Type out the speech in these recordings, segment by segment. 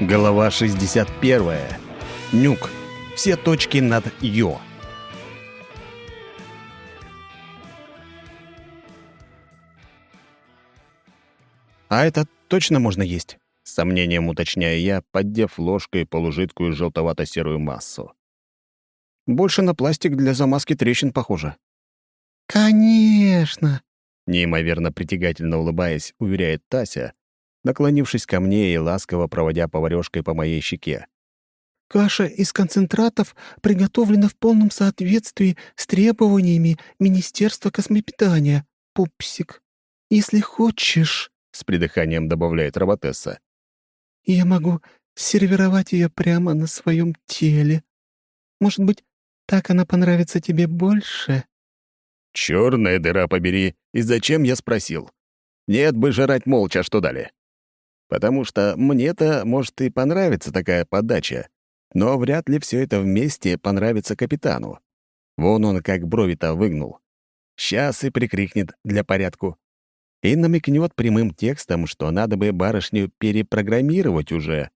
Голова 61. Нюк. Все точки над «ё». «А это точно можно есть?» — с сомнением уточняю я, поддев ложкой полужидкую желтовато-серую массу. «Больше на пластик для замазки трещин похоже». «Конечно!» — неимоверно притягательно улыбаясь, уверяет Тася, наклонившись ко мне и ласково проводя поварёшкой по моей щеке. «Каша из концентратов приготовлена в полном соответствии с требованиями Министерства космопитания, пупсик. Если хочешь...» — с придыханием добавляет роботесса. «Я могу сервировать ее прямо на своем теле. Может быть, так она понравится тебе больше?» Черная дыра побери, и зачем я спросил? Нет бы жрать молча, что дали. Потому что мне-то, может, и понравится такая подача, но вряд ли все это вместе понравится капитану. Вон он как брови-то выгнул. Сейчас и прикрикнет для порядку. И намекнет прямым текстом, что надо бы барышню перепрограммировать уже.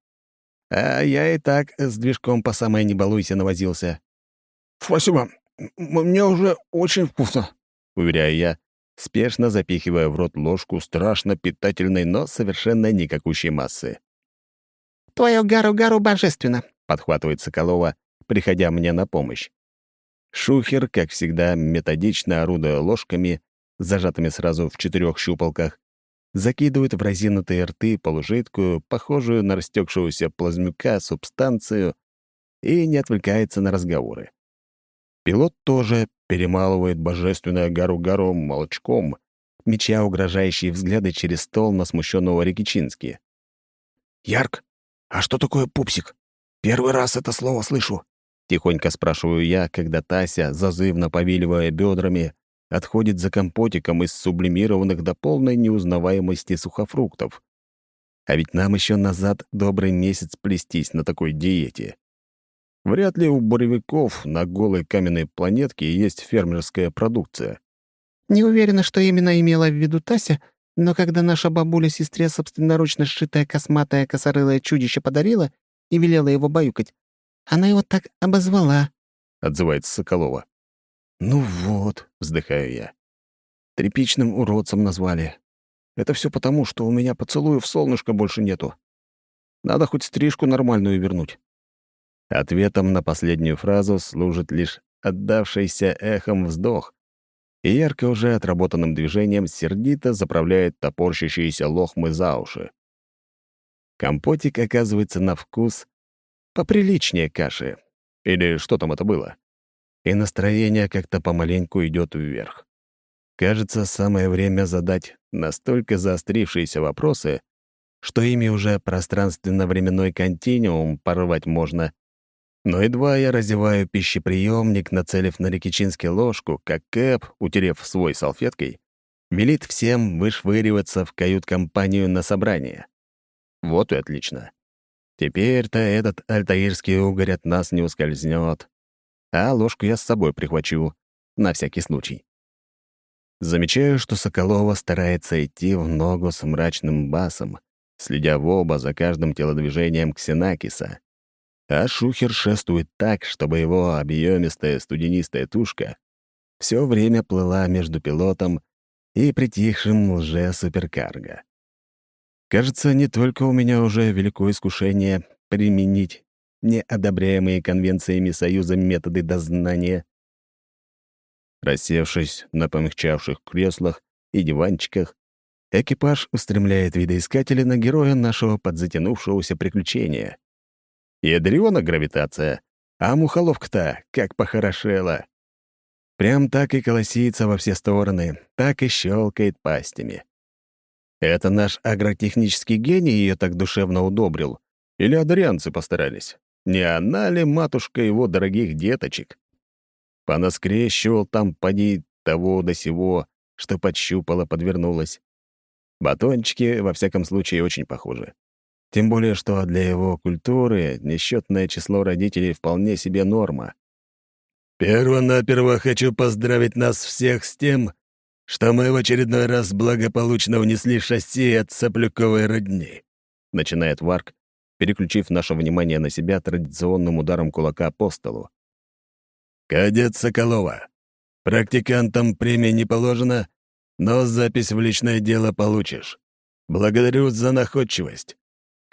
А я и так с движком по самой не балуйся навозился. «Спасибо. Мне уже очень вкусно», — уверяю я, спешно запихивая в рот ложку страшно питательной, но совершенно никакущей массы. «Твое гару-гару божественно», — подхватывает Соколова, приходя мне на помощь. Шухер, как всегда, методично орудуя ложками, зажатыми сразу в четырех щупалках, закидывает в разинутые рты полужидкую, похожую на растекшегося плазмюка субстанцию и не отвлекается на разговоры. Пилот тоже перемалывает божественное гару-гару молочком, меча угрожающие взгляды через стол на смущенного Рикичински. «Ярк, а что такое пупсик? Первый раз это слово слышу». Тихонько спрашиваю я, когда Тася, зазывно повиливая бедрами, отходит за компотиком из сублимированных до полной неузнаваемости сухофруктов. А ведь нам еще назад добрый месяц плестись на такой диете. Вряд ли у буревиков на голой каменной планетке есть фермерская продукция. Не уверена, что именно имела в виду Тася, но когда наша бабуля сестре собственноручно сшитое косматое косорылое чудище подарила и велела его баюкать, она его так обозвала, — отзывается Соколова. «Ну вот», — вздыхаю я. «Тряпичным уродцем назвали. Это все потому, что у меня поцелуев солнышка больше нету. Надо хоть стрижку нормальную вернуть». Ответом на последнюю фразу служит лишь отдавшийся эхом вздох, и ярко уже отработанным движением сердито заправляет топорщащиеся лохмы за уши. Компотик оказывается на вкус поприличнее каши. Или что там это было? И настроение как-то помаленьку идет вверх. Кажется, самое время задать настолько заострившиеся вопросы, что ими уже пространственно-временной континуум порвать можно но едва я разеваю пищеприемник, нацелив на Рикичинский ложку, как Кэп, утерев свой салфеткой, велит всем вышвыриваться в кают-компанию на собрание. Вот и отлично. Теперь-то этот альтаирский угорь от нас не ускользнет, а ложку я с собой прихвачу, на всякий случай. Замечаю, что Соколова старается идти в ногу с мрачным басом, следя в оба за каждым телодвижением Ксенакиса а Шухер шествует так, чтобы его объемистая студенистая тушка все время плыла между пилотом и притихшим лже-суперкарго. Кажется, не только у меня уже великое искушение применить неодобряемые конвенциями Союза методы дознания. Рассевшись на помягчавших креслах и диванчиках, экипаж устремляет видоискатели на героя нашего подзатянувшегося приключения. Ядрёна гравитация, а мухоловка-то как похорошела. Прям так и колосится во все стороны, так и щелкает пастями. Это наш агротехнический гений ее так душевно удобрил? Или адарианцы постарались? Не она ли матушка его дорогих деточек? Понаскрещивал там, поди, того до сего, что подщупало, подвернулось. Батончики, во всяком случае, очень похожи. Тем более, что для его культуры несчетное число родителей вполне себе норма. «Перво-наперво хочу поздравить нас всех с тем, что мы в очередной раз благополучно внесли шасси от соплюковой родни», — начинает Варк, переключив наше внимание на себя традиционным ударом кулака по столу. «Кадет Соколова, практикантам премия не положено, но запись в личное дело получишь. Благодарю за находчивость.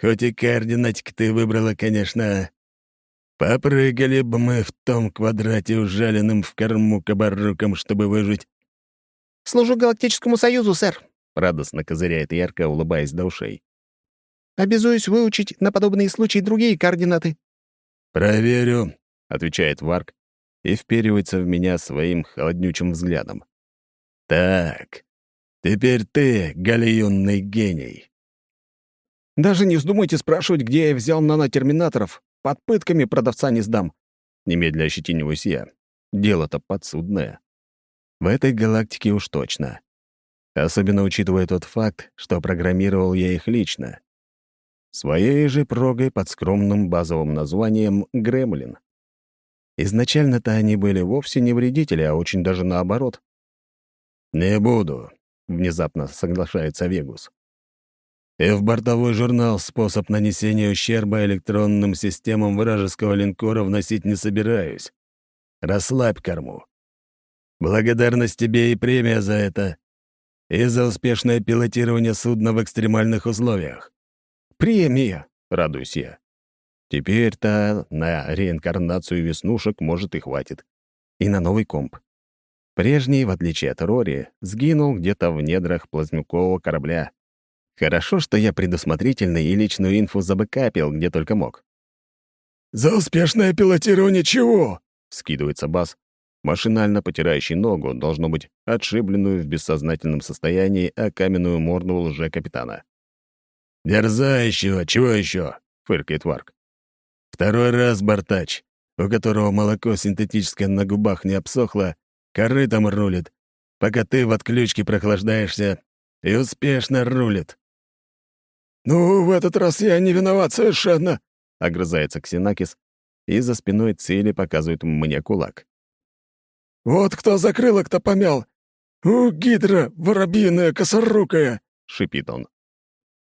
Хоть и координатик ты выбрала, конечно. Попрыгали бы мы в том квадрате, ужаленным в корму кабаруком, чтобы выжить». «Служу Галактическому Союзу, сэр», — радостно козыряет ярко, улыбаясь до ушей. «Обязуюсь выучить на подобные случаи другие координаты». «Проверю», — отвечает Варк и вперивается в меня своим холоднючим взглядом. «Так, теперь ты, галеюнный гений». «Даже не вздумайте спрашивать, где я взял нанотерминаторов. Под пытками продавца не сдам». Немедля ощетиниваюсь я. Дело-то подсудное. В этой галактике уж точно. Особенно учитывая тот факт, что программировал я их лично. Своей же прогой под скромным базовым названием «Гремлин». Изначально-то они были вовсе не вредители, а очень даже наоборот. «Не буду», — внезапно соглашается Вегус. «И в бортовой журнал способ нанесения ущерба электронным системам вражеского линкора вносить не собираюсь. Расслабь корму. Благодарность тебе и премия за это. И за успешное пилотирование судна в экстремальных условиях». «Премия!» — радуюсь я. Теперь-то на реинкарнацию веснушек, может, и хватит. И на новый комп. Прежний, в отличие от Рори, сгинул где-то в недрах плазмюкового корабля. Хорошо, что я предусмотрительный и личную инфу забэкапил, где только мог. «За успешное пилотирование чего?» — скидывается Бас, машинально потирающий ногу, должно быть, отшибленную в бессознательном состоянии о каменную морду лже-капитана. «Дерзающего, чего еще?» — фыркает Варк. Второй раз бортач, у которого молоко синтетическое на губах не обсохло, корытом рулит, пока ты в отключке прохлаждаешься и успешно рулит. «Ну, в этот раз я не виноват совершенно», — огрызается Ксенакис, и за спиной цели показывает мне кулак. «Вот кто закрылок-то помял! У, гидра, воробьиная, косорукая!» — шипит он.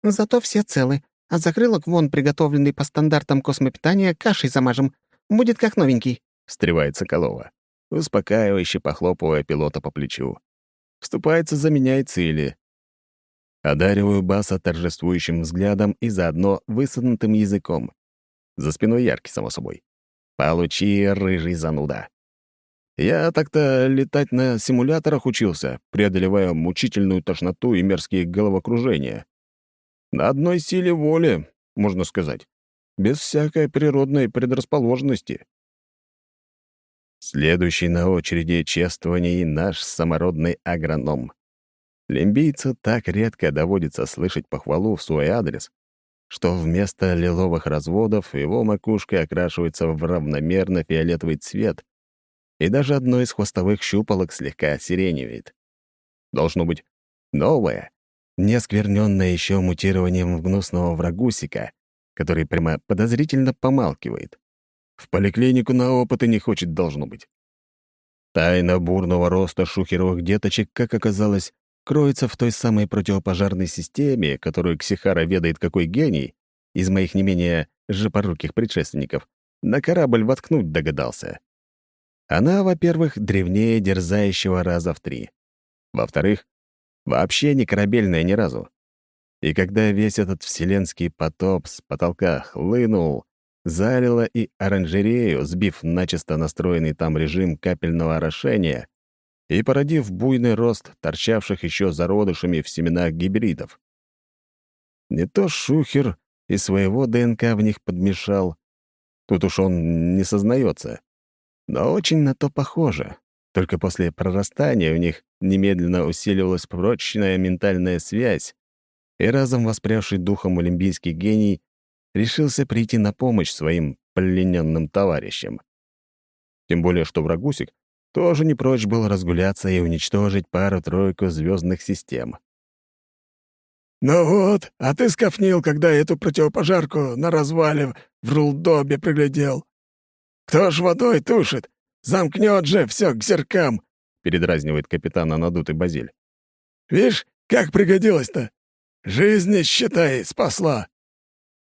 «Зато все целы а закрылок вон, приготовленный по стандартам космопитания, кашей замажем. Будет как новенький», — встревает Соколова, успокаивающе похлопывая пилота по плечу. Вступается за меня и цели. Одариваю Баса торжествующим взглядом и заодно высунутым языком. За спиной яркий, само собой. Получи, рыжий зануда. Я так-то летать на симуляторах учился, преодолевая мучительную тошноту и мерзкие головокружения. На одной силе воли, можно сказать, без всякой природной предрасположенности. Следующий на очереди чествований наш самородный агроном. Лимбийцу так редко доводится слышать похвалу в свой адрес, что вместо лиловых разводов его макушка окрашивается в равномерно фиолетовый цвет, и даже одно из хвостовых щупалок слегка сиреневеет. Должно быть новое, не оскверненная еще мутированием в гнусного врагусика, который прямо подозрительно помалкивает. В поликлинику на опыты не хочет, должно быть. Тайна бурного роста шухеровых деточек, как оказалось, кроется в той самой противопожарной системе, которую Ксихара ведает какой гений, из моих не менее жопоруких предшественников, на корабль воткнуть догадался. Она, во-первых, древнее дерзающего раза в три. Во-вторых, Вообще не корабельная ни разу. И когда весь этот вселенский потоп с потолка хлынул, залило и оранжерею, сбив начисто настроенный там режим капельного орошения и породив буйный рост торчавших еще зародышами в семенах гибридов. Не то Шухер и своего ДНК в них подмешал. Тут уж он не сознается. Но очень на то похоже. Только после прорастания у них немедленно усиливалась прочная ментальная связь, и разом воспрявший духом олимпийский гений решился прийти на помощь своим плененным товарищам. Тем более, что врагусик тоже не прочь был разгуляться и уничтожить пару-тройку звездных систем. «Ну вот, а ты скафнил, когда эту противопожарку на развале в рулдобе приглядел. Кто ж водой тушит? Замкнет же все к зеркам!» — передразнивает капитана надутый базиль. «Вишь, как пригодилось-то! Жизни, считай, спасла!»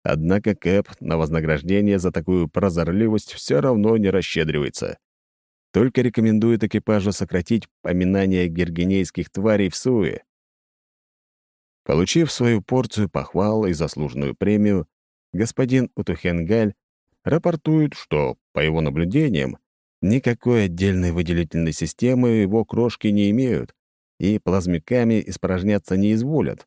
Однако Кэп на вознаграждение за такую прозорливость все равно не расщедривается. Только рекомендует экипажу сократить поминание гергенейских тварей в Суе. Получив свою порцию похвал и заслуженную премию, господин Утухенгаль рапортует, что, по его наблюдениям, никакой отдельной выделительной системы его крошки не имеют и плазмиками испражняться не изволят.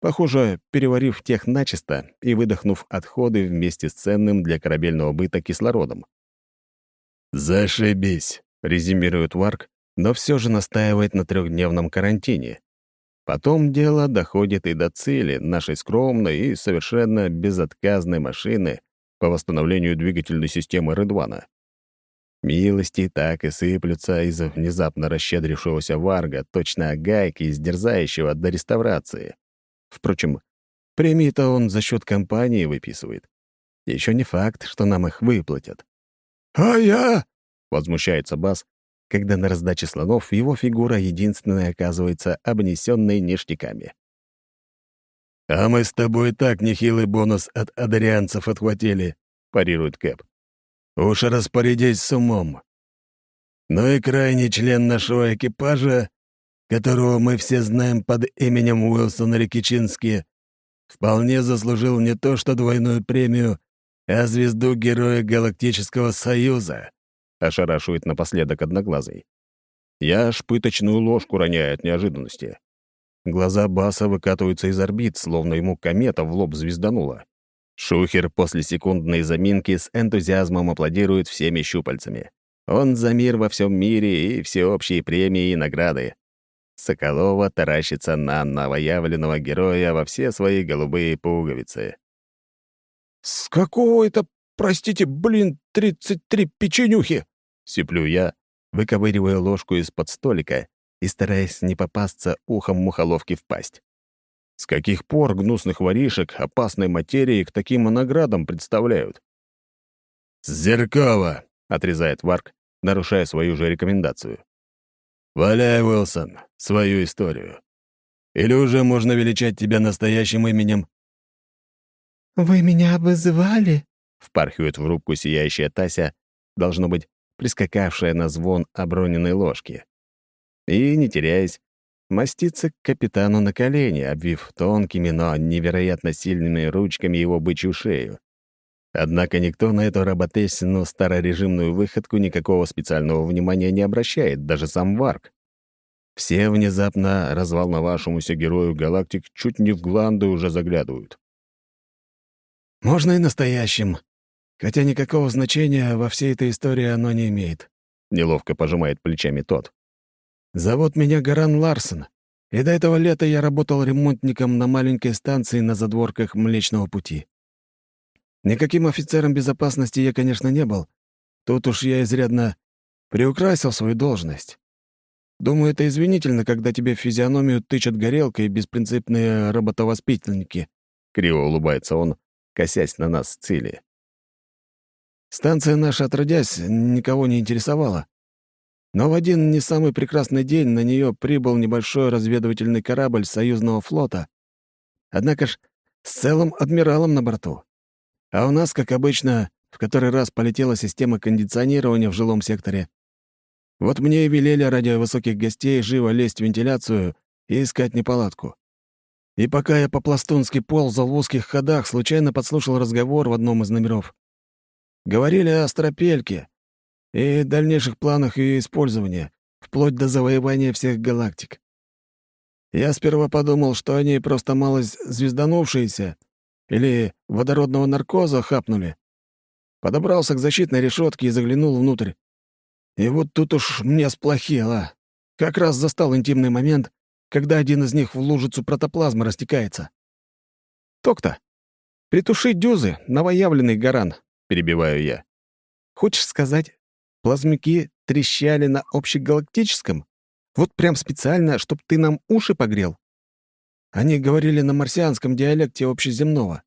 Похоже, переварив тех начисто и выдохнув отходы вместе с ценным для корабельного быта кислородом. «Зашибись», — резюмирует Варк, но все же настаивает на трехдневном карантине. Потом дело доходит и до цели нашей скромной и совершенно безотказной машины по восстановлению двигательной системы Редвана. Милости так и сыплются из внезапно расщедрившегося варга, точно гайки из дерзающего до реставрации. Впрочем, премии-то он за счет компании выписывает. Еще не факт, что нам их выплатят. «А я?» — возмущается Бас, когда на раздаче слонов его фигура единственная оказывается обнесенной ништяками. «А мы с тобой так нехилый бонус от адарианцев отхватили», — парирует Кэп. «Уж распорядись с умом. Ну и крайний член нашего экипажа, которого мы все знаем под именем Уилсона Рикичински, вполне заслужил не то что двойную премию, а звезду Героя Галактического Союза», — ошарашивает напоследок Одноглазый. Я аж пыточную ложку роняю от неожиданности. Глаза Баса выкатываются из орбит, словно ему комета в лоб звезданула. Шухер после секундной заминки с энтузиазмом аплодирует всеми щупальцами. Он за мир во всем мире и всеобщие премии и награды. Соколова таращится на новоявленного героя во все свои голубые пуговицы. «С какого это, простите, блин, тридцать три печенюхи?» — сиплю я, выковыривая ложку из-под столика и стараясь не попасться ухом мухоловки в пасть. С каких пор гнусных воришек опасной материи к таким наградам представляют? «Зеркало!» — отрезает Варк, нарушая свою же рекомендацию. «Валяй, Уилсон, свою историю. Или уже можно величать тебя настоящим именем?» «Вы меня вызывали?» — впархивает в рубку сияющая Тася, должно быть, прискакавшая на звон оброненной ложки и, не теряясь, мастится к капитану на колени, обвив тонкими, но невероятно сильными ручками его бычью шею. Однако никто на эту работесину старорежимную выходку никакого специального внимания не обращает, даже сам Варк. Все внезапно разволновавшемуся герою галактик чуть не в гланды уже заглядывают. «Можно и настоящим, хотя никакого значения во всей этой истории оно не имеет», — неловко пожимает плечами тот. Зовут меня Гаран Ларсон, и до этого лета я работал ремонтником на маленькой станции на задворках Млечного Пути. Никаким офицером безопасности я, конечно, не был. Тут уж я изрядно приукрасил свою должность. Думаю, это извинительно, когда тебе в физиономию тычат горелкой беспринципные роботовоспитанники. Криво улыбается он, косясь на нас цели. Станция наша, отродясь, никого не интересовала. Но в один не самый прекрасный день на нее прибыл небольшой разведывательный корабль союзного флота. Однако ж с целым адмиралом на борту. А у нас, как обычно, в который раз полетела система кондиционирования в жилом секторе. Вот мне и велели ради высоких гостей живо лезть в вентиляцию и искать неполадку. И пока я по-пластунски ползал в узких ходах, случайно подслушал разговор в одном из номеров. Говорили о стропельке, и дальнейших планах ее использования, вплоть до завоевания всех галактик. Я сперва подумал, что они просто малость звезданувшиеся или водородного наркоза хапнули. Подобрался к защитной решетке и заглянул внутрь. И вот тут уж мне сплохело. Как раз застал интимный момент, когда один из них в лужицу протоплазмы растекается. «Ток-то! Притуши дюзы, новоявленный гаран», — перебиваю я. «Хочешь сказать, Плазмики трещали на общегалактическом? Вот прям специально, чтоб ты нам уши погрел? Они говорили на марсианском диалекте общеземного.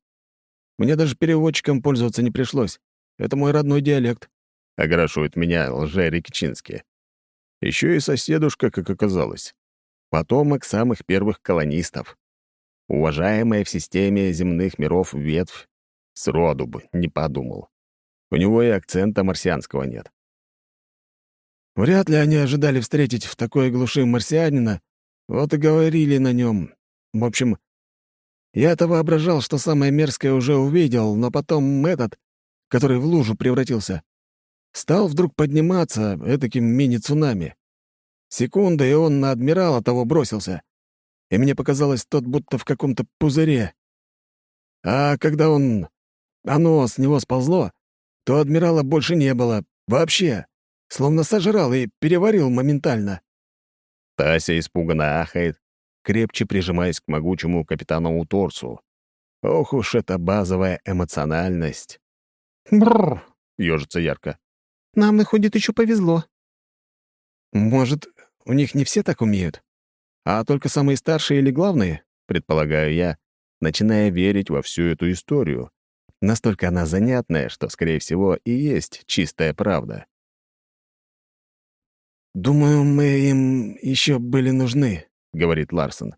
Мне даже переводчиком пользоваться не пришлось. Это мой родной диалект. Ограшивает меня лже-рикичинский. Еще и соседушка, как оказалось. Потомок самых первых колонистов. Уважаемая в системе земных миров ветвь Сроду бы не подумал. У него и акцента марсианского нет. Вряд ли они ожидали встретить в такой глуши марсианина, вот и говорили на нем. В общем, я-то воображал, что самое мерзкое уже увидел, но потом этот, который в лужу превратился, стал вдруг подниматься этаким мини-цунами. Секунда, и он на адмирала того бросился. И мне показалось, тот будто в каком-то пузыре. А когда он... оно с него сползло, то адмирала больше не было. Вообще. Словно сожрал и переварил моментально. Тася испуганно ахает, крепче прижимаясь к могучему капитанову торсу. Ох уж эта базовая эмоциональность. Бррр, ёжится ярко. нам, выходит, еще повезло. Может, у них не все так умеют? А только самые старшие или главные, предполагаю я, начиная верить во всю эту историю. Настолько она занятная, что, скорее всего, и есть чистая правда. «Думаю, мы им еще были нужны», — говорит Ларсон.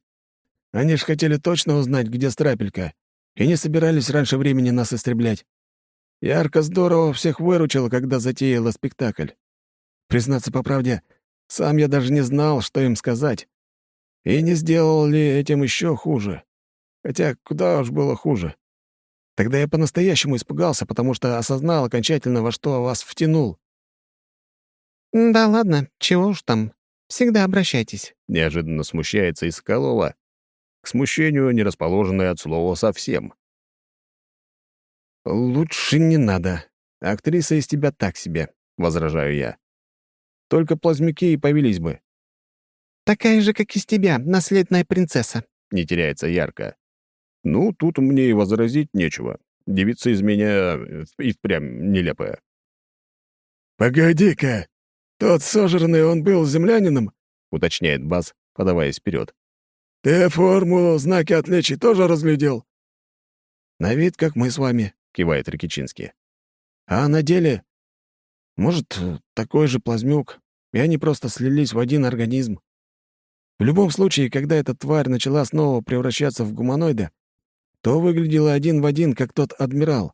«Они ж хотели точно узнать, где Страпелька, и не собирались раньше времени нас истреблять. Ярко здорово всех выручил, когда затеяла спектакль. Признаться по правде, сам я даже не знал, что им сказать. И не сделал ли этим еще хуже. Хотя куда уж было хуже. Тогда я по-настоящему испугался, потому что осознал окончательно, во что вас втянул. «Да ладно, чего уж там. Всегда обращайтесь». Неожиданно смущается и Соколова. К смущению не расположенная от слова совсем. «Лучше не надо. Актриса из тебя так себе», — возражаю я. «Только плазмики и повелись бы». «Такая же, как из тебя, наследная принцесса», — не теряется ярко. «Ну, тут мне и возразить нечего. Девица из меня э, и впрямь нелепая». «Погоди-ка!» «Тот сожранный он был землянином?» — уточняет Бас, подаваясь вперед. «Ты форму, знаки отличий тоже разглядел?» «На вид, как мы с вами», — кивает Рикичинский. «А на деле, может, такой же плазмюк, и они просто слились в один организм. В любом случае, когда эта тварь начала снова превращаться в гуманоида, то выглядела один в один, как тот адмирал.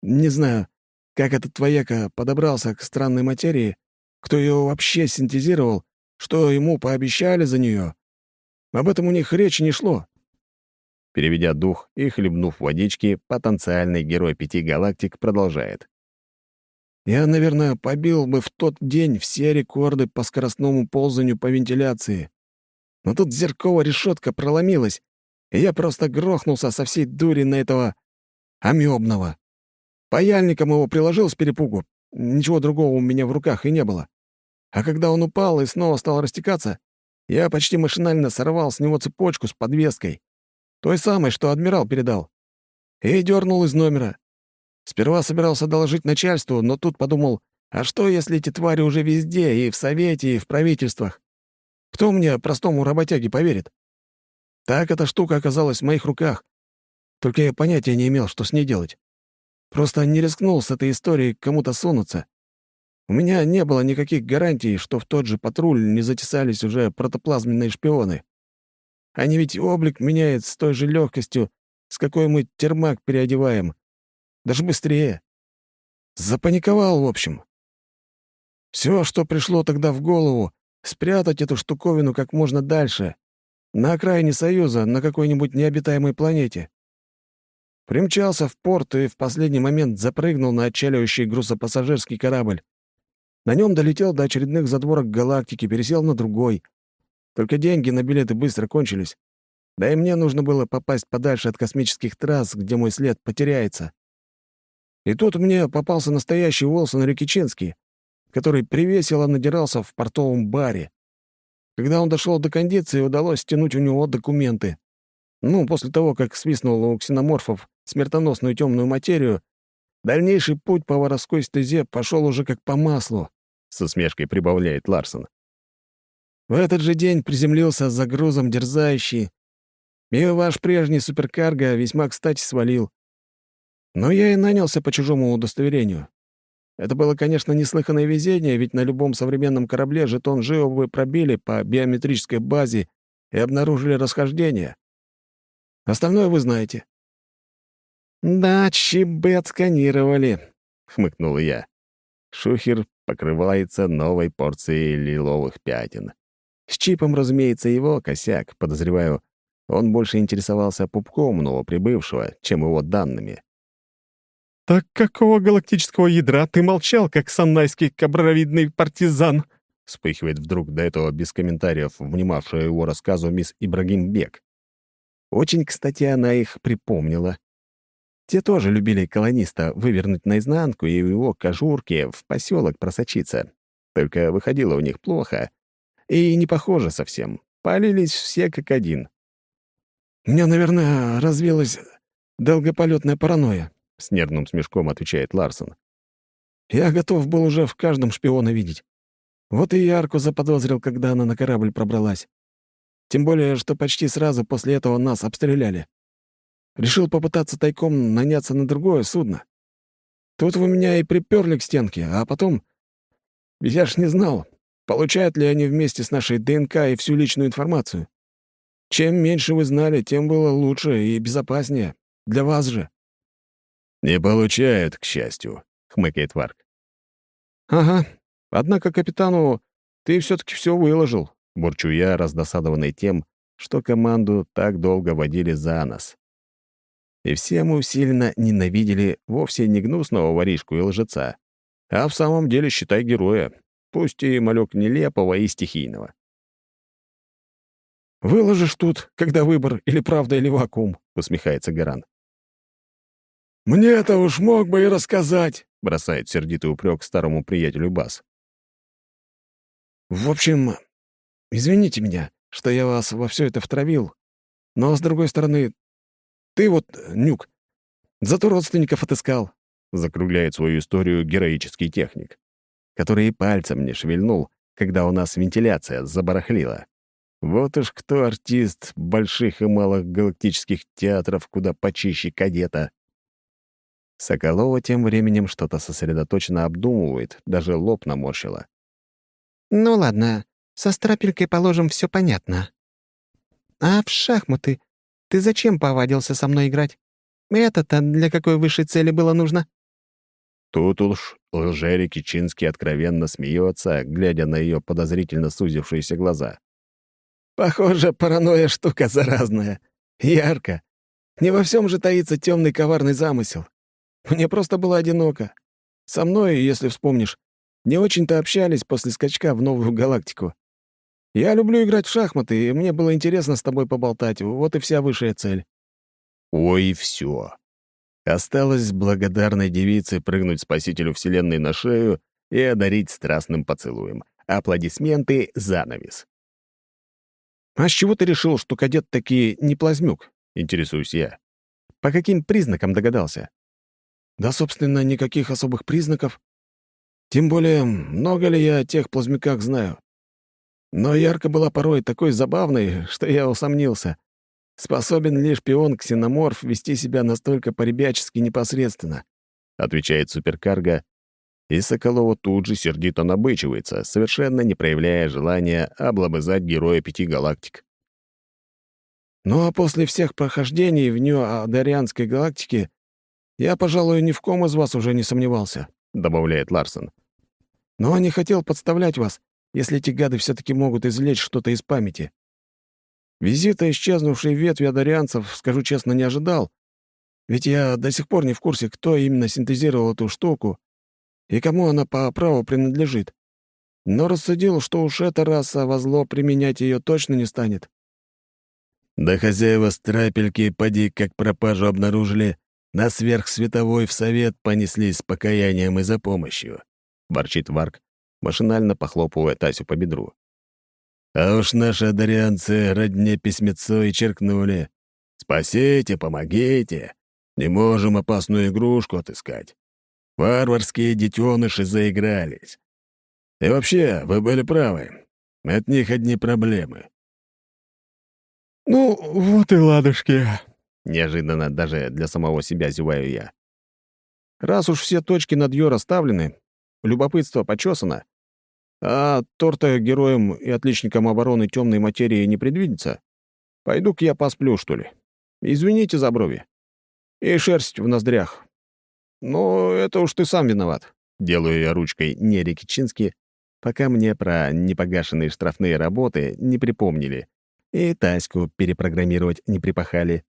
Не знаю, как этот твояка подобрался к странной материи, кто ее вообще синтезировал, что ему пообещали за нее. Об этом у них речи не шло. Переведя дух и хлебнув водички, потенциальный герой пяти галактик продолжает. «Я, наверное, побил бы в тот день все рекорды по скоростному ползанию по вентиляции. Но тут зерковая решетка проломилась, и я просто грохнулся со всей дури на этого амебного. Паяльником его приложил с перепугу. Ничего другого у меня в руках и не было. А когда он упал и снова стал растекаться, я почти машинально сорвал с него цепочку с подвеской, той самой, что адмирал передал, и дернул из номера. Сперва собирался доложить начальству, но тут подумал, а что, если эти твари уже везде, и в Совете, и в правительствах? Кто мне, простому работяге, поверит? Так эта штука оказалась в моих руках. Только я понятия не имел, что с ней делать. Просто не рискнул с этой историей кому-то сунуться. У меня не было никаких гарантий, что в тот же патруль не затесались уже протоплазменные шпионы. Они ведь облик меняют с той же легкостью, с какой мы термак переодеваем. Даже быстрее. Запаниковал, в общем. Все, что пришло тогда в голову, спрятать эту штуковину как можно дальше, на окраине Союза, на какой-нибудь необитаемой планете. Примчался в порт и в последний момент запрыгнул на отчаливающий грузопассажирский корабль. На нем долетел до очередных задворок галактики, пересел на другой. Только деньги на билеты быстро кончились. Да и мне нужно было попасть подальше от космических трасс, где мой след потеряется. И тут мне попался настоящий Уолсон Рикичинский, который привесело надирался в портовом баре. Когда он дошел до кондиции, удалось стянуть у него документы. Ну, после того, как свистнул у ксеноморфов смертоносную темную материю, Дальнейший путь по воровской стезе пошел уже как по маслу, с усмешкой прибавляет Ларсон. В этот же день приземлился за грузом дерзающий, и ваш прежний суперкарго весьма кстати свалил. Но я и нанялся по чужому удостоверению. Это было, конечно, неслыханное везение, ведь на любом современном корабле жетон ЖИО бы пробили по биометрической базе и обнаружили расхождение. Остальное вы знаете. «Да, чипы отсканировали», — хмыкнул я. Шухер покрывается новой порцией лиловых пятен. С чипом, разумеется, его косяк, подозреваю, он больше интересовался пупком новоприбывшего, чем его данными. «Так какого галактического ядра ты молчал, как саннайский кабровидный партизан?» Вспыхивает вдруг до этого без комментариев, внимавшая его рассказу мисс Ибрагим Бек. Очень, кстати, она их припомнила. Те тоже любили колониста вывернуть наизнанку и его кожурки в поселок просочиться. Только выходило у них плохо. И не похоже совсем. Палились все как один. «У меня, наверное, развилась долгополетная паранойя», — с нервным смешком отвечает Ларсон. «Я готов был уже в каждом шпиона видеть. Вот и Ярку заподозрил, когда она на корабль пробралась. Тем более, что почти сразу после этого нас обстреляли. Решил попытаться тайком наняться на другое судно. Тут вы меня и приперли к стенке, а потом... Я ж не знал, получают ли они вместе с нашей ДНК и всю личную информацию. Чем меньше вы знали, тем было лучше и безопаснее. Для вас же». «Не получают, к счастью», — хмыкает Варк. «Ага. Однако капитану ты все таки все выложил», — бурчу я, раздосадованный тем, что команду так долго водили за нос. И все мы усиленно ненавидели вовсе не гнусного воришку и лжеца, а в самом деле, считай, героя, пусть и малек нелепого и стихийного. «Выложишь тут, когда выбор, или правда, или вакуум», — усмехается Гаран. «Мне-то уж мог бы и рассказать», — бросает сердитый упрек старому приятелю Бас. «В общем, извините меня, что я вас во все это втравил, но, с другой стороны, ты вот, Нюк, зато родственников отыскал», — закругляет свою историю героический техник, который и пальцем не шевельнул, когда у нас вентиляция забарахлила. Вот уж кто артист больших и малых галактических театров куда почище кадета. Соколова тем временем что-то сосредоточенно обдумывает, даже лоб наморщила. «Ну ладно, со страпелькой, положим, все понятно. А в шахматы ты зачем повадился со мной играть? Это-то для какой высшей цели было нужно?» Тут уж лжери Кичинский откровенно смеется, глядя на ее подозрительно сузившиеся глаза. Похоже, паранойя штука заразная. Ярко. Не во всем же таится темный коварный замысел. Мне просто было одиноко. Со мной, если вспомнишь, не очень-то общались после скачка в новую галактику. Я люблю играть в шахматы, и мне было интересно с тобой поболтать. Вот и вся высшая цель. Ой, все. Осталось благодарной девице прыгнуть спасителю Вселенной на шею и одарить страстным поцелуем. Аплодисменты — занавес. «А с чего ты решил, что кадет такие не плазмюк?» — интересуюсь я. «По каким признакам догадался?» «Да, собственно, никаких особых признаков. Тем более, много ли я о тех плазмяках знаю. Но ярко была порой такой забавной, что я усомнился. Способен ли шпион-ксеноморф вести себя настолько поребячески непосредственно?» — отвечает суперкарго, и Соколова тут же сердито набычивается, совершенно не проявляя желания облобызать героя пяти галактик. «Ну а после всех прохождений в Нью-Адарианской галактике я, пожалуй, ни в ком из вас уже не сомневался», — добавляет Ларсон. «Но не хотел подставлять вас, если эти гады все таки могут извлечь что-то из памяти. Визита исчезнувшей ветви адарианцев, скажу честно, не ожидал, ведь я до сих пор не в курсе, кто именно синтезировал эту штуку и кому она по праву принадлежит. Но рассудил, что уж эта раса во зло применять ее точно не станет. Да хозяева страпельки, поди, как пропажу обнаружили, на сверхсветовой в совет понеслись с покаянием и за помощью», — ворчит Варк, машинально похлопывая Тасю по бедру. «А уж наши одарянцы родне письмецо и черкнули. Спасите, помогите. Не можем опасную игрушку отыскать. Варварские детеныши заигрались. И вообще, вы были правы. От них одни проблемы. «Ну, вот и ладушки», — неожиданно даже для самого себя зеваю я. «Раз уж все точки над «ё» расставлены, любопытство почесано, а торта героем и отличникам обороны темной материи не предвидится, пойду-ка я посплю, что ли. Извините за брови. И шерсть в ноздрях. Но это уж ты сам виноват. Делаю я ручкой не Рикичински, пока мне про непогашенные штрафные работы не припомнили и Таську перепрограммировать не припахали.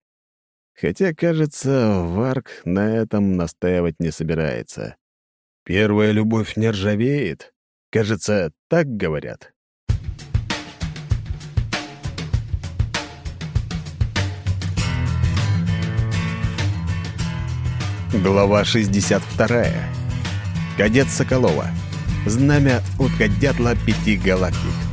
Хотя, кажется, Варк на этом настаивать не собирается. Первая любовь не ржавеет. Кажется, так говорят. Глава 62. Кадет Соколова. Знамя утка дятла пяти галактик.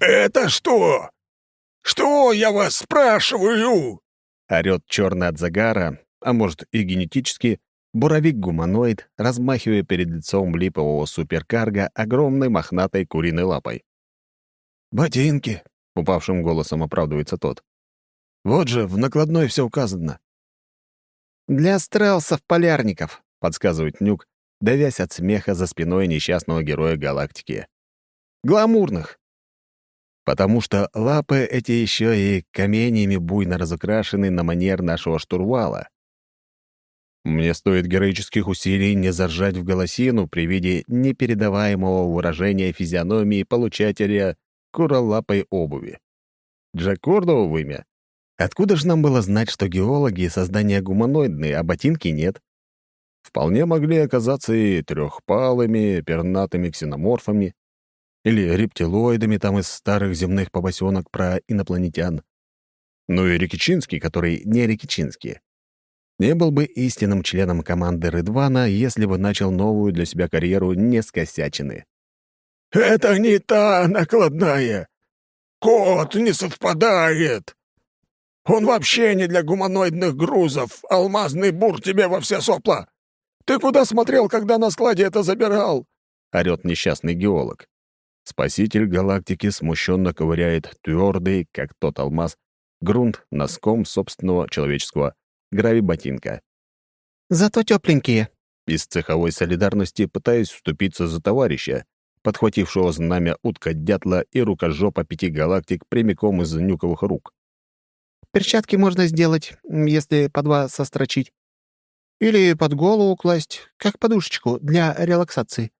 «Это что? Что, я вас спрашиваю?» Орёт черный от загара, а может и генетически, буровик-гуманоид, размахивая перед лицом липового суперкарга огромной мохнатой куриной лапой. «Ботинки», — упавшим голосом оправдывается тот. «Вот же, в накладной все указано». «Для страусов-полярников», — подсказывает Нюк, давясь от смеха за спиной несчастного героя галактики. «Гламурных». Потому что лапы эти еще и каменьями буйно разукрашены на манер нашего штурвала. Мне стоит героических усилий не заржать в голосину при виде непередаваемого выражения физиономии получателя куролапой обуви. Джакордово вымя. Откуда же нам было знать, что геологи создания гуманоидные, а ботинки нет? Вполне могли оказаться и трехпалыми, пернатыми ксеноморфами, или рептилоидами там из старых земных побосенок про инопланетян. Ну и Рикичинский, который не Рикичинский. Не был бы истинным членом команды Рыдвана, если бы начал новую для себя карьеру не с косячины. «Это не та накладная! Код не совпадает! Он вообще не для гуманоидных грузов! Алмазный бур тебе во все сопла! Ты куда смотрел, когда на складе это забирал?» — орёт несчастный геолог. Спаситель галактики смущенно ковыряет твердый, как тот алмаз, грунт носком собственного человеческого грави-ботинка. «Зато тепленькие», из цеховой солидарности пытаясь вступиться за товарища, подхватившего знамя утка дятла и рукожопа пяти галактик прямиком из нюковых рук. «Перчатки можно сделать, если по два сострочить. Или под голову класть, как подушечку для релаксации.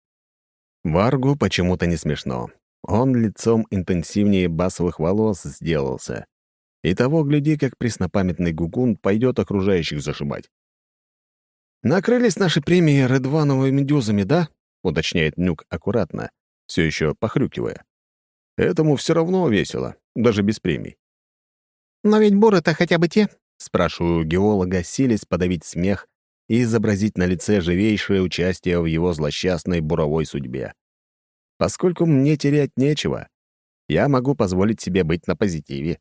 Варгу почему-то не смешно. Он лицом интенсивнее басовых волос сделался. И того, гляди, как преснопамятный гугун пойдет окружающих зашибать. «Накрылись наши премии Редвановыми медузами, да?» — уточняет Нюк аккуратно, все еще похрюкивая. Этому все равно весело, даже без премий. «Но ведь буры-то хотя бы те?» — спрашиваю геолога, силясь подавить смех и изобразить на лице живейшее участие в его злосчастной буровой судьбе. Поскольку мне терять нечего, я могу позволить себе быть на позитиве.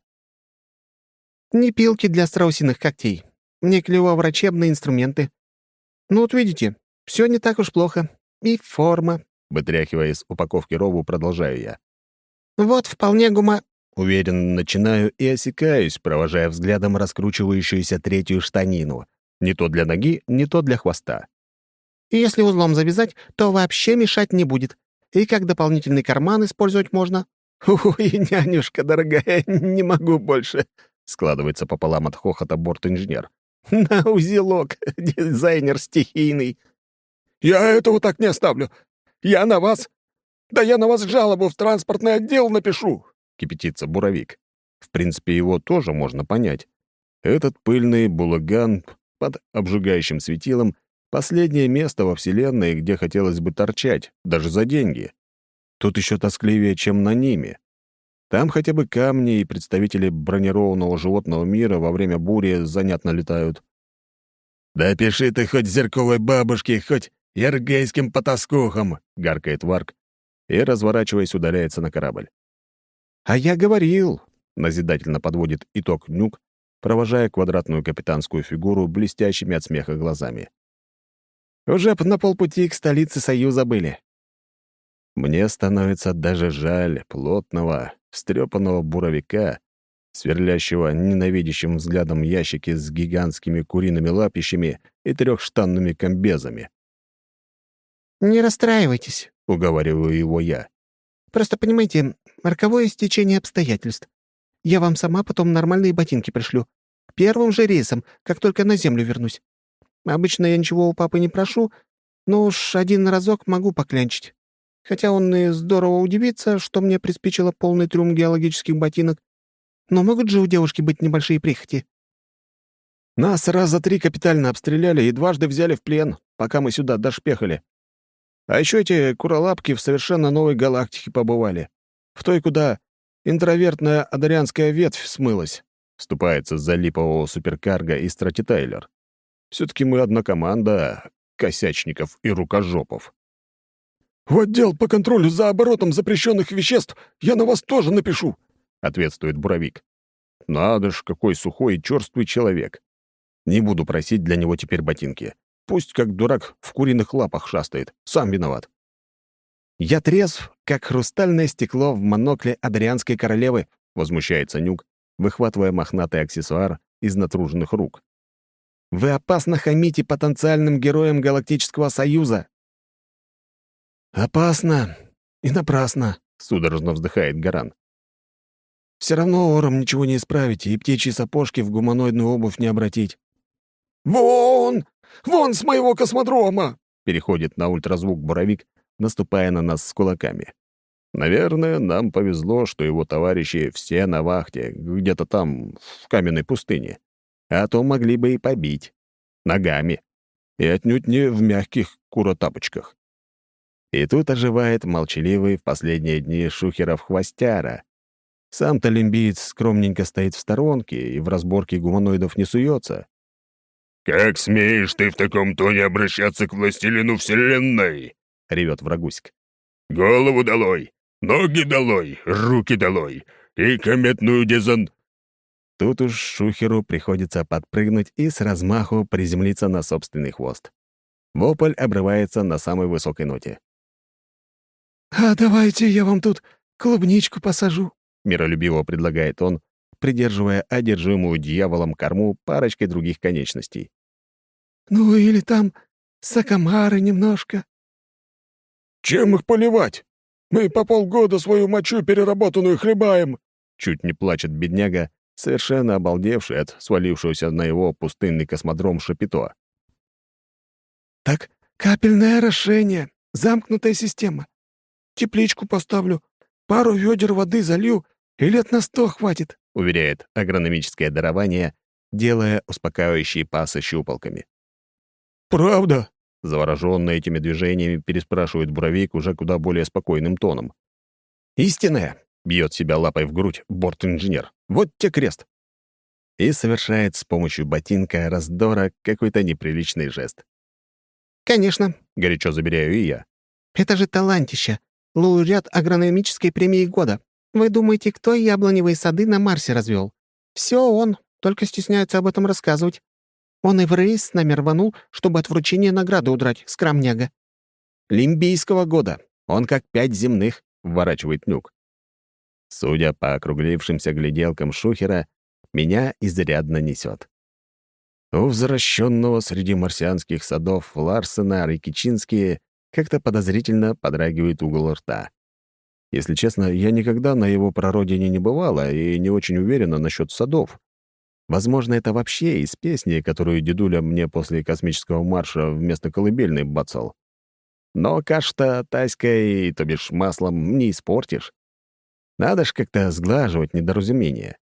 «Не пилки для страусиных когтей, не клево-врачебные инструменты. Ну вот видите, все не так уж плохо. И форма». Вытряхивая из упаковки рову, продолжаю я. «Вот вполне гума...» Уверенно начинаю и осекаюсь, провожая взглядом раскручивающуюся третью штанину — не то для ноги, не то для хвоста. Если узлом завязать, то вообще мешать не будет. И как дополнительный карман использовать можно. «Ой, нянюшка дорогая, не могу больше!» Складывается пополам от хохота борт-инженер. «На узелок, дизайнер стихийный!» «Я этого так не оставлю! Я на вас! Да я на вас жалобу в транспортный отдел напишу!» Кипятится буровик. В принципе, его тоже можно понять. Этот пыльный булаган под обжигающим светилом последнее место во Вселенной, где хотелось бы торчать, даже за деньги. Тут еще тоскливее, чем на ними. Там хотя бы камни и представители бронированного животного мира во время бури занятно летают. «Да пиши ты хоть зерковой бабушке, хоть яргейским потаскухам!» — гаркает Варк и, разворачиваясь, удаляется на корабль. «А я говорил!» — назидательно подводит итог Нюк, провожая квадратную капитанскую фигуру блестящими от смеха глазами. «Уже на полпути к столице Союза были». Мне становится даже жаль плотного, встрепанного буровика, сверлящего ненавидящим взглядом ящики с гигантскими куриными лапищами и трехштанными комбезами. «Не расстраивайтесь», — уговариваю его я. «Просто понимаете, роковое стечение обстоятельств. Я вам сама потом нормальные ботинки пришлю. Первым же рейсом, как только на землю вернусь. Обычно я ничего у папы не прошу, но уж один разок могу поклянчить. Хотя он и здорово удивится, что мне приспичило полный трюм геологических ботинок. Но могут же у девушки быть небольшие прихоти. Нас раза три капитально обстреляли и дважды взяли в плен, пока мы сюда дошпехали. А еще эти куролапки в совершенно новой галактике побывали. В той, куда интровертная адарианская ветвь смылась. Вступается за липового суперкарга и стратитайлер. Все-таки мы одна команда косячников и рукожопов. «В отдел по контролю за оборотом запрещенных веществ я на вас тоже напишу», — ответствует Буровик. «Надо ж, какой сухой и черствый человек. Не буду просить для него теперь ботинки. Пусть как дурак в куриных лапах шастает. Сам виноват». «Я трезв, как хрустальное стекло в монокле Адрианской королевы», — возмущается Нюк, выхватывая мохнатый аксессуар из натруженных рук. «Вы опасно хамите потенциальным героям Галактического Союза». «Опасно и напрасно», — судорожно вздыхает Гаран. «Все равно ором ничего не исправите и птичьи сапожки в гуманоидную обувь не обратить. «Вон! Вон с моего космодрома!» Переходит на ультразвук буровик, наступая на нас с кулаками. Наверное, нам повезло, что его товарищи все на вахте, где-то там, в каменной пустыне. А то могли бы и побить. Ногами. И отнюдь не в мягких куротапочках. И тут оживает молчаливый в последние дни шухеров хвостяра. Сам-то лимбиец скромненько стоит в сторонке и в разборке гуманоидов не суется. «Как смеешь ты в таком тоне обращаться к властелину Вселенной?» — ревет врагуськ. «Голову долой, ноги долой, руки долой и кометную дезон...» Тут уж Шухеру приходится подпрыгнуть и с размаху приземлиться на собственный хвост. Вопль обрывается на самой высокой ноте. «А давайте я вам тут клубничку посажу», — миролюбиво предлагает он, придерживая одержимую дьяволом корму парочкой других конечностей. Ну или там сакамары немножко». «Чем их поливать? Мы по полгода свою мочу переработанную хлебаем!» Чуть не плачет бедняга, совершенно обалдевший от свалившегося на его пустынный космодром Шапито. «Так капельное орошение, замкнутая система. Тепличку поставлю, пару ведер воды залью, и лет на сто хватит», — уверяет агрономическое дарование, делая успокаивающие пасы щупалками. «Правда?» — заворожённый этими движениями переспрашивает Буровик уже куда более спокойным тоном. «Истинная!» — бьет себя лапой в грудь борт-инженер. «Вот те крест!» И совершает с помощью ботинка раздора какой-то неприличный жест. «Конечно», — горячо заберяю и я. «Это же талантище, лауреат агрономической премии года. Вы думаете, кто яблоневые сады на Марсе развел? Все он, только стесняется об этом рассказывать. Он и в рейс с нами рванул, чтобы от вручения награды удрать, скромняга». «Лимбийского года. Он как пять земных», — вворачивает Нюк. Судя по округлившимся гляделкам Шухера, меня изрядно несет. У возвращенного среди марсианских садов Ларсена Рикичинские как-то подозрительно подрагивает угол рта. Если честно, я никогда на его прародине не бывала и не очень уверена насчет садов. Возможно, это вообще из песни, которую дедуля мне после космического марша вместо колыбельной бацал. Но каш-то тайской, то бишь маслом, не испортишь. Надо ж как-то сглаживать недоразумения.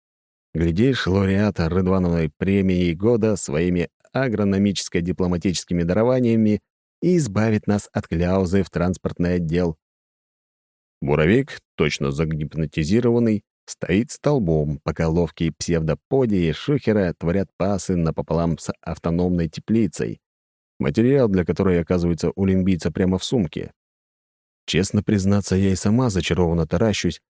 Глядишь, лауреата Рыдвановой премии года своими агрономическо-дипломатическими дарованиями и избавит нас от кляузы в транспортный отдел. Буровик, точно загипнотизированный, стоит столбом, пока ловкие псевдоподии Шухера творят пасы напополам с автономной теплицей, материал для которой оказывается у лимбийца прямо в сумке. Честно признаться, я и сама зачарованно таращусь,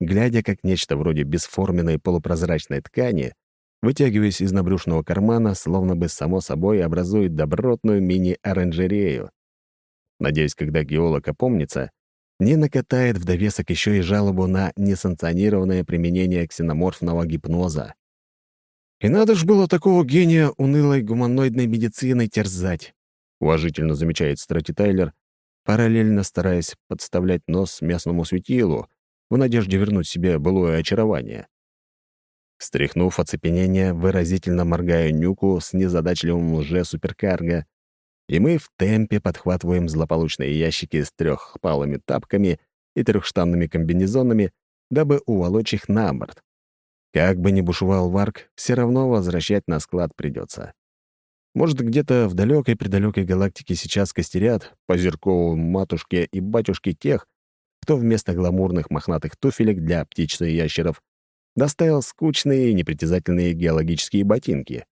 глядя, как нечто вроде бесформенной полупрозрачной ткани, вытягиваясь из набрюшного кармана, словно бы само собой образует добротную мини-оранжерею. Надеюсь, когда геолог опомнится, не накатает в довесок еще и жалобу на несанкционированное применение ксеноморфного гипноза. И надо ж было такого гения унылой гуманоидной медицины терзать, уважительно замечает Страти Тайлер, параллельно стараясь подставлять нос местному светилу, в надежде вернуть себе былое очарование. Стряхнув оцепенение, выразительно моргаю нюку с незадачливым лже-суперкарго, и мы в темпе подхватываем злополучные ящики с трехпалыми тапками и трехштанными комбинезонами, дабы уволочь их на борт. Как бы ни бушевал Варк, все равно возвращать на склад придется. Может, где-то в далекой-предалекой галактике сейчас костерят по зеркову матушке и батюшке тех, кто вместо гламурных мохнатых туфелек для птиц и ящеров доставил скучные и непритязательные геологические ботинки.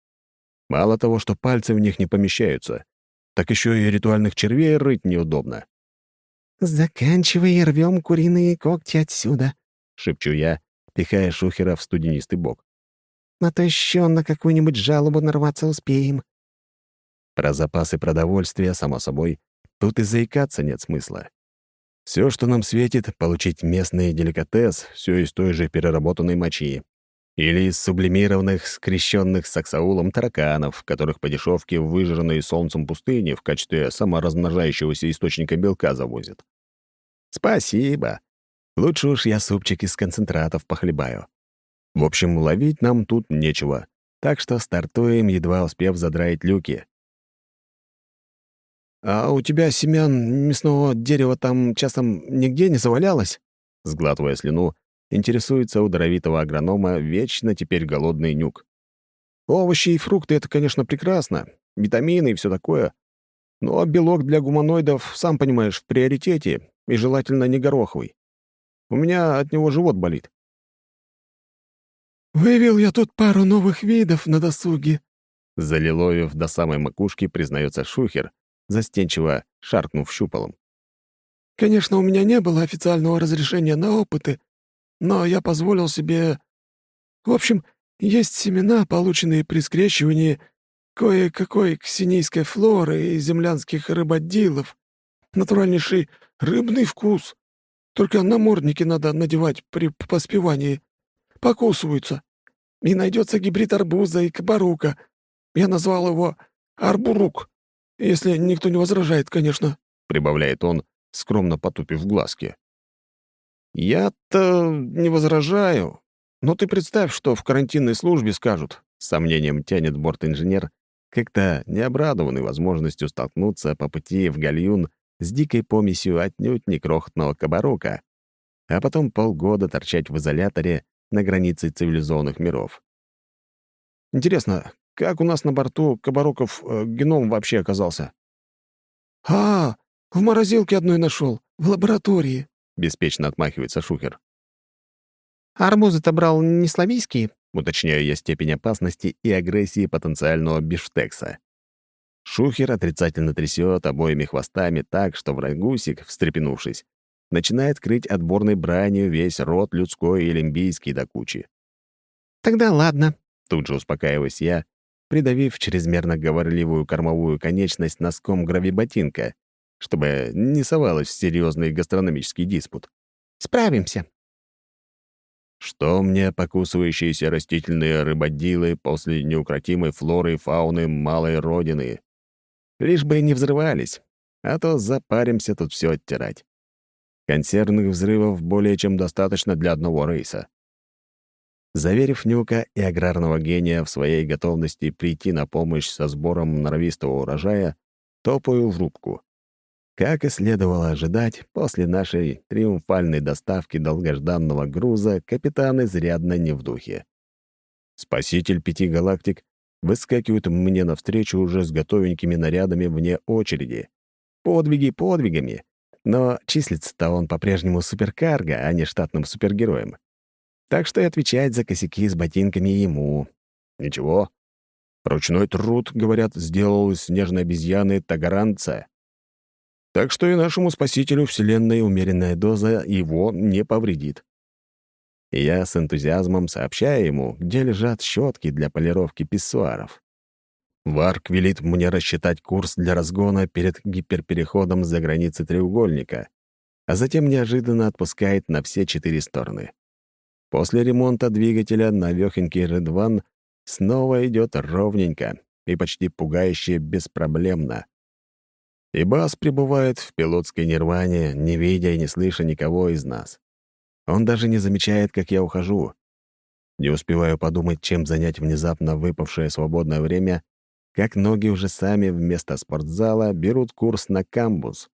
Мало того, что пальцы в них не помещаются, так еще и ритуальных червей рыть неудобно. «Заканчивай и рвем куриные когти отсюда», — шепчу я, пихая шухера в студенистый бок. «А то еще на какую-нибудь жалобу нарваться успеем». Про запасы продовольствия, само собой, тут и заикаться нет смысла. Все, что нам светит, получить местный деликатес, все из той же переработанной мочи. Или из сублимированных, скрещенных с аксаулом тараканов, которых по дешевке в выжженные солнцем пустыни в качестве саморазмножающегося источника белка завозят. Спасибо. Лучше уж я супчик из концентратов похлебаю. В общем, ловить нам тут нечего, так что стартуем, едва успев задраить люки. «А у тебя семян мясного дерева там часом нигде не завалялось?» Сглатывая слюну, интересуется у даровитого агронома вечно теперь голодный нюк. «Овощи и фрукты — это, конечно, прекрасно, витамины и все такое. Но белок для гуманоидов, сам понимаешь, в приоритете, и желательно не гороховый. У меня от него живот болит». «Вывел я тут пару новых видов на досуге», Залиловив до самой макушки, признается Шухер, застенчиво шаркнув щупалом. «Конечно, у меня не было официального разрешения на опыты, но я позволил себе... В общем, есть семена, полученные при скрещивании кое-какой ксенийской флоры и землянских рыбодилов. Натуральнейший рыбный вкус. Только намордники надо надевать при поспевании. Покусываются. И найдется гибрид арбуза и кабарука. Я назвал его арбурук. Если никто не возражает, конечно», — прибавляет он, скромно потупив глазки. «Я-то не возражаю. Но ты представь, что в карантинной службе скажут», — с сомнением тянет борт-инженер, как-то необрадованный возможностью столкнуться по пути в гальюн с дикой помесью отнюдь не крохотного кабарука, а потом полгода торчать в изоляторе на границе цивилизованных миров. Интересно, как у нас на борту Кабароков э, геном вообще оказался?» «А, в морозилке одной нашел, в лаборатории», — беспечно отмахивается Шухер. «Арбузы-то брал не славийские?» — уточняю я степень опасности и агрессии потенциального бифштекса. Шухер отрицательно трясет обоими хвостами так, что врагусик, встрепенувшись, начинает крыть отборной бранью весь рот людской и лимбийский до кучи. «Тогда ладно», — тут же успокаиваюсь я, придавив чрезмерно говорливую кормовую конечность носком гравиботинка, чтобы не совалась в серьезный гастрономический диспут. «Справимся». Что мне покусывающиеся растительные рыбодилы после неукротимой флоры и фауны малой родины? Лишь бы не взрывались, а то запаримся тут все оттирать. Консервных взрывов более чем достаточно для одного рейса. Заверив Нюка и аграрного гения в своей готовности прийти на помощь со сбором норовистого урожая, топаю в рубку. Как и следовало ожидать, после нашей триумфальной доставки долгожданного груза капитан изрядно не в духе. Спаситель пяти галактик выскакивает мне навстречу уже с готовенькими нарядами вне очереди. Подвиги подвигами, но числится-то он по-прежнему суперкарго, а не штатным супергероем. Так что и отвечать за косяки с ботинками ему. Ничего. Ручной труд, говорят, сделал из снежной обезьяны тагаранца. Так что и нашему спасителю Вселенной умеренная доза его не повредит. Я с энтузиазмом сообщаю ему, где лежат щетки для полировки писсуаров. Варк велит мне рассчитать курс для разгона перед гиперпереходом за границы треугольника, а затем неожиданно отпускает на все четыре стороны. После ремонта двигателя навехонький Редван снова идет ровненько и почти пугающе беспроблемно. И Бас пребывает в пилотской нирване, не видя и не слыша никого из нас. Он даже не замечает, как я ухожу. Не успеваю подумать, чем занять внезапно выпавшее свободное время, как ноги уже сами вместо спортзала берут курс на камбус.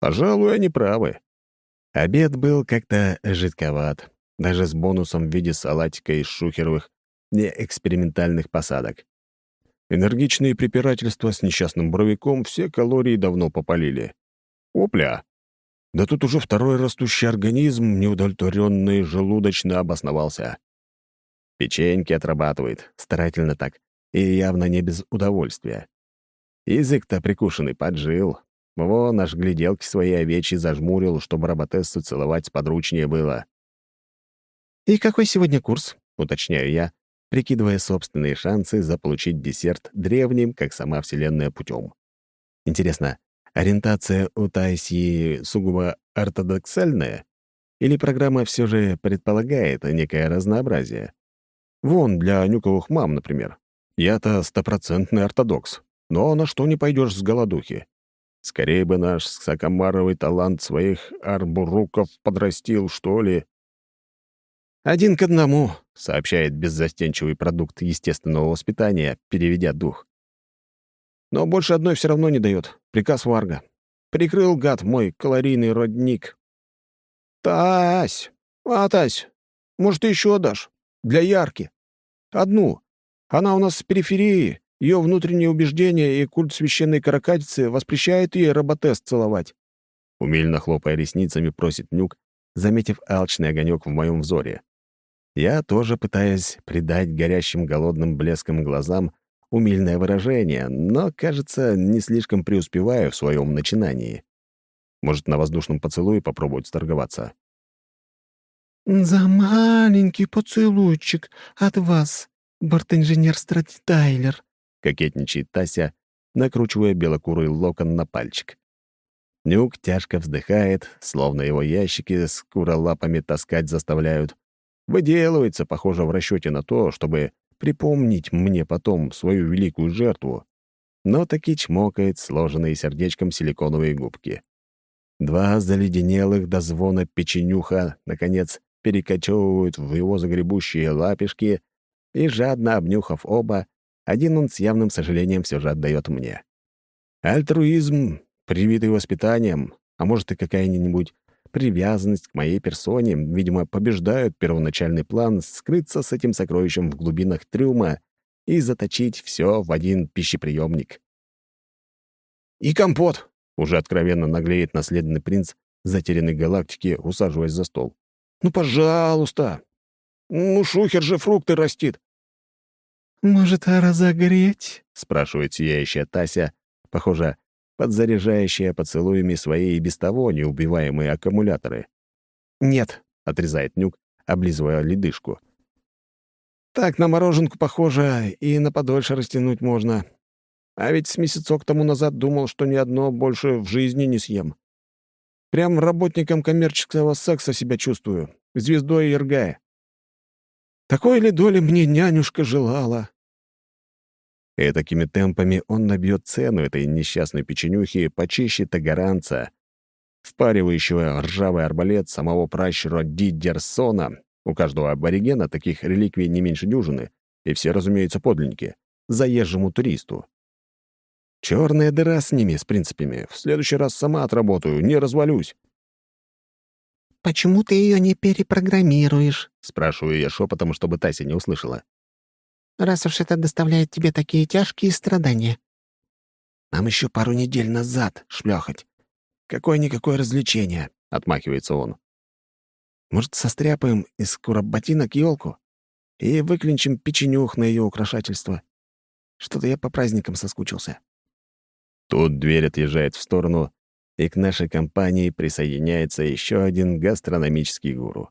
Пожалуй, они правы. Обед был как-то жидковат, даже с бонусом в виде салатика из шухеровых неэкспериментальных посадок. Энергичные препирательства с несчастным бровиком все калории давно попалили. Опля! Да тут уже второй растущий организм, неудовлетворенный желудочно обосновался. Печеньки отрабатывает, старательно так, и явно не без удовольствия. Язык-то прикушенный поджил. Вон аж гляделки свои овечьи зажмурил, чтобы роботессу целовать подручнее было. «И какой сегодня курс?» — уточняю я, прикидывая собственные шансы заполучить десерт древним, как сама Вселенная, путем. Интересно, ориентация у Тайси сугубо ортодоксальная? Или программа все же предполагает некое разнообразие? Вон, для нюковых мам, например. Я-то стопроцентный ортодокс, но на что не пойдешь с голодухи. Скорее бы наш сакомаровый талант своих арбуруков подрастил, что ли. «Один к одному», — сообщает беззастенчивый продукт естественного воспитания, переведя дух. «Но больше одной все равно не дает. Приказ Варга. Прикрыл гад мой калорийный родник». «Тась! А, Тась, может, ты еще дашь? Для Ярки. Одну. Она у нас с периферии. Ее внутренние убеждения и культ священной каракатицы воспрещает ей роботест целовать». Умельно хлопая ресницами, просит Нюк, заметив алчный огонек в моем взоре. Я тоже пытаюсь придать горящим голодным блеском глазам умильное выражение, но, кажется, не слишком преуспеваю в своем начинании. Может, на воздушном поцелуе попробовать сторговаться. «За маленький поцелуйчик от вас, бортинженер Стратитайлер», — кокетничает Тася, накручивая белокурый локон на пальчик. Нюк тяжко вздыхает, словно его ящики с куролапами таскать заставляют, Выделывается, похоже, в расчете на то, чтобы припомнить мне потом свою великую жертву, но таки чмокает сложенные сердечком силиконовые губки. Два заледенелых до звона печенюха, наконец, перекочевывают в его загребущие лапишки, и, жадно обнюхав оба, один он с явным сожалением все же отдает мне. Альтруизм, привитый воспитанием, а может и какая-нибудь привязанность к моей персоне, видимо, побеждают первоначальный план скрыться с этим сокровищем в глубинах трюма и заточить все в один пищеприемник. «И компот!» — уже откровенно наглеет наследный принц затерянной галактики, усаживаясь за стол. «Ну, пожалуйста! Ну, шухер же фрукты растит!» «Может, разогреть?» — спрашивает сияющая Тася, похоже, подзаряжающая поцелуями свои и без того неубиваемые аккумуляторы. «Нет», — отрезает Нюк, облизывая ледышку. «Так на мороженку похоже, и на подольше растянуть можно. А ведь с месяцок тому назад думал, что ни одно больше в жизни не съем. Прям работником коммерческого секса себя чувствую, звездой Иргая. Такой ли доли мне нянюшка желала?» И такими темпами он набьет цену этой несчастной печенюхи почище тагаранца, впаривающего ржавый арбалет самого пращура Дидерсона. У каждого аборигена таких реликвий не меньше дюжины, и все, разумеется, подлинники, заезжему туристу. Черная дыра с ними, с принципами. В следующий раз сама отработаю, не развалюсь. «Почему ты ее не перепрограммируешь?» — спрашиваю я шепотом, чтобы Тася не услышала раз уж это доставляет тебе такие тяжкие страдания». «Нам еще пару недель назад шплёхать. Какое-никакое развлечение», — отмахивается он. «Может, состряпаем из куроботинок елку и выклинчим печенюх на ее украшательство? Что-то я по праздникам соскучился». Тут дверь отъезжает в сторону, и к нашей компании присоединяется еще один гастрономический гуру.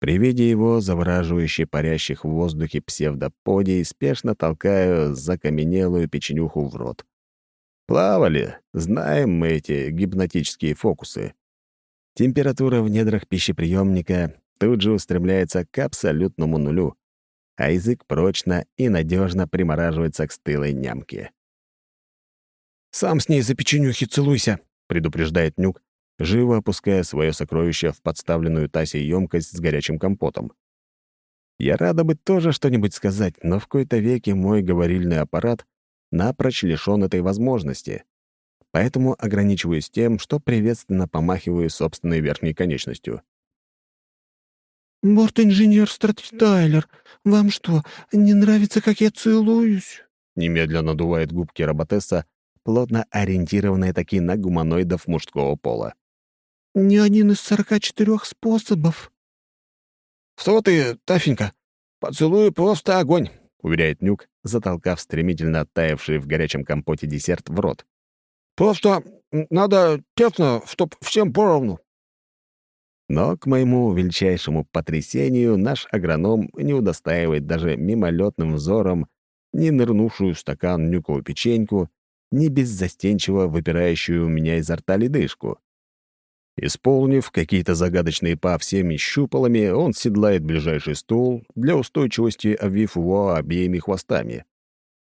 При виде его, завораживающей парящих в воздухе псевдоподий, спешно толкаю закаменелую печенюху в рот. Плавали, знаем мы эти гипнотические фокусы. Температура в недрах пищеприемника тут же устремляется к абсолютному нулю, а язык прочно и надежно примораживается к стылой нямке. «Сам с ней за печенюхи целуйся», — предупреждает Нюк, живо опуская свое сокровище в подставленную Тасей емкость с горячим компотом. Я рада бы тоже что-нибудь сказать, но в кои-то веке мой говорильный аппарат напрочь лишён этой возможности. Поэтому ограничиваюсь тем, что приветственно помахиваю собственной верхней конечностью. «Борт-инженер Стратитайлер, вам что, не нравится, как я целуюсь?» Немедленно надувает губки роботесса, плотно ориентированная таки на гуманоидов мужского пола. «Не один из сорока четырех способов». «Что ты, Тафенька? Поцелуй просто огонь», — уверяет Нюк, затолкав стремительно оттаявший в горячем компоте десерт в рот. «Просто надо тесно, чтоб всем поровну». Но, к моему величайшему потрясению, наш агроном не удостаивает даже мимолетным взором ни нырнувшую в стакан нюковую печеньку, ни беззастенчиво выпирающую у меня изо рта ледышку. Исполнив какие-то загадочные па всеми щупалами, он седлает ближайший стул, для устойчивости обвив его обеими хвостами.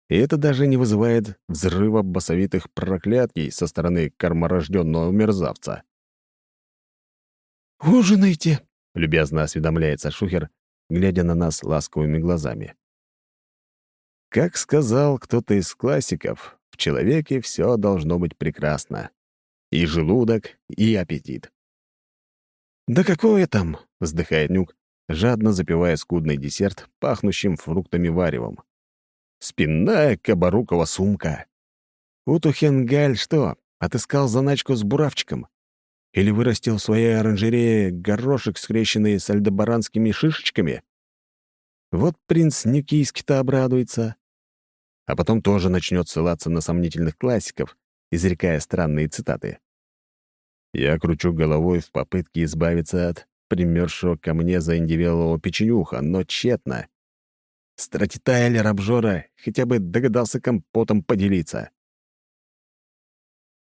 И это даже не вызывает взрыва басовитых проклятий со стороны корморожденного мерзавца. «Ужинайте!» — любезно осведомляется Шухер, глядя на нас ласковыми глазами. Как сказал кто-то из классиков, в человеке все должно быть прекрасно. И желудок, и аппетит. «Да какое там?» — вздыхает Нюк, жадно запивая скудный десерт, пахнущим фруктами варевом. «Спинная кабарукова сумка. Утухенгаль что, отыскал заначку с буравчиком? Или вырастил в своей оранжерее горошек, скрещенный с альдебаранскими шишечками? Вот принц Никийский-то обрадуется. А потом тоже начнет ссылаться на сомнительных классиков, изрекая странные цитаты. Я кручу головой в попытке избавиться от примерзшего ко мне заиндивелого печенюха, но тщетно. Стратитайлер обжора хотя бы догадался компотом поделиться.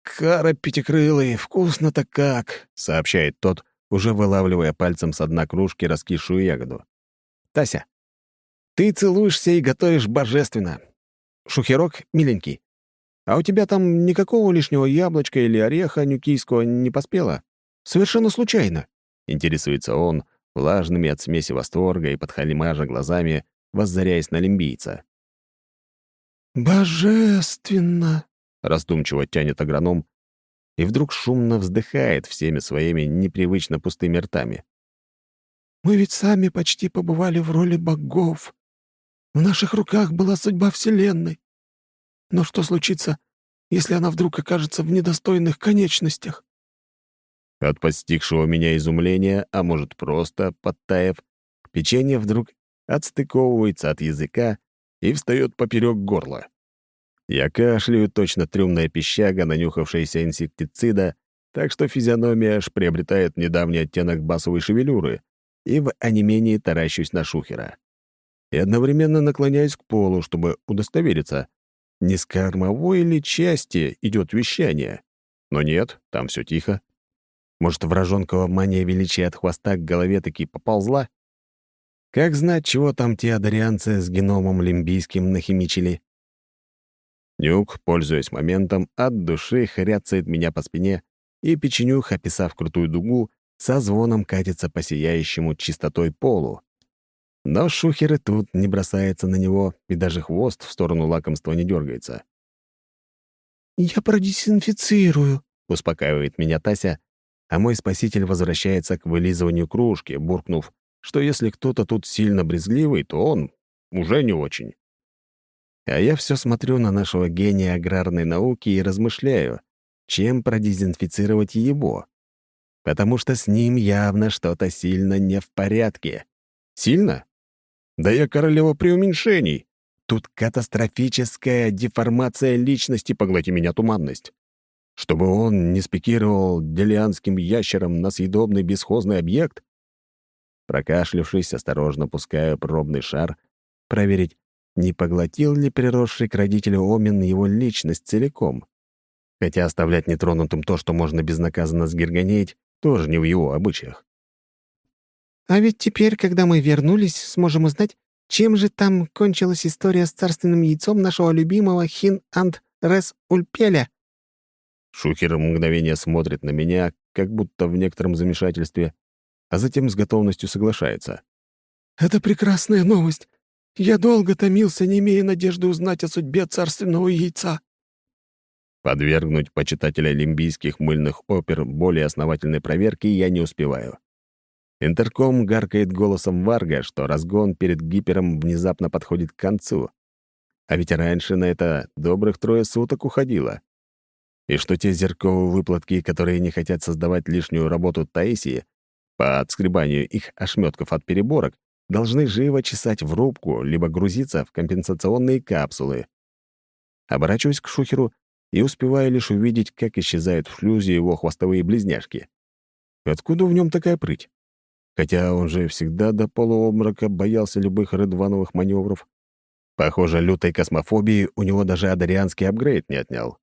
«Кара пятикрылый, вкусно-то как!» — сообщает тот, уже вылавливая пальцем с дна кружки раскисшую ягоду. «Тася, ты целуешься и готовишь божественно. Шухерок миленький. А у тебя там никакого лишнего яблочка или ореха нюкийского не поспело? Совершенно случайно?» — интересуется он, влажными от смеси восторга и подхалимажа глазами, воззаряясь на лимбийца. «Божественно!» — раздумчиво тянет агроном и вдруг шумно вздыхает всеми своими непривычно пустыми ртами. «Мы ведь сами почти побывали в роли богов. В наших руках была судьба Вселенной. Но что случится, если она вдруг окажется в недостойных конечностях? От постигшего меня изумления, а может, просто подтаев, печенье вдруг отстыковывается от языка и встает поперек горла. Я кашляю, точно трюмная пищага, нанюхавшаяся инсектицида, так что физиономия аж приобретает недавний оттенок басовой шевелюры, и в онемении таращусь на шухера. И одновременно наклоняюсь к полу, чтобы удостовериться, не с кормовой ли части идет вещание? Но нет, там все тихо. Может, вражонкова мания величия от хвоста к голове таки поползла? Как знать, чего там те одарианцы с геномом лимбийским нахимичили? Нюк, пользуясь моментом, от души хряцает меня по спине, и печенюх, описав крутую дугу, со звоном катится по сияющему чистотой полу. Но Шухер и тут не бросается на него, и даже хвост в сторону лакомства не дергается. «Я продезинфицирую», — успокаивает меня Тася, а мой спаситель возвращается к вылизыванию кружки, буркнув, что если кто-то тут сильно брезгливый, то он уже не очень. А я все смотрю на нашего гения аграрной науки и размышляю, чем продезинфицировать его. Потому что с ним явно что-то сильно не в порядке. Сильно? Да я королева преуменьшений. Тут катастрофическая деформация личности, поглоти меня туманность. Чтобы он не спикировал делианским ящером на съедобный бесхозный объект? Прокашлявшись, осторожно пускаю пробный шар, проверить, не поглотил ли приросший к родителю Омин его личность целиком. Хотя оставлять нетронутым то, что можно безнаказанно сгиргонеть, тоже не в его обычаях. А ведь теперь, когда мы вернулись, сможем узнать, чем же там кончилась история с царственным яйцом нашего любимого Хин Анд Рес Ульпеля. Шухер мгновение смотрит на меня, как будто в некотором замешательстве, а затем с готовностью соглашается. «Это прекрасная новость. Я долго томился, не имея надежды узнать о судьбе царственного яйца». Подвергнуть почитателя олимпийских мыльных опер более основательной проверки я не успеваю. Интерком гаркает голосом Варга, что разгон перед гипером внезапно подходит к концу. А ведь раньше на это добрых трое суток уходило. И что те зерковые выплатки, которые не хотят создавать лишнюю работу Таисии, по отскребанию их ошметков от переборок, должны живо чесать в рубку, либо грузиться в компенсационные капсулы. Оборачиваюсь к шухеру и успеваю лишь увидеть, как исчезают в шлюзе его хвостовые близняшки. Откуда в нем такая прыть? Хотя он же всегда до полуобморока боялся любых рыдвановых маневров. Похоже, лютой космофобии у него даже адарианский апгрейд не отнял.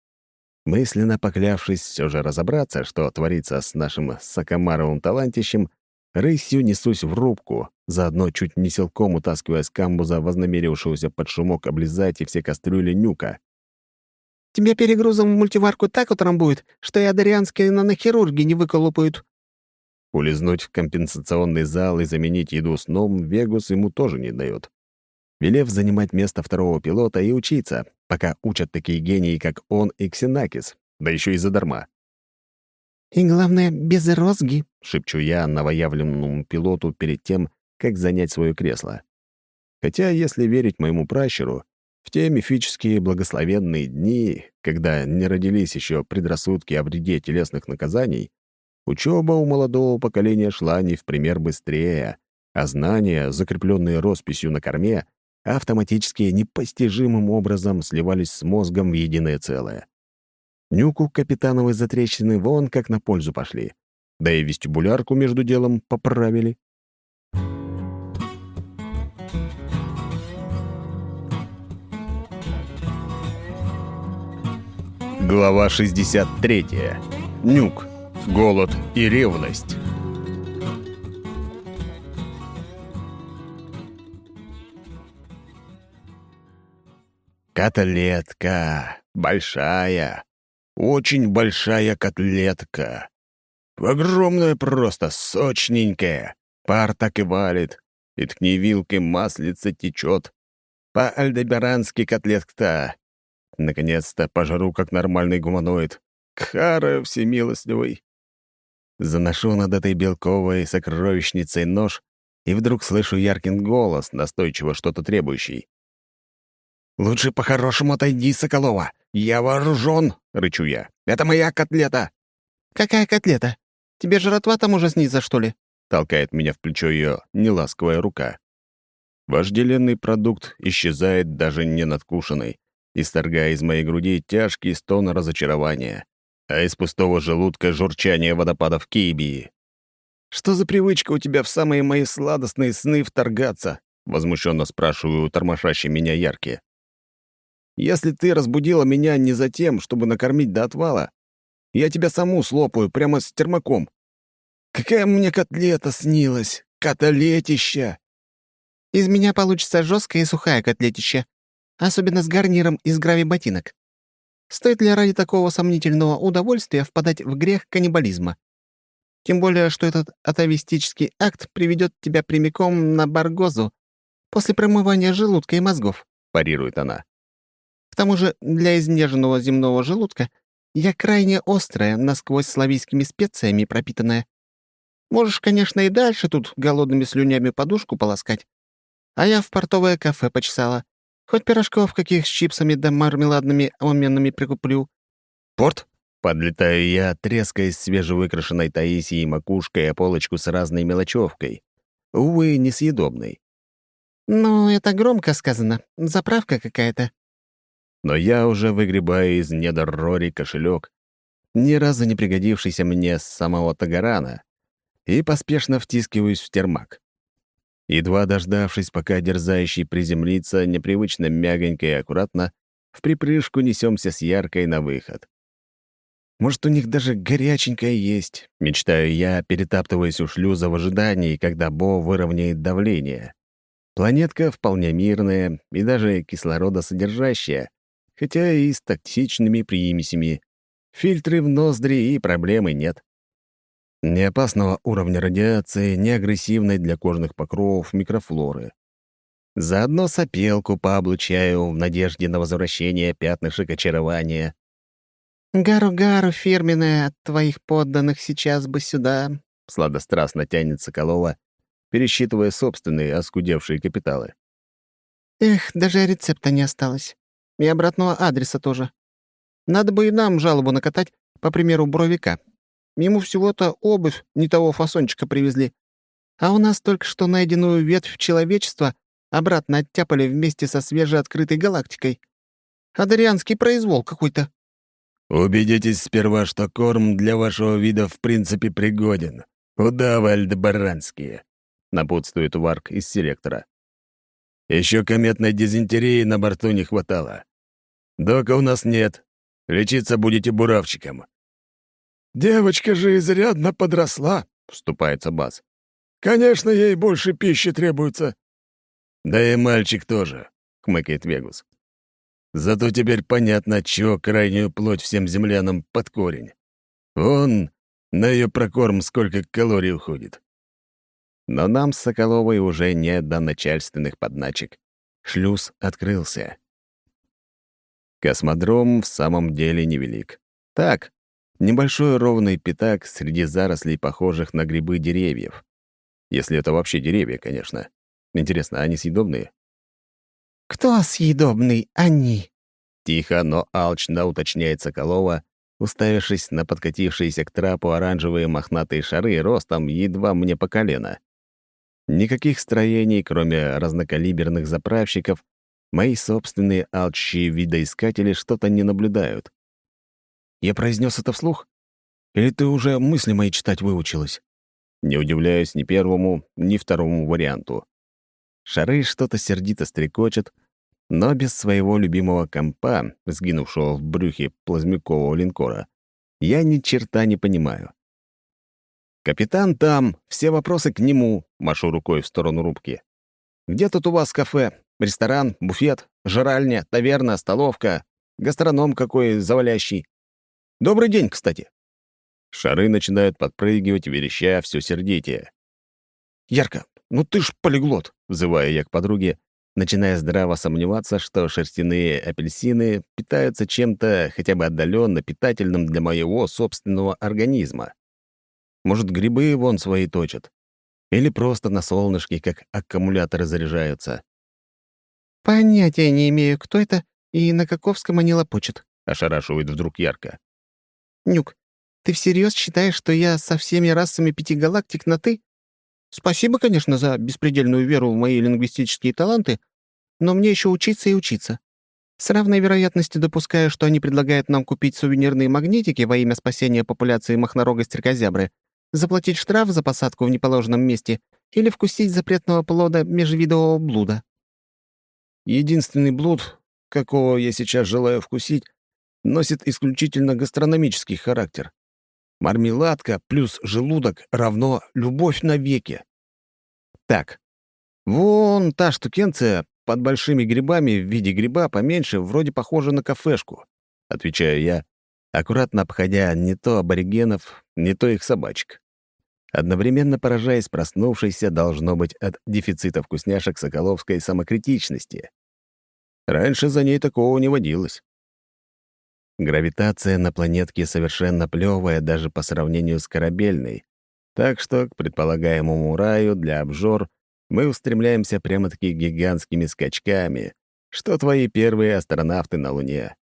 Мысленно поклявшись все же разобраться, что творится с нашим Сакамаровым талантищем, рысью несусь в рубку, заодно чуть не силком утаскивая с камбуза вознамерившегося под шумок облизать и все кастрюли нюка. «Тебя перегрузом в мультиварку так утрамбует, что и адарианские нанохирурги не выколупают», Улизнуть в компенсационный зал и заменить еду сном Вегус ему тоже не дает. Велев занимать место второго пилота и учиться, пока учат такие гении, как он и Ксенакис, да еще и задарма. «И главное, без розги», — шепчу я новоявленному пилоту перед тем, как занять свое кресло. Хотя, если верить моему пращуру, в те мифические благословенные дни, когда не родились еще предрассудки о вреде телесных наказаний, Учеба у молодого поколения шла не в пример быстрее, а знания, закрепленные росписью на корме, автоматически непостижимым образом сливались с мозгом в единое целое. Нюку капитановой затрещины вон как на пользу пошли. Да и вестибулярку между делом поправили. Глава 63. Нюк голод и ревность. Котлетка. Большая. Очень большая котлетка. Огромная просто, сочненькая. Пар так и валит. И ткни вилкой маслица течет. По-альдебарански котлетка. Наконец-то пожру, как нормальный гуманоид. Кхара всемилостливый. Заношу над этой белковой сокровищницей нож, и вдруг слышу Яркин голос, настойчиво что-то требующий. «Лучше по-хорошему отойди, Соколова! Я вооружен!» — рычу я. «Это моя котлета!» «Какая котлета? Тебе жратва там уже снизу, что ли?» — толкает меня в плечо ее неласковая рука. Вожделенный продукт исчезает даже не надкушенный, исторгая из моей груди тяжкий стон разочарования а из пустого желудка журчание водопадов Кибии. «Что за привычка у тебя в самые мои сладостные сны вторгаться?» — возмущенно спрашиваю у тормошащей меня яркие. «Если ты разбудила меня не за тем, чтобы накормить до отвала, я тебя саму слопаю прямо с термаком. Какая мне котлета снилась! Котлетища!» «Из меня получится жесткая и сухая котлетища, особенно с гарниром из грави-ботинок. Стоит ли ради такого сомнительного удовольствия впадать в грех каннибализма? Тем более, что этот атовистический акт приведет тебя прямиком на баргозу после промывания желудка и мозгов», — парирует она. «К тому же для изнеженного земного желудка я крайне острая, насквозь славийскими специями пропитанная. Можешь, конечно, и дальше тут голодными слюнями подушку полоскать. А я в портовое кафе почесала. Хоть пирожков каких с чипсами да мармеладными оменными прикуплю». «Порт?» — подлетаю я, трескаясь свежевыкрашенной Таисией макушкой о полочку с разной мелочевкой. Увы, несъедобной. «Ну, это громко сказано. Заправка какая-то». Но я уже выгребаю из недр Рори кошелек, ни разу не пригодившийся мне с самого Тагарана, и поспешно втискиваюсь в термак. Едва дождавшись, пока дерзающий приземлится, непривычно мягонько и аккуратно, в припрыжку несемся с яркой на выход. Может, у них даже горяченькое есть, мечтаю я, перетаптываясь у шлюза в ожидании, когда Бо выровняет давление. Планетка вполне мирная и даже кислородосодержащая, хотя и с токсичными примесями. Фильтры в ноздри и проблемы нет. Ни опасного уровня радиации, ни агрессивной для кожных покровов микрофлоры. Заодно сопелку пооблучаю в надежде на возвращение пятнышек очарования. «Гару-гару, фирменная, от твоих подданных сейчас бы сюда», — сладострастно тянет Соколова, пересчитывая собственные оскудевшие капиталы. «Эх, даже рецепта не осталось. И обратного адреса тоже. Надо бы и нам жалобу накатать, по примеру буровика. Ему всего-то обувь не того фасончика привезли. А у нас только что найденную ветвь человечества обратно оттяпали вместе со свежеоткрытой галактикой. Адарианский произвол какой-то». «Убедитесь сперва, что корм для вашего вида в принципе пригоден. Удавы альдебаранские», — напутствует Варк из селектора. «Еще кометной дизентерии на борту не хватало. Дока у нас нет. Лечиться будете буравчиком». «Девочка же изрядно подросла», — вступается Бас. «Конечно, ей больше пищи требуется». «Да и мальчик тоже», — хмыкает Вегус. Зато теперь понятно, чего крайнюю плоть всем землянам под корень. Он на ее прокорм сколько калорий уходит. Но нам с Соколовой уже не до начальственных подначек. Шлюз открылся. Космодром в самом деле невелик. Так, небольшой ровный пятак среди зарослей, похожих на грибы деревьев. Если это вообще деревья, конечно. Интересно, они съедобные? «Кто съедобный? Они!» Тихо, но алчно уточняет Соколова, уставившись на подкатившиеся к трапу оранжевые мохнатые шары ростом едва мне по колено. Никаких строений, кроме разнокалиберных заправщиков, мои собственные алчие видоискатели что-то не наблюдают. Я произнес это вслух? Или ты уже мысли мои читать выучилась? Не удивляюсь ни первому, ни второму варианту. Шары что-то сердито стрекочет, но без своего любимого компа, сгинувшего в брюхе плазмякового линкора, я ни черта не понимаю. «Капитан там, все вопросы к нему», — машу рукой в сторону рубки. «Где тут у вас кафе? Ресторан, буфет, жральня, таверна, столовка, гастроном какой завалящий? Добрый день, кстати». Шары начинают подпрыгивать, вереща все сердитие. «Ярко, ну ты ж полиглот!» — взываю я к подруге, начиная здраво сомневаться, что шерстяные апельсины питаются чем-то хотя бы отдаленно питательным для моего собственного организма. Может, грибы вон свои точат. Или просто на солнышке, как аккумуляторы заряжаются. «Понятия не имею, кто это и на Каковском они лопочут», — ошарашивает вдруг ярко. «Нюк, ты всерьез считаешь, что я со всеми расами пяти галактик на «ты»? Спасибо, конечно, за беспредельную веру в мои лингвистические таланты, но мне еще учиться и учиться. С равной вероятностью допускаю, что они предлагают нам купить сувенирные магнитики во имя спасения популяции махнорогой стрекозябры, заплатить штраф за посадку в неположенном месте или вкусить запретного плода межвидового блуда. Единственный блуд, какого я сейчас желаю вкусить, носит исключительно гастрономический характер. Мармеладка плюс желудок равно любовь навеки. Так, вон та штукенция под большими грибами в виде гриба поменьше вроде похожа на кафешку, отвечаю я, аккуратно обходя не то аборигенов, не то их собачек. Одновременно поражаясь проснувшейся, должно быть, от дефицита вкусняшек соколовской самокритичности. Раньше за ней такого не водилось. Гравитация на планетке совершенно плевая даже по сравнению с корабельной, так что к предполагаемому раю для обжор мы устремляемся прямо-таки гигантскими скачками, что твои первые астронавты на Луне.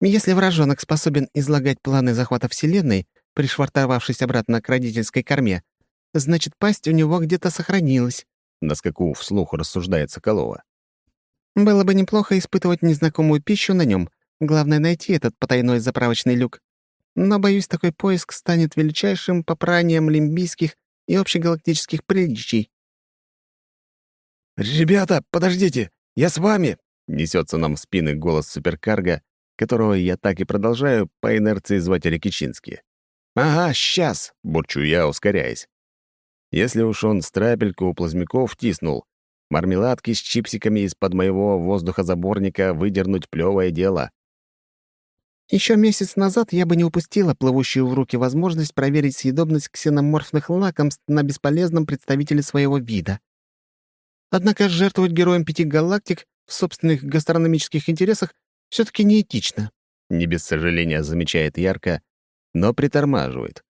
Если вражонок способен излагать планы захвата Вселенной, пришвартовавшись обратно к родительской корме, значит, пасть у него где-то сохранилась, — на скаку вслух рассуждает Соколова. Было бы неплохо испытывать незнакомую пищу на нем, Главное — найти этот потайной заправочный люк. Но, боюсь, такой поиск станет величайшим попранием лимбийских и общегалактических приличий. «Ребята, подождите! Я с вами!» — несется нам в спины голос суперкарга, которого я так и продолжаю по инерции звать Рикичински. «Ага, сейчас!» — бурчу я, ускоряясь. Если уж он страпельку у плазмяков тиснул, мармеладки с чипсиками из-под моего воздухозаборника выдернуть плевое дело. Еще месяц назад я бы не упустила плывущую в руки возможность проверить съедобность ксеноморфных лакомств на бесполезном представителе своего вида. Однако жертвовать героем пяти галактик в собственных гастрономических интересах все таки неэтично. Не без сожаления замечает ярко, но притормаживает.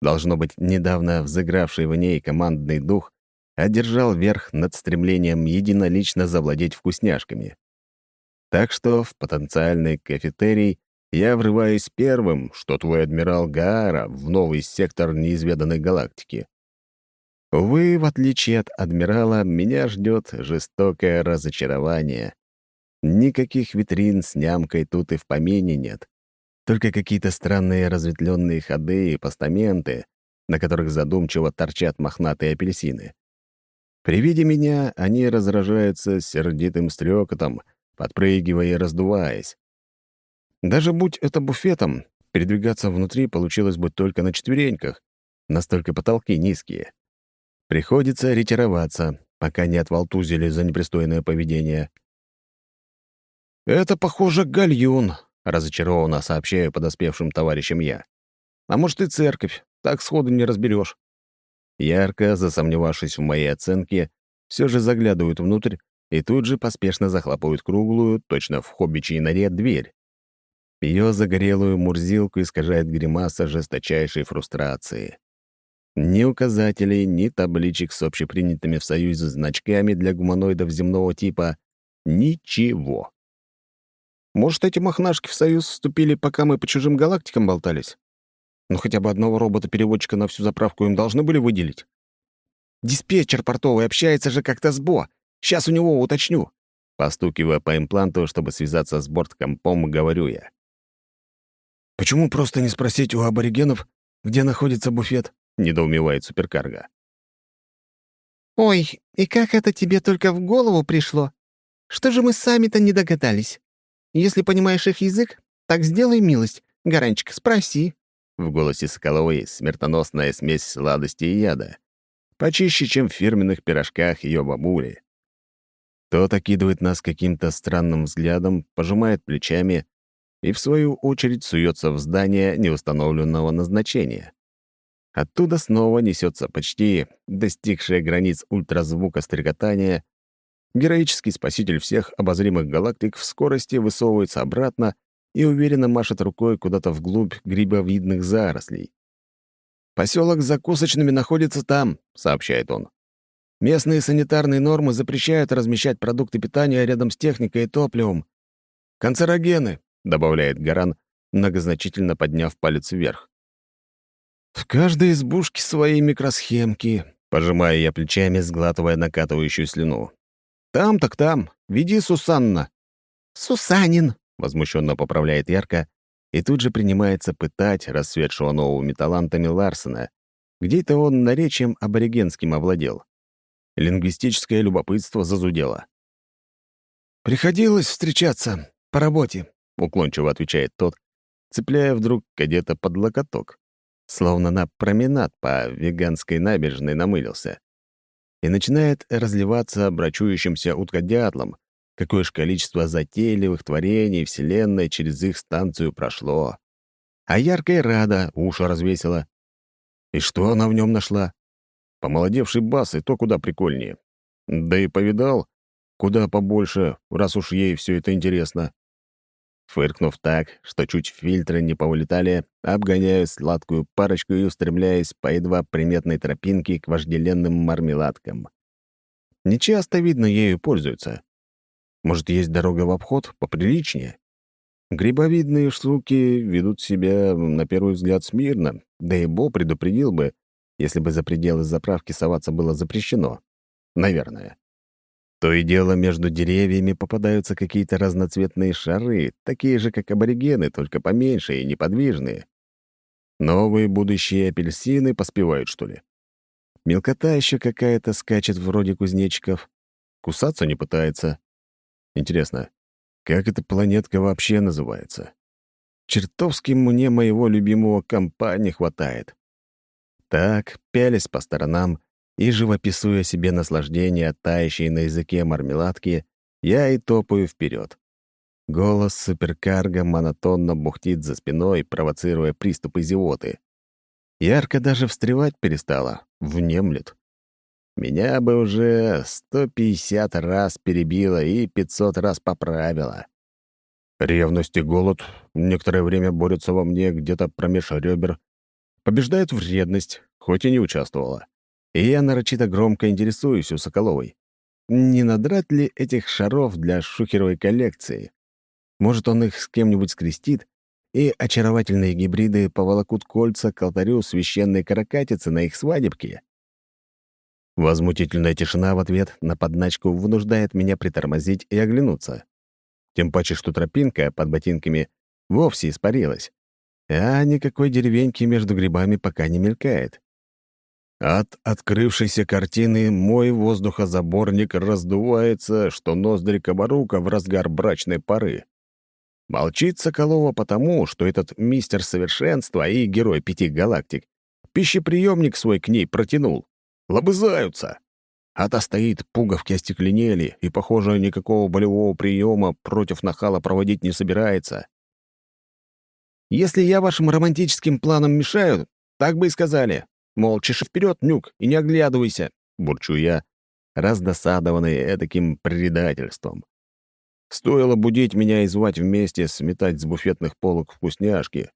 Должно быть, недавно взыгравший в ней командный дух одержал верх над стремлением единолично завладеть вкусняшками. Так что в потенциальный кафетерий я врываюсь первым, что твой адмирал Гаара в новый сектор неизведанной галактики. Увы, в отличие от адмирала, меня ждет жестокое разочарование. Никаких витрин с нямкой тут и в помине нет. Только какие-то странные разветвленные ходы и постаменты, на которых задумчиво торчат мохнатые апельсины. При виде меня они разражаются сердитым стрекотом, подпрыгивая и раздуваясь. Даже будь это буфетом, передвигаться внутри получилось бы только на четвереньках, настолько потолки низкие. Приходится ретироваться, пока не отвалтузили за непристойное поведение. «Это, похоже, гальюн», — разочарованно сообщаю подоспевшим товарищам я. «А может, и церковь, так сходу не разберешь. Ярко, засомневавшись в моей оценке, все же заглядывают внутрь и тут же поспешно захлопывают круглую, точно в хоббичьей норе, дверь. Ее загорелую мурзилку искажает гримаса жесточайшей фрустрации. Ни указателей, ни табличек с общепринятыми в Союзе значками для гуманоидов земного типа — ничего. Может, эти мохнашки в Союз вступили, пока мы по чужим галактикам болтались? Ну, хотя бы одного робота-переводчика на всю заправку им должны были выделить. Диспетчер портовый общается же как-то с Бо. Сейчас у него уточню. Постукивая по импланту, чтобы связаться с борткомпом, говорю я. «Почему просто не спросить у аборигенов, где находится буфет?» — недоумевает суперкарго. «Ой, и как это тебе только в голову пришло? Что же мы сами-то не догадались? Если понимаешь их язык, так сделай милость, Гаранчик, спроси». В голосе Соколовой смертоносная смесь сладости и яда. Почище, чем в фирменных пирожках ее бабули. Тот окидывает нас каким-то странным взглядом, пожимает плечами и, в свою очередь, суется в здание неустановленного назначения. Оттуда снова несется почти достигшая границ ультразвука стрекотания. Героический спаситель всех обозримых галактик в скорости высовывается обратно и уверенно машет рукой куда-то вглубь грибовидных зарослей. «Поселок с закусочными находится там», — сообщает он. «Местные санитарные нормы запрещают размещать продукты питания рядом с техникой и топливом. Канцерогены, добавляет Гаран, многозначительно подняв палец вверх. «В каждой избушке свои микросхемки», — пожимая я плечами, сглатывая накатывающую слюну. «Там так там. Веди, Сусанна». «Сусанин», — возмущенно поправляет Ярко, и тут же принимается пытать расцветшего новыми талантами Ларсена. Где-то он наречием аборигенским овладел. Лингвистическое любопытство зазудело. «Приходилось встречаться по работе», — уклончиво отвечает тот, цепляя вдруг кадета под локоток, словно на променад по веганской набережной намылился, и начинает разливаться брачующимся уткодятлом, какое ж количество затейливых творений Вселенной через их станцию прошло. А яркая рада уши развесила. И что она в нем нашла? Помолодевший бас, и то куда прикольнее. Да и повидал, куда побольше, раз уж ей все это интересно. Фыркнув так, что чуть фильтры не повылетали, обгоняю сладкую парочку и устремляюсь по едва приметной тропинке к вожделенным мармеладкам. Нечасто, видно, ею пользуются. Может, есть дорога в обход, поприличнее? Грибовидные штуки ведут себя, на первый взгляд, смирно, да и Бо предупредил бы, если бы за пределы заправки соваться было запрещено. Наверное. То и дело между деревьями попадаются какие-то разноцветные шары, такие же, как аборигены, только поменьше и неподвижные. Новые будущие апельсины поспевают, что ли? Мелкота еще какая-то скачет вроде кузнечиков. Кусаться не пытается. Интересно, как эта планетка вообще называется? Чертовски мне моего любимого компа не хватает. Так, пялись по сторонам, и, живописуя себе наслаждение от тающей на языке мармеладки, я и топаю вперед. Голос суперкарга монотонно бухтит за спиной, провоцируя приступы зевоты. Ярко даже встревать перестала, внемлет. Меня бы уже 150 раз перебила и 500 раз поправила. Ревность и голод некоторое время борются во мне где-то промеж ребер. Побеждает вредность, хоть и не участвовала. И я нарочито громко интересуюсь у Соколовой. Не надрать ли этих шаров для шухеровой коллекции? Может, он их с кем-нибудь скрестит, и очаровательные гибриды поволокут кольца к алтарю священной каракатицы на их свадебке? Возмутительная тишина в ответ на подначку вынуждает меня притормозить и оглянуться. Тем паче, что тропинка под ботинками вовсе испарилась, а никакой деревеньки между грибами пока не мелькает. От открывшейся картины мой воздухозаборник раздувается, что ноздри кабарука в разгар брачной поры. Молчит Соколова потому, что этот мистер совершенства и герой пяти галактик пищеприемник свой к ней протянул. Лобызаются. А та стоит, пуговки остекленели, и, похоже, никакого болевого приема против нахала проводить не собирается. «Если я вашим романтическим планам мешаю, так бы и сказали. Мол, чеши вперед, нюк, и не оглядывайся», — бурчу я, раздосадованный этаким предательством. Стоило будить меня и звать вместе, сметать с буфетных полок вкусняшки.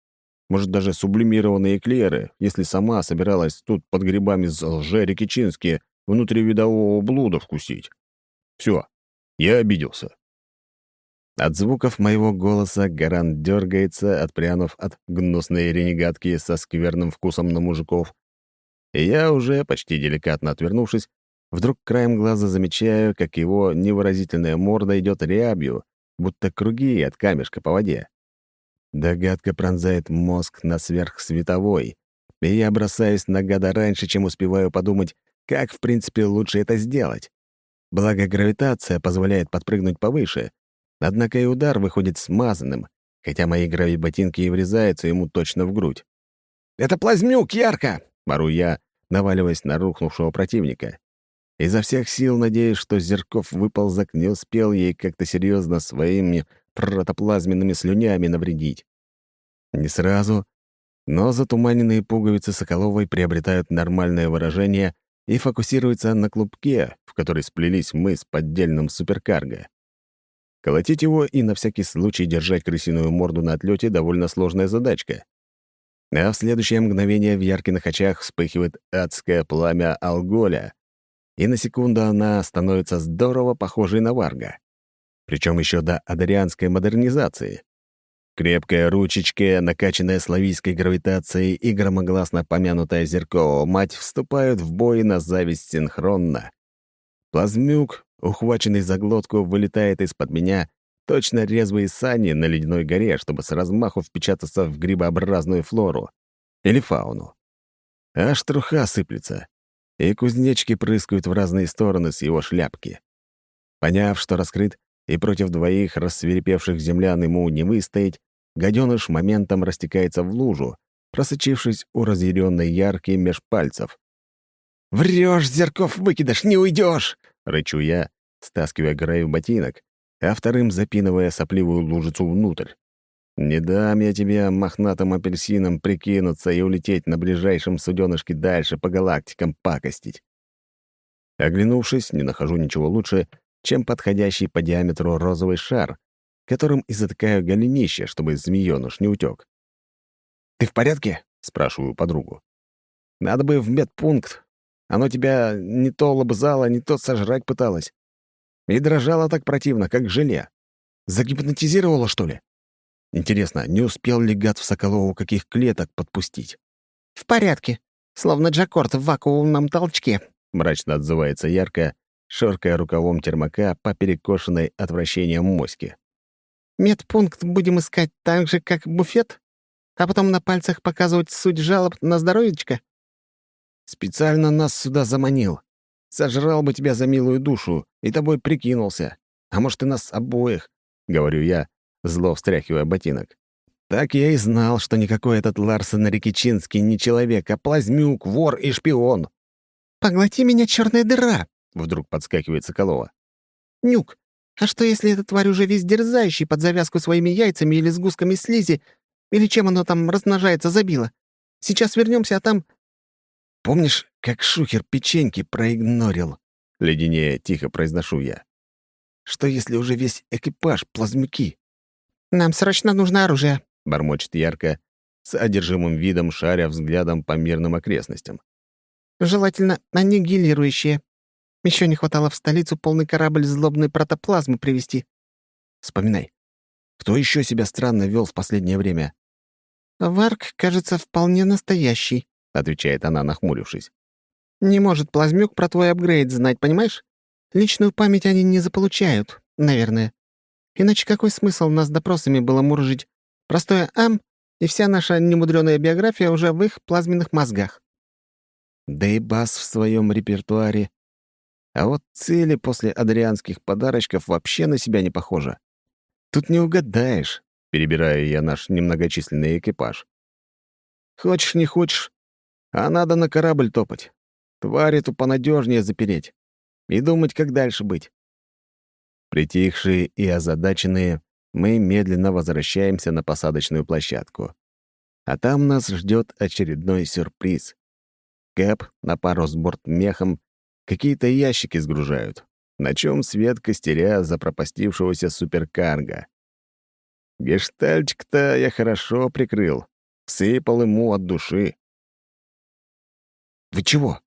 Может, даже сублимированные эклеры, если сама собиралась тут под грибами с лже-рекичинские внутривидового блуда вкусить. Все, я обиделся. От звуков моего голоса Гаран дергается, отпрянув от гнусной ренегатки со скверным вкусом на мужиков. Я уже, почти деликатно отвернувшись, вдруг краем глаза замечаю, как его невыразительная морда идет рябью, будто круги от камешка по воде. Догадка пронзает мозг на сверхсветовой, и я бросаюсь на гада раньше, чем успеваю подумать, как, в принципе, лучше это сделать. Благо, гравитация позволяет подпрыгнуть повыше, однако и удар выходит смазанным, хотя мои гравиботинки и врезаются ему точно в грудь. «Это плазмюк, ярко!» — мору я, наваливаясь на рухнувшего противника. Изо всех сил надеюсь, что Зерков выползок не успел ей как-то серьезно своими протоплазменными слюнями навредить. Не сразу, но затуманенные пуговицы Соколовой приобретают нормальное выражение и фокусируются на клубке, в который сплелись мы с поддельным суперкарго. Колотить его и на всякий случай держать крысиную морду на отлете довольно сложная задачка. А в следующее мгновение в ярких очах вспыхивает адское пламя алголя, и на секунду она становится здорово похожей на варга причем еще до адарианской модернизации. Крепкая ручечка, накачанная славийской гравитацией и громогласно помянутая Зеркова мать вступают в бой на зависть синхронно. Плазмюк, ухваченный за глотку, вылетает из-под меня, точно резвые сани на ледяной горе, чтобы с размаху впечататься в грибообразную флору или фауну. Аж труха сыплется, и кузнечки прыскают в разные стороны с его шляпки. Поняв, что раскрыт, и против двоих рассверепевших землян ему не выстоять, гаденыш моментом растекается в лужу, просочившись у разъяренной яркий меж пальцев. «Врёшь, Зерков, выкидыш, не уйдешь! рычу я, стаскивая граю ботинок, а вторым запинывая сопливую лужицу внутрь. «Не дам я тебе мохнатым апельсином прикинуться и улететь на ближайшем суденышке дальше по галактикам пакостить». Оглянувшись, не нахожу ничего лучше, чем подходящий по диаметру розовый шар, которым и затыкаю голенище, чтобы змеёныш не утек. «Ты в порядке?» — спрашиваю подругу. «Надо бы в медпункт. Оно тебя не то лобзало, не то сожрать пыталось. И дрожало так противно, как желе. Загипнотизировало, что ли? Интересно, не успел ли гад в Соколову каких клеток подпустить?» «В порядке. Словно Джакорд в вакуумном толчке», — мрачно отзывается ярко, шоркая рукавом термака по перекошенной отвращением моське. «Медпункт будем искать так же, как буфет? А потом на пальцах показывать суть жалоб на здоровечко?» «Специально нас сюда заманил. Сожрал бы тебя за милую душу и тобой прикинулся. А может, и нас обоих», — говорю я, зло встряхивая ботинок. «Так я и знал, что никакой этот Ларсен Рикичинский не человек, а плазмюк, вор и шпион». «Поглоти меня, черная дыра!» — вдруг подскакивает Соколова. «Нюк, А что, если эта тварь уже весь дерзающий под завязку своими яйцами или сгустками слизи, или чем оно там размножается, забило? Сейчас вернемся, а там...» «Помнишь, как шухер печеньки проигнорил?» — леденее тихо произношу я. «Что, если уже весь экипаж плазмюки?» «Нам срочно нужно оружие», — бормочет ярко, с одержимым видом шаря взглядом по мирным окрестностям. «Желательно аннигилирующее. Еще не хватало в столицу полный корабль злобной протоплазмы привезти». «Вспоминай, кто еще себя странно вел в последнее время?» «Варк, кажется, вполне настоящий», — отвечает она, нахмурившись. «Не может плазмюк про твой апгрейд знать, понимаешь? Личную память они не заполучают, наверное. Иначе какой смысл нас допросами было муржить? Простое «ам» и вся наша немудреная биография уже в их плазменных мозгах. Да и бас в своем репертуаре. А вот цели после адрианских подарочков вообще на себя не похожа. Тут не угадаешь, перебираю я наш немногочисленный экипаж. Хочешь, не хочешь, а надо на корабль топать. Тварь эту понадежнее запереть. И думать, как дальше быть. Притихшие и озадаченные, мы медленно возвращаемся на посадочную площадку. А там нас ждет очередной сюрприз. Кэп на пару с бортмехом какие-то ящики сгружают, на чем свет костеря запропастившегося суперкарга. Гештальчик-то я хорошо прикрыл, сыпал ему от души. «Вы чего?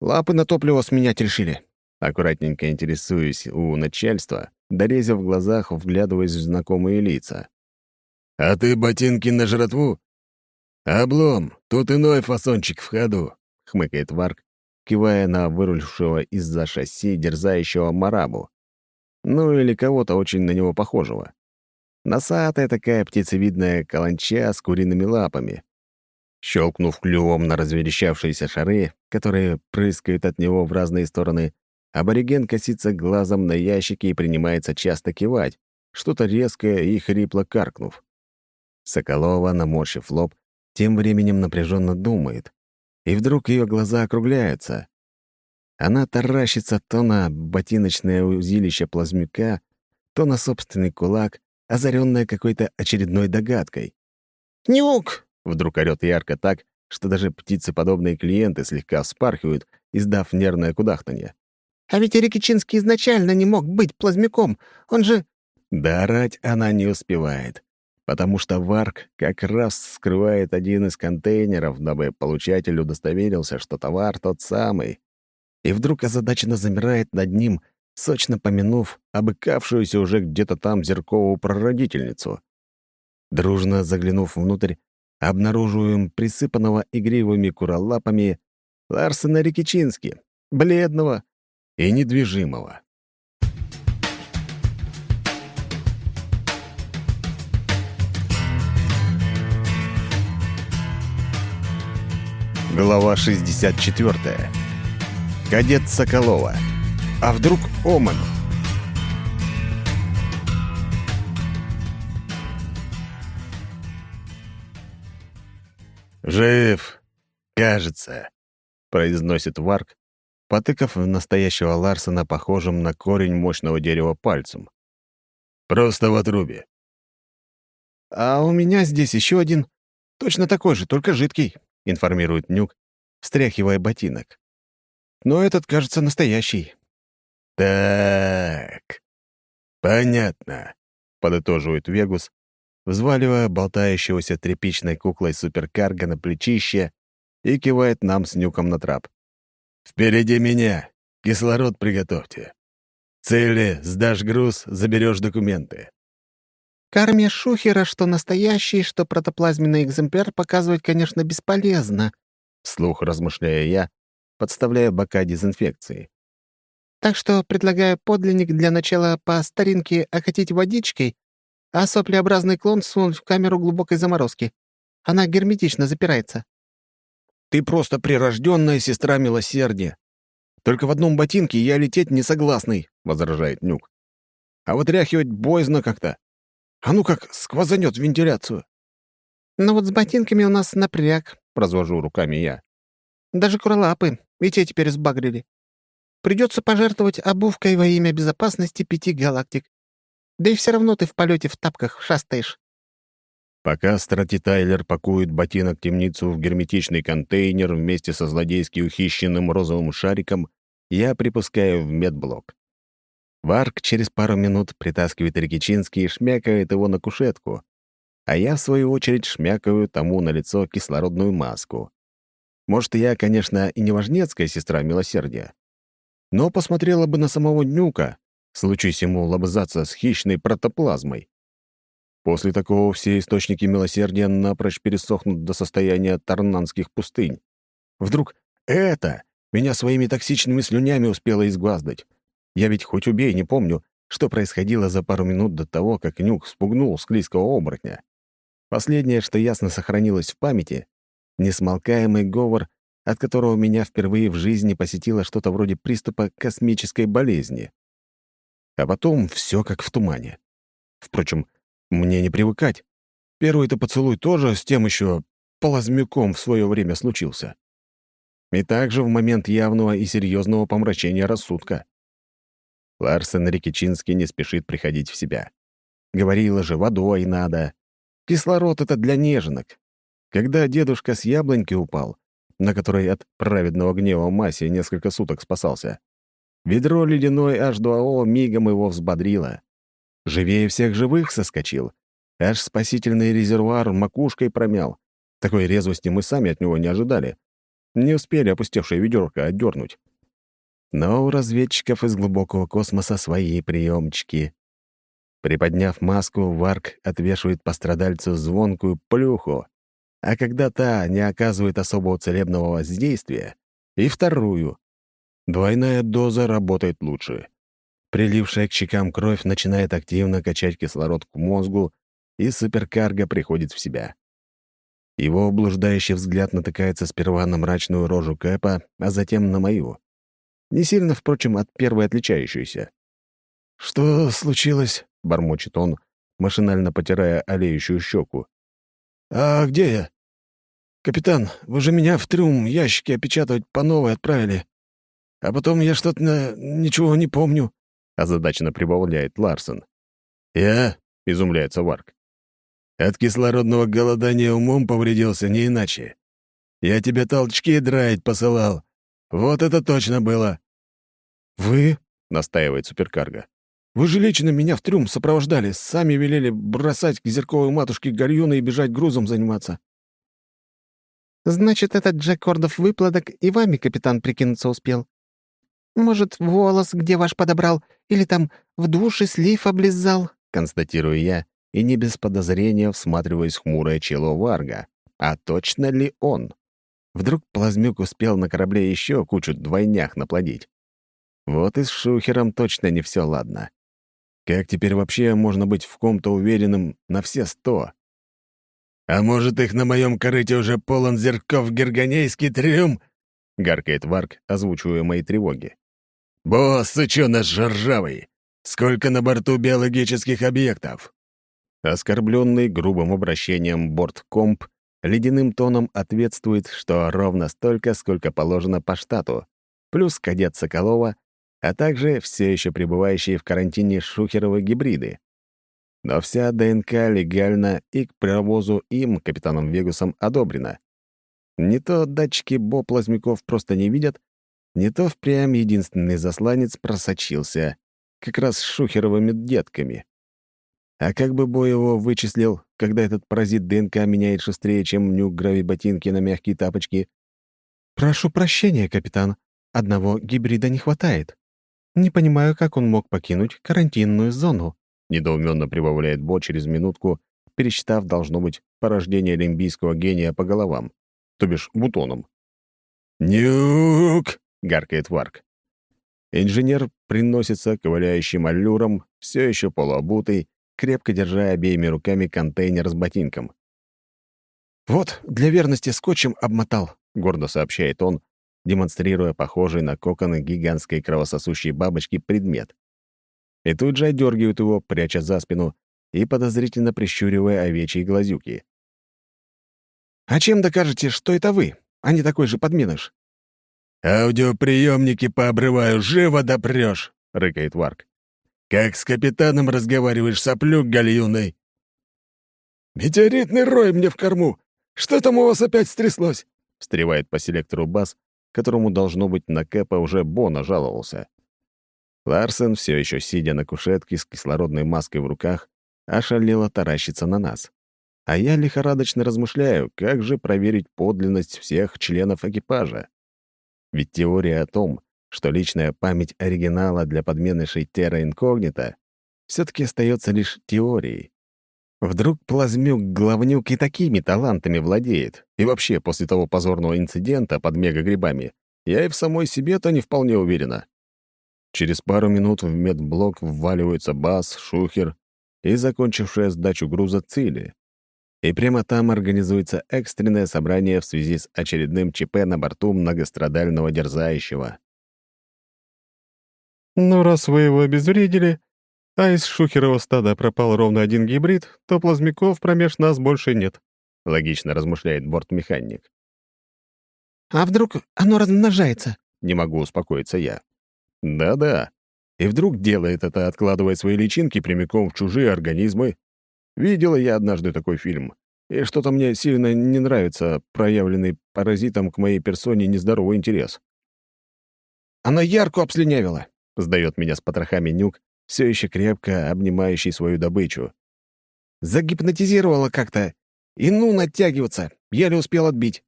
Лапы на топливо сменять решили?» Аккуратненько интересуюсь у начальства, дорезя в глазах, вглядываясь в знакомые лица. «А ты ботинки на жратву?» «Облом, тут иной фасончик в ходу», — хмыкает Варк, кивая на вырулившего из-за шасси дерзающего Марабу. Ну или кого-то очень на него похожего. Носатая такая птицевидная каланча с куриными лапами. Щелкнув клювом на разверещавшиеся шары, которые прыскают от него в разные стороны, Абориген косится глазом на ящики и принимается часто кивать, что-то резкое и хрипло каркнув. Соколова, наморщив лоб, тем временем напряженно думает. И вдруг ее глаза округляются. Она таращится то на ботиночное узилище плазмюка, то на собственный кулак, озаренная какой-то очередной догадкой. «Нюк!» — вдруг орёт ярко так, что даже птицеподобные клиенты слегка вспархивают, издав нервное кудахтанье. А ведь Рикичинский изначально не мог быть плазмяком. Он же...» Да орать она не успевает, потому что Варк как раз скрывает один из контейнеров, дабы получатель удостоверился, что товар тот самый. И вдруг озадаченно замирает над ним, сочно помянув обыкавшуюся уже где-то там зерковую прародительницу. Дружно заглянув внутрь, обнаруживаем присыпанного игривыми куролапами Ларсена Рикичински, бледного, и недвижимого. Глава 64. Кадет Соколова. А вдруг Оман? «Жив, кажется», — произносит Варк, потыкав в настоящего Ларсона похожим на корень мощного дерева пальцем. «Просто в отрубе». «А у меня здесь еще один, точно такой же, только жидкий», — информирует Нюк, встряхивая ботинок. «Но этот, кажется, настоящий». «Так, понятно», — подытоживает Вегус, взваливая болтающегося тряпичной куклой суперкарга на плечище и кивает нам с Нюком на трап. «Впереди меня. Кислород приготовьте. Цели, сдашь груз, заберешь документы». Карме Шухера, что настоящий, что протоплазменный экземпляр, показывать, конечно, бесполезно, — вслух размышляя я, подставляя бока дезинфекции. Так что предлагаю подлинник для начала по старинке окатить водичкой, а соплеобразный клон сунуть в камеру глубокой заморозки. Она герметично запирается. Ты просто прирожденная сестра милосердия. Только в одном ботинке я лететь не согласный, — возражает Нюк. А вытряхивать боязно как-то. А ну как сквозанет в вентиляцию. Ну вот с ботинками у нас напряг, — развожу руками я. Даже крылапы, ведь те теперь сбагрили. Придется пожертвовать обувкой во имя безопасности пяти галактик. Да и все равно ты в полете в тапках шастаешь». Пока Страти Тайлер пакует ботинок темницу в герметичный контейнер вместе со злодейски ухищенным розовым шариком, я припускаю в медблок. Варк через пару минут притаскивает Рикичинский и шмякает его на кушетку, а я, в свою очередь, шмякаю тому на лицо кислородную маску. Может, я, конечно, и не важнецкая сестра милосердия, но посмотрела бы на самого Днюка, случись ему лобызаться с хищной протоплазмой. После такого все источники милосердия напрочь пересохнут до состояния тарнанских пустынь. Вдруг это меня своими токсичными слюнями успело изгваздать. Я ведь хоть убей, не помню, что происходило за пару минут до того, как Нюк спугнул склизкого оборотня. Последнее, что ясно сохранилось в памяти — несмолкаемый говор, от которого меня впервые в жизни посетило что-то вроде приступа космической болезни. А потом все как в тумане. Впрочем, мне не привыкать. Первый-то поцелуй тоже с тем еще плазмюком в свое время случился. И также в момент явного и серьезного помрачения рассудка. Ларсен Рикичинский не спешит приходить в себя. Говорила же, водой надо. Кислород — это для неженок. Когда дедушка с яблоньки упал, на которой от праведного гнева массе несколько суток спасался, ведро ледяной H2O мигом его взбодрило. Живее всех живых соскочил. Аж спасительный резервуар макушкой промял. Такой резвости мы сами от него не ожидали. Не успели опустевшее ведерко отдернуть. Но у разведчиков из глубокого космоса свои приемчики. Приподняв маску, Варк отвешивает пострадальцу звонкую плюху, а когда та не оказывает особого целебного воздействия, и вторую. Двойная доза работает лучше. Прилившая к щекам кровь начинает активно качать кислород к мозгу, и суперкарго приходит в себя. Его блуждающий взгляд натыкается сперва на мрачную рожу Кэпа, а затем на мою. Не сильно, впрочем, от первой отличающейся. «Что случилось?» — бормочет он, машинально потирая олеющую щеку. «А где я?» «Капитан, вы же меня в трюм ящики опечатывать по новой отправили. А потом я что-то ничего не помню», — озадаченно прибавляет Ларсон. «Я?» — изумляется Варк. «От кислородного голодания умом повредился, не иначе. Я тебе толчки драить посылал, вот это точно было!» «Вы?» — настаивает суперкарго. «Вы же лично меня в трюм сопровождали, сами велели бросать к зерковой матушке гальюна и бежать грузом заниматься». «Значит, этот Джек Кордов выплодок и вами, капитан, прикинуться успел. Может, волос где ваш подобрал, или там в душе слив облизал?» Констатирую я, и не без подозрения всматриваясь в хмурое чело Варга. А точно ли он? Вдруг плазмюк успел на корабле еще кучу двойнях наплодить. Вот и с Шухером точно не все ладно. Как теперь вообще можно быть в ком-то уверенным на все сто? «А может, их на моем корыте уже полон зерков герганейский трюм?» — гаркает Варк, озвучивая мои тревоги. «Босс, сычонаш ржавый! Сколько на борту биологических объектов?» Оскорбленный грубым обращением борткомп ледяным тоном ответствует, что ровно столько, сколько положено по штату, плюс кадет Соколова, а также все еще пребывающие в карантине шухеровы гибриды. Но вся ДНК легально и к провозу им, капитаном Вегусом, одобрена. Не то датчики Бо-плазмяков просто не видят, не то впрямь единственный засланец просочился, как раз с шухеровыми детками. А как бы Бо его вычислил, когда этот паразит ДНК меняет шустрее, чем нюк грави-ботинки на мягкие тапочки? «Прошу прощения, капитан. Одного гибрида не хватает. Не понимаю, как он мог покинуть карантинную зону», недоуменно прибавляет Бо через минутку, пересчитав, должно быть, порождение лимбийского гения по головам, то бишь бутоном. «Нюк!» — гаркает Варк. Инженер приносится ковыляющим аллюром, все еще полуобутый, крепко держа обеими руками контейнер с ботинком. «Вот, для верности скотчем обмотал», — гордо сообщает он, демонстрируя похожий на коконы гигантской кровососущей бабочки предмет. И тут же отдергивают его, пряча за спину и подозрительно прищуривая овечьи глазюки. «А чем докажете, что это вы, а не такой же подменыш?» Аудиоприемники пообрываю, живо допрешь, рыкает Варк. Как с капитаном разговариваешь, соплюк гальюной. «Метеоритный рой мне в корму! Что там у вас опять стряслось?» — встревает по селектору Бас, которому, должно быть, на Кэпа уже Бона жаловался. Ларсен, все еще сидя на кушетке с кислородной маской в руках, ошалело таращится на нас. А я лихорадочно размышляю, как же проверить подлинность всех членов экипажа. Ведь теория о том, что личная память оригинала для подменышей Терра Инкогнита все-таки остается лишь теорией. Вдруг плазмюк-главнюк и такими талантами владеет. И вообще, после того позорного инцидента под мегагрибами, я и в самой себе-то не вполне уверена. Через пару минут в медблок вваливаются Бас, Шухер и закончившая сдачу груза Цили. И прямо там организуется экстренное собрание в связи с очередным ЧП на борту многострадального дерзающего. «Ну, раз вы его обезвредили, а из шухерова стада пропал ровно один гибрид, то плазмяков промеж нас больше нет», — логично размышляет бортмеханик. «А вдруг оно размножается?» — не могу успокоиться я. «Да-да. И вдруг делает это, откладывая свои личинки прямиком в чужие организмы. Видела я однажды такой фильм. И что-то мне сильно не нравится проявленный паразитом к моей персоне нездоровый интерес. «Она ярко обслюнявила», — сдает меня с потрохами нюк, все еще крепко обнимающий свою добычу. «Загипнотизировала как-то. И ну натягиваться. Еле успел отбить».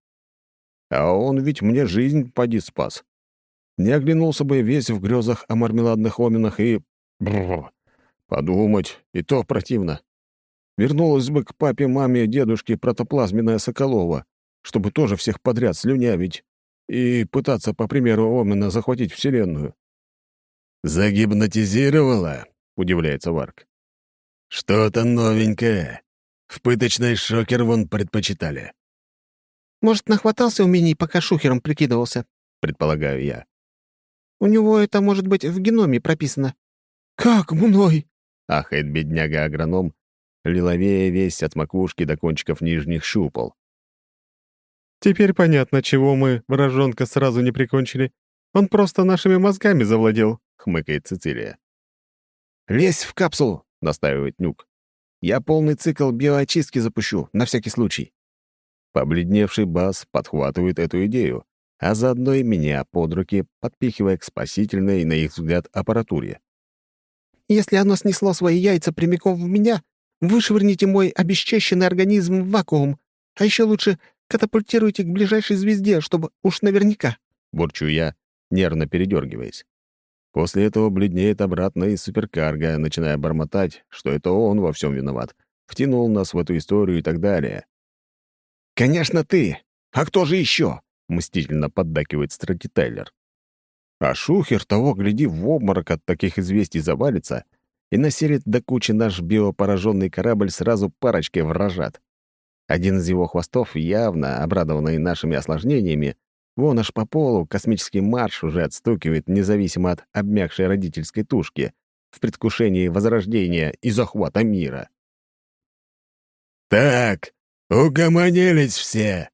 А он ведь мне жизнь поди спас. Не оглянулся бы весь в грезах о мармеладных оминах и... Бррр. Подумать, и то противно вернулась бы к папе, маме, дедушке протоплазменная Соколова, чтобы тоже всех подряд слюнявить и пытаться, по примеру Омена, захватить Вселенную. «Загипнотизировала?» — удивляется Варк. «Что-то новенькое. В пыточный шокер вон предпочитали». «Может, нахватался умений, пока шухером прикидывался?» — предполагаю я. «У него это, может быть, в геноме прописано». «Как мной?» — ахает бедняга-агроном, лиловея весь от макушки до кончиков нижних щупал. «Теперь понятно, чего мы вражонка сразу не прикончили. Он просто нашими мозгами завладел», — хмыкает Цицилия. «Лезь в капсулу», — настаивает Нюк. «Я полный цикл биоочистки запущу, на всякий случай». Побледневший бас подхватывает эту идею, а заодно и меня под руки, подпихивая к спасительной, на их взгляд, аппаратуре. «Если оно снесло свои яйца прямиком в меня, Вышвырните мой обесчещенный организм в вакуум, а еще лучше катапультируйте к ближайшей звезде, чтобы уж наверняка». Бурчу я, нервно передергиваясь. После этого бледнеет обратно из суперкарга, начиная бормотать, что это он во всем виноват, втянул нас в эту историю и так далее. «Конечно, ты! А кто же еще?» — мстительно поддакивает Страти Тайлер. А Шухер того, гляди, в обморок от таких известий завалится — и населит до кучи наш биопораженный корабль сразу парочкой вражат. Один из его хвостов, явно обрадованный нашими осложнениями, вон аж по полу космический марш уже отстукивает, независимо от обмякшей родительской тушки, в предвкушении возрождения и захвата мира. «Так, угомонились все.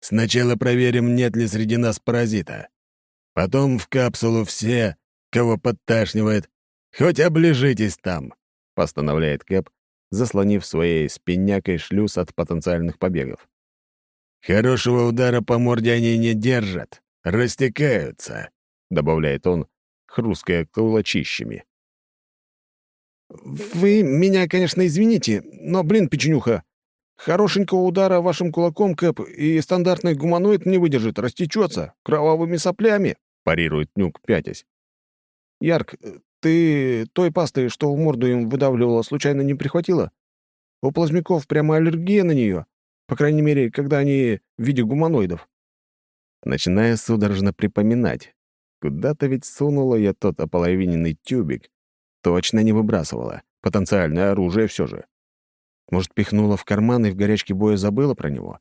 Сначала проверим, нет ли среди нас паразита. Потом в капсулу все, кого подташнивает, «Хоть оближитесь там», — постановляет Кэп, заслонив своей спиннякой шлюз от потенциальных побегов. «Хорошего удара по морде они не держат, растекаются», — добавляет он, хрусткая кулачищами. «Вы меня, конечно, извините, но, блин, печенюха, хорошенького удара вашим кулаком, Кэп, и стандартный гуманоид не выдержит, растечется кровавыми соплями», — парирует Нюк, пятясь. «Ярк, ты той пасты, что в морду им выдавливала, случайно не прихватила? У плазмяков прямо аллергия на нее, по крайней мере, когда они в виде гуманоидов. Начиная судорожно припоминать. Куда-то ведь сунула я тот ополовиненный тюбик. Точно не выбрасывала. Потенциальное оружие все же. Может, пихнула в карман и в горячке боя забыла про него?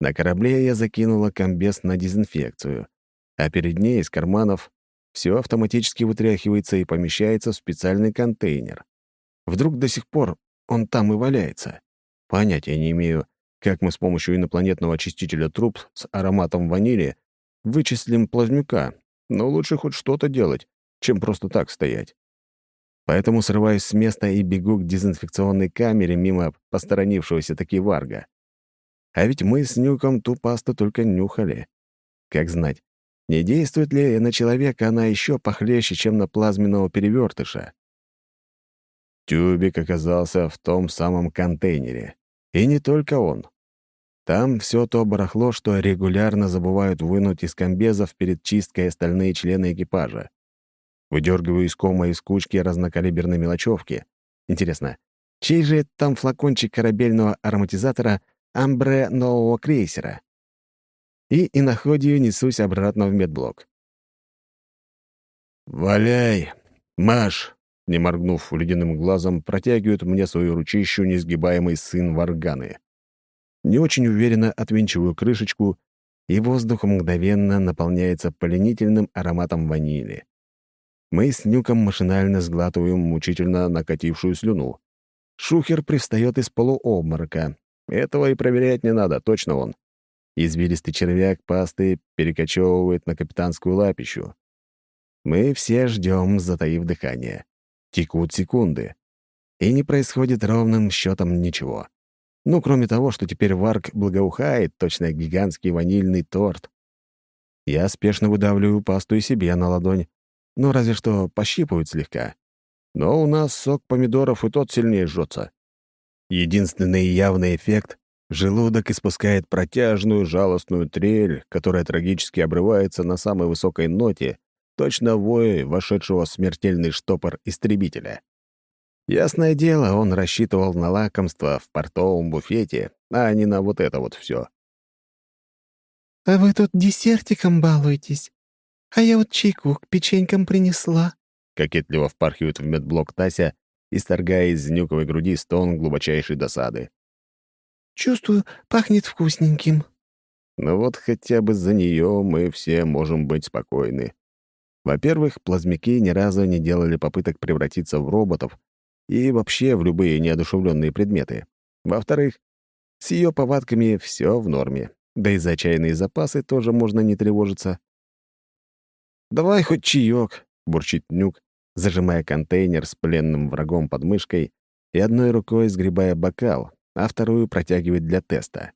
На корабле я закинула комбез на дезинфекцию, а перед ней из карманов все автоматически вытряхивается и помещается в специальный контейнер. Вдруг до сих пор он там и валяется. Понятия не имею, как мы с помощью инопланетного очистителя труб с ароматом ванили вычислим плазмюка, но лучше хоть что-то делать, чем просто так стоять. Поэтому срываюсь с места и бегу к дезинфекционной камере мимо посторонившегося таки варга. А ведь мы с Нюком ту пасту только нюхали. Как знать, не действует ли на человека она еще похлеще, чем на плазменного перевертыша? Тюбик оказался в том самом контейнере. И не только он. Там все то барахло, что регулярно забывают вынуть из комбезов перед чисткой остальные члены экипажа. Выдергиваю из кома из кучки разнокалиберной мелочевки. Интересно, чей же там флакончик корабельного ароматизатора «Амбре» нового крейсера? И иноходию несусь обратно в медблок. «Валяй! Маш!» не моргнув ледяным глазом, протягивает мне свою ручищу несгибаемый сын Варганы. Не очень уверенно отвинчиваю крышечку, и воздух мгновенно наполняется пленительным ароматом ванили. Мы с Нюком машинально сглатываем мучительно накатившую слюну. Шухер пристает из полуобморока. Этого и проверять не надо, точно он. Извилистый червяк пасты перекочевывает на капитанскую лапищу. Мы все ждем, затаив дыхание. Текут секунды. И не происходит ровным счетом ничего. Ну, кроме того, что теперь Варк благоухает, точно гигантский ванильный торт. Я спешно выдавливаю пасту и себе на ладонь, ну, разве что пощипывают слегка. Но у нас сок помидоров и тот сильнее жжется. Единственный явный эффект — желудок испускает протяжную жалостную трель, которая трагически обрывается на самой высокой ноте, Точно вой вошедшего в смертельный штопор истребителя. Ясное дело, он рассчитывал на лакомство в портовом буфете, а не на вот это вот все. «А вы тут десертиком балуетесь, а я вот чайку к печенькам принесла», — кокетливо впархивает в медблок Тася, исторгая из нюковой груди стон глубочайшей досады. «Чувствую, пахнет вкусненьким». Ну вот хотя бы за нее мы все можем быть спокойны. Во-первых, плазмяки ни разу не делали попыток превратиться в роботов и вообще в любые неодушевленные предметы. Во-вторых, с ее повадками все в норме. Да и за чайные запасы тоже можно не тревожиться. «Давай хоть чаек», — бурчит Нюк, зажимая контейнер с пленным врагом под мышкой и одной рукой сгребая бокал, а вторую протягивает для теста.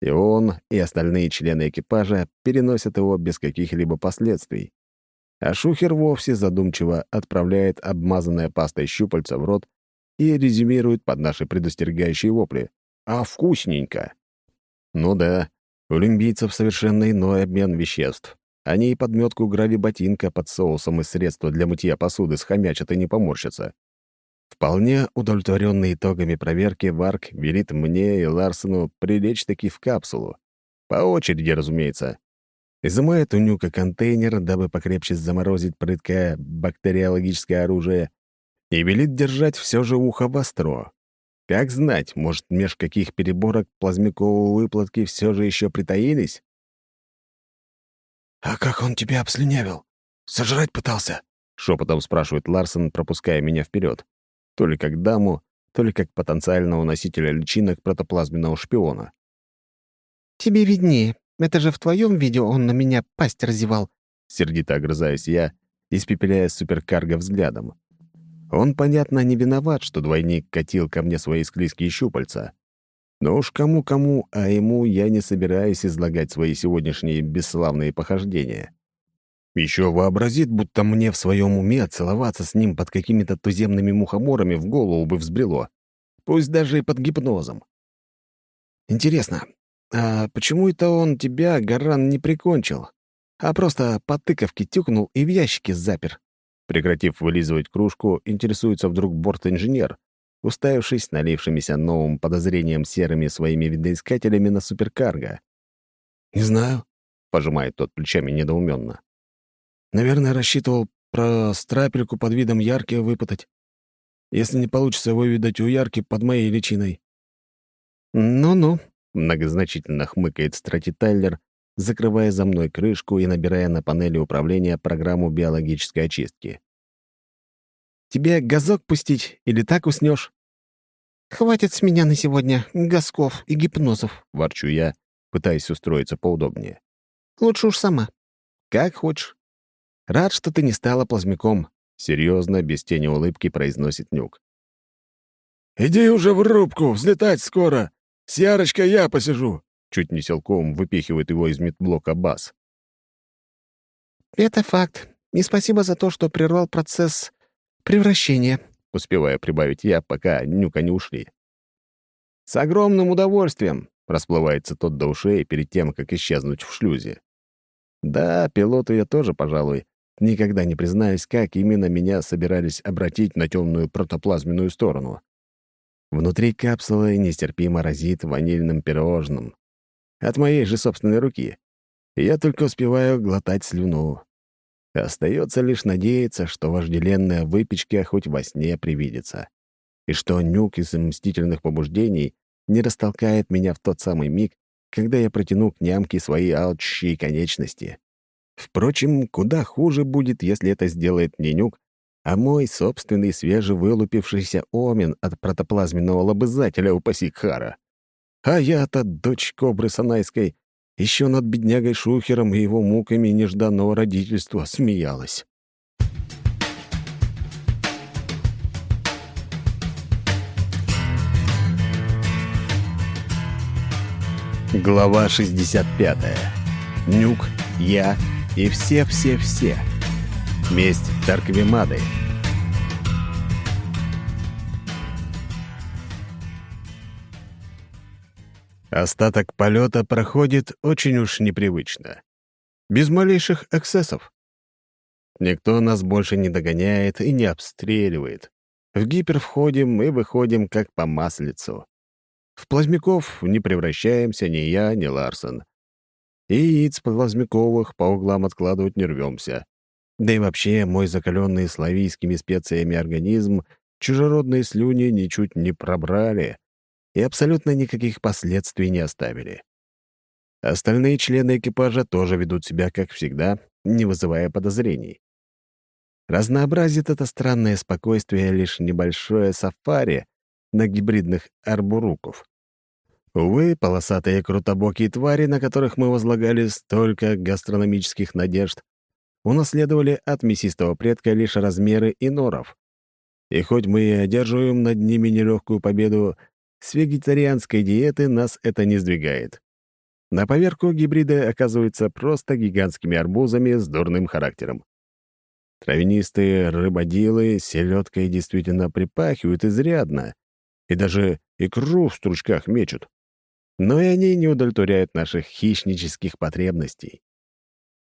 И он, и остальные члены экипажа переносят его без каких-либо последствий а Шухер вовсе задумчиво отправляет обмазанное пастой щупальца в рот и резюмирует под наши предостерегающие вопли. «А вкусненько!» Ну да, у лимбийцев совершенно иной обмен веществ. Они и подметку грави-ботинка под соусом и средства для мытья посуды схомячат и не поморщатся. Вполне удовлетворенный итогами проверки, Варк велит мне и Ларсену прилечь-таки в капсулу. По очереди, разумеется. Изымает у Нюка контейнер, дабы покрепче заморозить прыткое бактериологическое оружие, и велит держать все же ухо востро. Как знать, может, меж каких переборок плазмяковые выплатки все же еще притаились? «А как он тебя обслюнявил? Сожрать пытался?» — шепотом спрашивает Ларсон, пропуская меня вперед. То ли как даму, то ли как потенциального носителя личинок протоплазменного шпиона. «Тебе виднее», это же в твоем видео он на меня пасть разевал. Сердито огрызаюсь я, испепеляя суперкарго взглядом. Он, понятно, не виноват, что двойник катил ко мне свои склизкие щупальца. Но уж кому-кому, а ему я не собираюсь излагать свои сегодняшние бесславные похождения. Еще вообразит, будто мне в своем уме целоваться с ним под какими-то туземными мухоморами в голову бы взбрело. Пусть даже и под гипнозом. Интересно, «А почему это он тебя, Гаран, не прикончил, а просто по тыковке тюкнул и в ящике запер?» Прекратив вылизывать кружку, интересуется вдруг борт-инженер, уставившись налившимися новым подозрением серыми своими видоискателями на суперкарго. «Не знаю», — пожимает тот плечами недоуменно. «Наверное, рассчитывал про страпельку под видом ярки выпытать. Если не получится выведать у ярки под моей личиной». «Ну-ну», Многозначительно хмыкает Страти Тайлер, закрывая за мной крышку и набирая на панели управления программу биологической очистки. «Тебе газок пустить или так уснешь? «Хватит с меня на сегодня газков и гипнозов», — ворчу я, пытаясь устроиться поудобнее. Лучше уж сама». «Как хочешь. Рад, что ты не стала плазмиком», — серьезно, без тени улыбки произносит Нюк. «Иди уже в рубку, взлетать скоро. С Ярочкой я посижу», — чуть не силком выпихивает его из медблока Бас. «Это факт. И спасибо за то, что прервал процесс превращения», — успевая прибавить я, пока Нюка не ушли. «С огромным удовольствием», — расплывается тот до ушей перед тем, как исчезнуть в шлюзе. Да, пилоту я тоже, пожалуй, никогда не признаюсь, как именно меня собирались обратить на темную протоплазменную сторону. Внутри капсулы нестерпимо разит ванильным пирожным. От моей же собственной руки. Я только успеваю глотать слюну. Остается лишь надеяться, что вожделенная выпечка хоть во сне привидится. И что нюк из мстительных побуждений не растолкает меня в тот самый миг, когда я протяну к нямке свои алчущие конечности. Впрочем, куда хуже будет, если это сделает не нюк, а мой собственный свежевылупившийся омен от протоплазменного лобызателя упаси Кхара. А я-то, дочь Кобры Санайской, еще над беднягой Шухером и его муками нежданного родительства смеялась. Глава 65. Нюк, я и все-все-все. Месть Тарквимады. Остаток полета проходит очень уж непривычно. Без малейших эксцессов. Никто нас больше не догоняет и не обстреливает. В гипер входим и выходим как по маслицу. В плазмяков не превращаемся ни я, ни Ларсон. И яиц плазмяковых по углам откладывать не рвемся. Да и вообще, мой закаленный славийскими специями организм чужеродные слюни ничуть не пробрали и абсолютно никаких последствий не оставили. Остальные члены экипажа тоже ведут себя, как всегда, не вызывая подозрений. Разнообразит это странное спокойствие лишь небольшое сафари на гибридных арбуруков. Увы, полосатые крутобокие твари, на которых мы возлагали столько гастрономических надежд, унаследовали от мясистого предка лишь размеры и норов. И хоть мы и одерживаем над ними нелегкую победу, с вегетарианской диеты нас это не сдвигает. На поверку гибриды оказываются просто гигантскими арбузами с дурным характером. Травянистые рыбодилы селедкой действительно припахивают изрядно, и даже икру в стручках мечут но и они не удовлетворяют наших хищнических потребностей.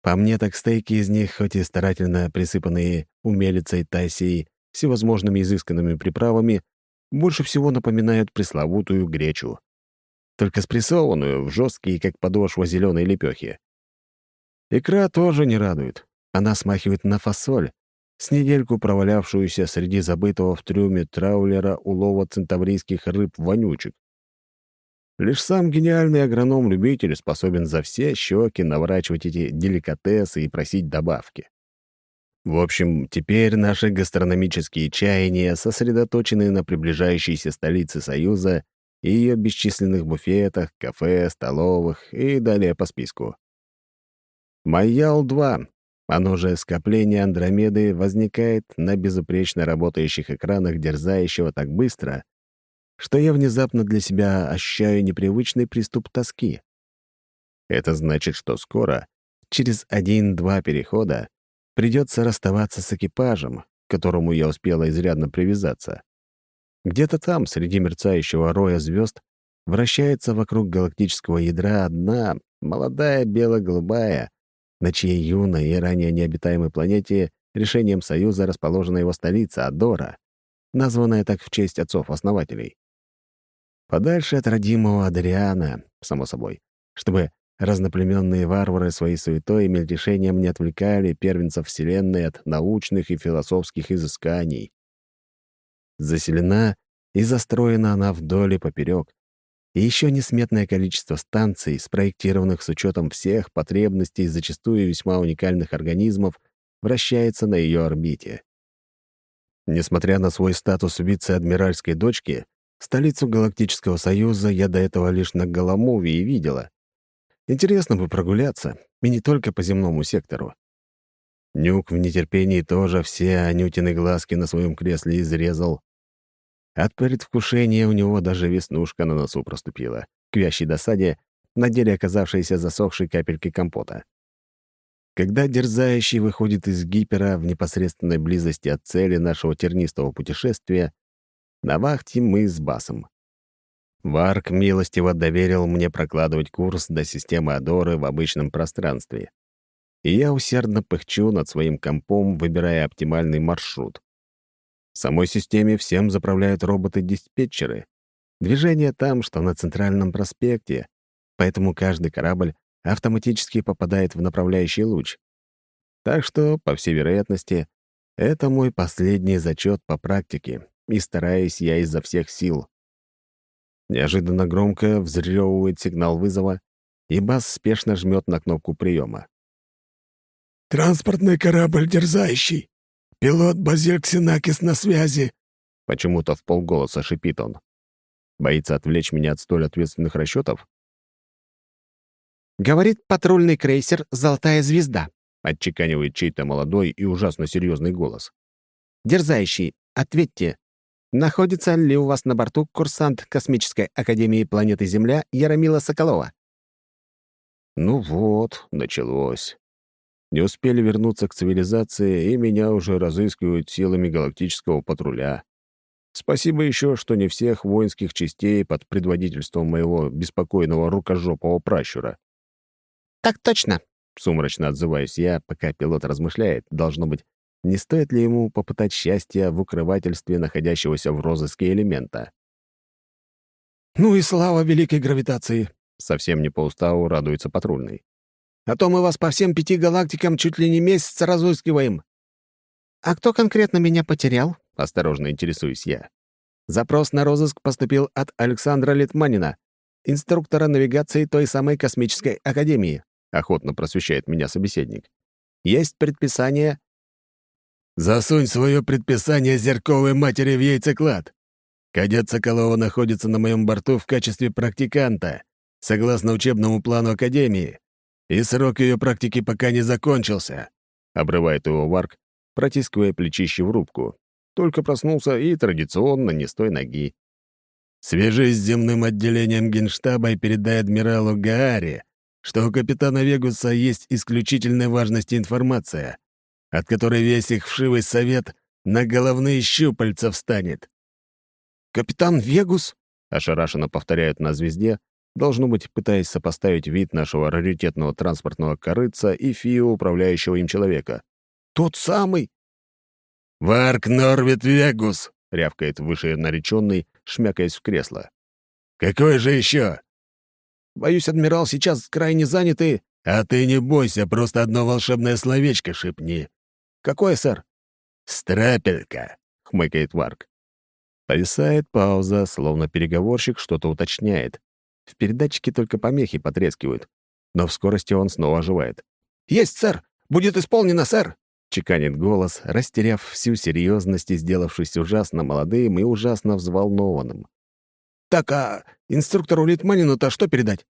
По мне, так стейки из них, хоть и старательно присыпанные умелицей Тайсией всевозможными изысканными приправами, больше всего напоминают пресловутую гречу, только спрессованную в жесткие, как подошва зеленой лепехи. Икра тоже не радует. Она смахивает на фасоль, с недельку провалявшуюся среди забытого в трюме траулера улова центаврийских рыб-вонючек. Лишь сам гениальный агроном-любитель способен за все щеки наворачивать эти деликатесы и просить добавки. В общем, теперь наши гастрономические чаяния сосредоточены на приближающейся столице Союза и ее бесчисленных буфетах, кафе, столовых и далее по списку. Майял-2, оно же скопление Андромеды, возникает на безупречно работающих экранах дерзающего так быстро, что я внезапно для себя ощущаю непривычный приступ тоски. Это значит, что скоро, через один-два перехода, придется расставаться с экипажем, к которому я успела изрядно привязаться. Где-то там, среди мерцающего роя звезд, вращается вокруг галактического ядра одна молодая бело-голубая, на чьей юной и ранее необитаемой планете решением Союза расположена его столица Адора, названная так в честь отцов-основателей. Подальше от родимого Адриана, само собой, чтобы разноплеменные варвары своей суетой и мельтешением не отвлекали первенцев Вселенной от научных и философских изысканий. Заселена и застроена она вдоль и поперек, и еще несметное количество станций, спроектированных с учетом всех потребностей зачастую весьма уникальных организмов, вращается на ее орбите. Несмотря на свой статус вице-адмиральской дочки, Столицу Галактического Союза я до этого лишь на Голомове и видела. Интересно бы прогуляться, и не только по земному сектору. Нюк в нетерпении тоже все Анютины глазки на своем кресле изрезал. От предвкушения у него даже веснушка на носу проступила, к вящей досаде, на деле оказавшейся засохшей капельки компота. Когда дерзающий выходит из гипера в непосредственной близости от цели нашего тернистого путешествия, на вахте мы с Басом. Варк милостиво доверил мне прокладывать курс до системы Адоры в обычном пространстве и я усердно пыхчу над своим компом, выбирая оптимальный маршрут. В самой системе всем заправляют роботы-диспетчеры. Движение там, что на центральном проспекте, поэтому каждый корабль автоматически попадает в направляющий луч. Так что, по всей вероятности, это мой последний зачет по практике, и стараюсь я изо всех сил. Неожиданно громко взрёвывает сигнал вызова, и Бас спешно жмет на кнопку приема. «Транспортный корабль дерзающий. Пилот Базиль Ксенакис на связи», — почему-то в полголоса шипит он. Боится отвлечь меня от столь ответственных расчетов? «Говорит патрульный крейсер «Золотая звезда», — отчеканивает чей-то молодой и ужасно серьезный голос. «Дерзающий, ответьте, находится ли у вас на борту курсант Космической Академии планеты Земля Яромила Соколова?» Ну вот, началось. Не успели вернуться к цивилизации, и меня уже разыскивают силами галактического патруля. Спасибо еще, что не всех воинских частей под предводительством моего беспокойного рукожопого пращура. «Так точно», — сумрачно отзываюсь я, пока пилот размышляет, должно быть, не стоит ли ему попытать счастья в укрывательстве находящегося в розыске элемента. «Ну и слава великой гравитации!» — совсем не по уставу радуется патрульный. А то мы вас по всем пяти галактикам чуть ли не месяц разыскиваем». «А кто конкретно меня потерял?» — осторожно интересуюсь я. Запрос на розыск поступил от Александра Литманина, инструктора навигации той самой космической академии, охотно просвещает меня собеседник. Есть предписание... «Засунь свое предписание зерковой матери в яйцеклад. Кадет Соколова находится на моем борту в качестве практиканта, согласно учебному плану Академии и срок ее практики пока не закончился», — обрывает его Варк, протискивая плечище в рубку. Только проснулся и традиционно не с той ноги. «Свяжись с земным отделением генштаба и передай адмиралу Гааре, что у капитана Вегуса есть исключительной важности информация, от которой весь их вшивый совет на головные щупальца встанет». «Капитан Вегус?» — ошарашенно повторяют на звезде, должно быть, пытаясь сопоставить вид нашего раритетного транспортного корыца и фио управляющего им человека. «Тот самый!» «Варк Норвит Вегус!» — рявкает вышенареченный, шмякаясь в кресло. «Какой же еще?» «Боюсь, адмирал сейчас крайне занят и...» «А ты не бойся, просто одно волшебное словечко шепни». «Какое, сэр?» «Страпелька», — хмыкает Варк. Повисает пауза, словно переговорщик что-то уточняет, в передатчике только помехи потрескивают, но в скорости он снова оживает. «Есть, сэр! Будет исполнено, сэр!» — чеканит голос, растеряв всю серьезность и сделавшись ужасно молодым и ужасно взволнованным. «Так, а инструктору Литманину-то что передать?»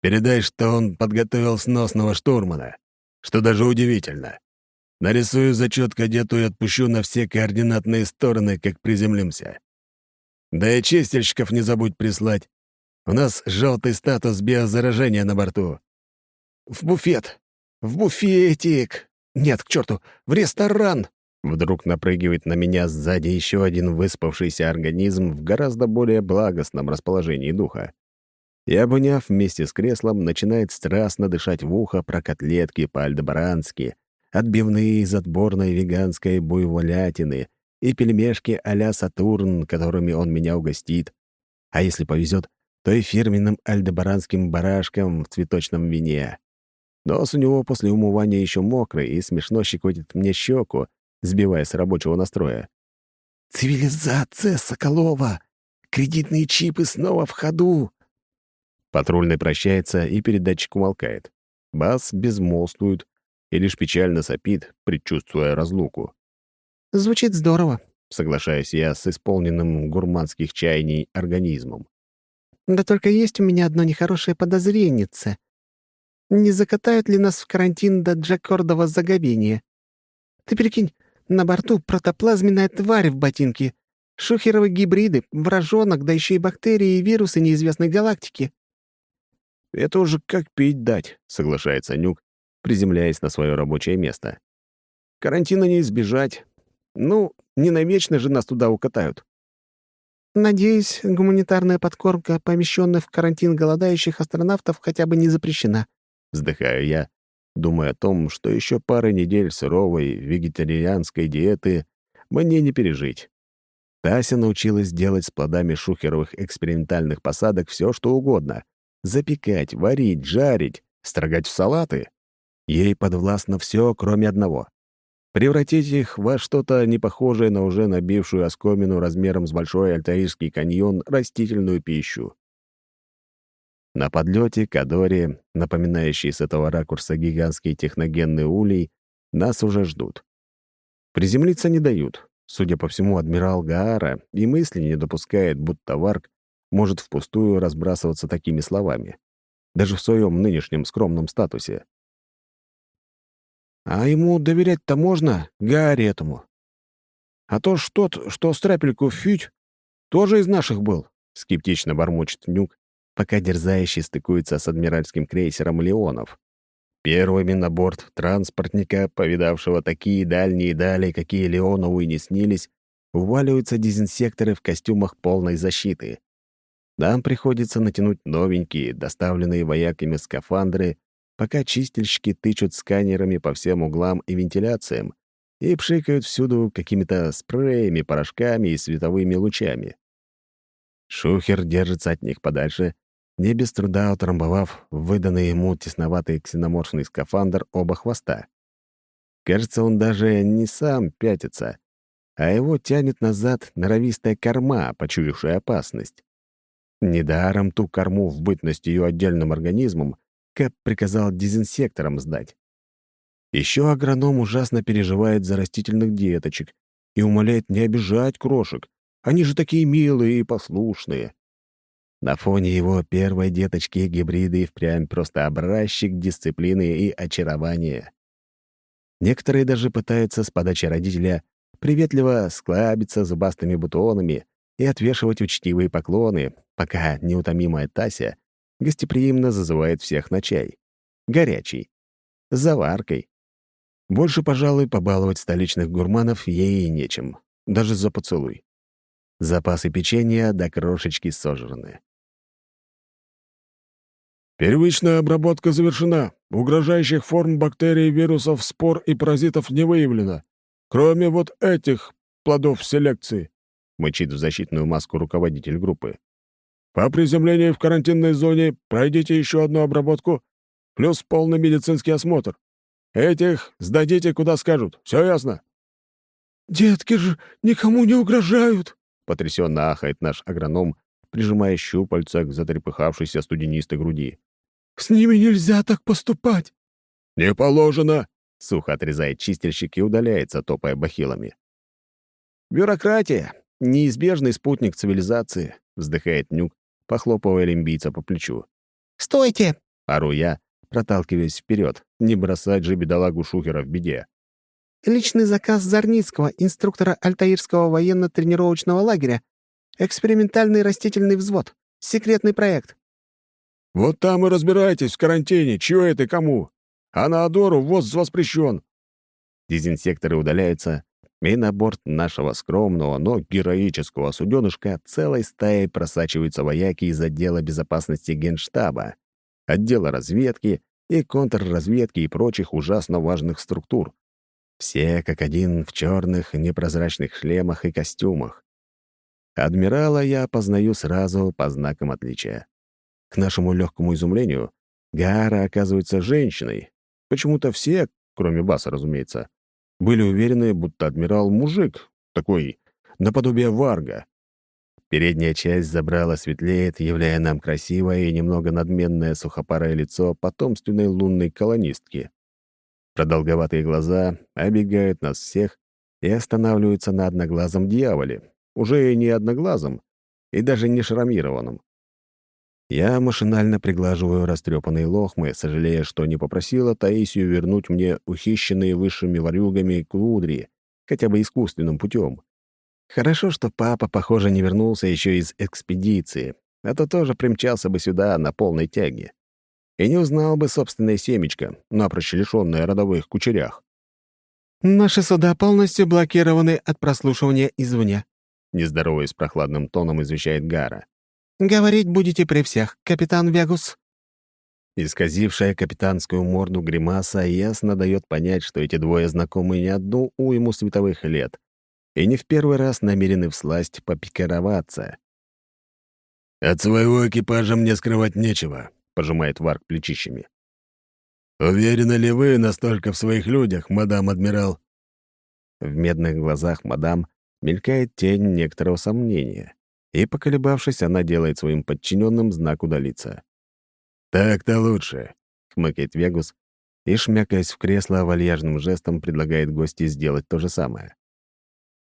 «Передай, что он подготовил сносного штурмана, что даже удивительно. Нарисую зачет кадету и отпущу на все координатные стороны, как приземлимся. Да и чистильщиков не забудь прислать. У нас желтый статус биозаражения на борту». «В буфет! В буфетик! Нет, к черту, в ресторан!» Вдруг напрыгивает на меня сзади еще один выспавшийся организм в гораздо более благостном расположении духа. И, обняв вместе с креслом, начинает страстно дышать в ухо про котлетки по-альдебарански, отбивные из отборной веганской буйволятины и пельмешки а-ля Сатурн, которыми он меня угостит. А если повезет, то и фирменным альдебаранским барашком в цветочном вине. Нос у него после умывания еще мокрый и смешно щекотит мне щеку, сбивая с рабочего настроя. «Цивилизация Соколова! Кредитные чипы снова в ходу!» Патрульный прощается, и передатчик умолкает. Бас безмолвствует и лишь печально сопит, предчувствуя разлуку. «Звучит здорово», — соглашаюсь я с исполненным гурманских чаяний организмом. Да только есть у меня одно нехорошее подозренице. Не закатают ли нас в карантин до Джакордова заговения? Ты прикинь, на борту протоплазменная тварь в ботинке, шухеровы гибриды, вражонок, да еще и бактерии и вирусы неизвестной галактики». «Это уже как пить дать», — соглашается Нюк, приземляясь на свое рабочее место. «Карантина не избежать. Ну, не навечно же нас туда укатают». «Надеюсь, гуманитарная подкормка помещенных в карантин голодающих астронавтов хотя бы не запрещена», — вздыхаю я, думая о том, что еще пары недель суровой вегетарианской диеты мне не пережить. Тася научилась делать с плодами шухеровых экспериментальных посадок все, что угодно. Запекать, варить, жарить, строгать в салаты. Ей подвластно все, кроме одного превратить их во что-то непохожее на уже набившую оскомину размером с большой Альтаирский каньон растительную пищу. На подлете к Адоре, напоминающие с этого ракурса гигантский техногенный улей, нас уже ждут. Приземлиться не дают. Судя по всему, адмирал Гаара и мысли не допускает, будто Варк может впустую разбрасываться такими словами. Даже в своем нынешнем скромном статусе. А ему доверять-то можно, Гарри этому. А то ж тот, что страпельку фють, тоже из наших был, — скептично бормочет Нюк, пока дерзающий стыкуется с адмиральским крейсером «Леонов». Первыми на борт транспортника, повидавшего такие дальние дали, какие Леонову и не снились, уваливаются дезинсекторы в костюмах полной защиты. Нам приходится натянуть новенькие, доставленные вояками скафандры пока чистильщики тычут сканерами по всем углам и вентиляциям и пшикают всюду какими-то спреями, порошками и световыми лучами. Шухер держится от них подальше, не без труда утрамбовав выданный ему тесноватый ксеноморфный скафандр оба хвоста. Кажется, он даже не сам пятится, а его тянет назад норовистая корма, почуявшая опасность. Недаром ту корму в бытность ее отдельным организмом Кэп приказал дезинсектором сдать. Еще агроном ужасно переживает за растительных деточек и умоляет не обижать крошек. Они же такие милые и послушные. На фоне его первой деточки гибриды впрямь просто образчик дисциплины и очарования. Некоторые даже пытаются с подачи родителя приветливо склабиться зубастыми бутонами и отвешивать учтивые поклоны, пока неутомимая Тася гостеприимно зазывает всех на чай. Горячий. С заваркой. Больше, пожалуй, побаловать столичных гурманов ей и нечем. Даже за поцелуй. Запасы печенья до крошечки сожраны. Первичная обработка завершена. Угрожающих форм бактерий, вирусов, спор и паразитов не выявлено. Кроме вот этих плодов селекции, мычит в защитную маску руководитель группы. По приземлении в карантинной зоне пройдите еще одну обработку, плюс полный медицинский осмотр. Этих сдадите, куда скажут. Все ясно?» «Детки же никому не угрожают!» — потрясенно ахает наш агроном, прижимая щупальца к затрепыхавшейся студенистой груди. «С ними нельзя так поступать!» «Не положено!» — сухо отрезает чистильщик и удаляется, топая бахилами. «Бюрократия — неизбежный спутник цивилизации», — вздыхает Нюк, похлопывая лимбийца по плечу. «Стойте!» — ору я, проталкиваясь вперед, не бросать же бедолагу Шухера в беде. «Личный заказ Зарницкого, инструктора Альтаирского военно-тренировочного лагеря. Экспериментальный растительный взвод. Секретный проект». «Вот там и разбирайтесь в карантине, чего это кому. А на Адору ввоз воспрещен». Дезинсекторы удаляются, и на борт нашего скромного, но героического суденышка целой стаей просачиваются вояки из отдела безопасности Генштаба, отдела разведки и контрразведки и прочих ужасно важных структур. Все как один в черных непрозрачных шлемах и костюмах. Адмирала я опознаю сразу по знакам отличия. К нашему легкому изумлению, Гара оказывается женщиной. Почему-то все, кроме Баса, разумеется, были уверены, будто адмирал — мужик, такой, наподобие варга. Передняя часть забрала светлеет, являя нам красивое и немного надменное сухопарое лицо потомственной лунной колонистки. Продолговатые глаза обегают нас всех и останавливаются на одноглазом дьяволе, уже и не одноглазом, и даже не шрамированном. Я машинально приглаживаю растрепанные лохмы, сожалея, что не попросила Таисию вернуть мне ухищенные высшими ворюгами кудри, хотя бы искусственным путем. Хорошо, что папа, похоже, не вернулся еще из экспедиции, а то тоже примчался бы сюда на полной тяге. И не узнал бы собственное семечко, напрочь лишённое родовых кучерях. «Наши суда полностью блокированы от прослушивания извне», нездороваясь прохладным тоном извещает Гара. «Говорить будете при всех, капитан Вегус». Исказившая капитанскую морду гримаса ясно дает понять, что эти двое знакомы не одну уйму световых лет и не в первый раз намерены всласть попикироваться. «От своего экипажа мне скрывать нечего», — пожимает Варк плечищами. «Уверены ли вы настолько в своих людях, мадам адмирал?» В медных глазах мадам мелькает тень некоторого сомнения, и, поколебавшись, она делает своим подчиненным знак удалиться. «Так-то лучше», — хмыкает Вегус и, шмякаясь в кресло, вальяжным жестом предлагает гости сделать то же самое.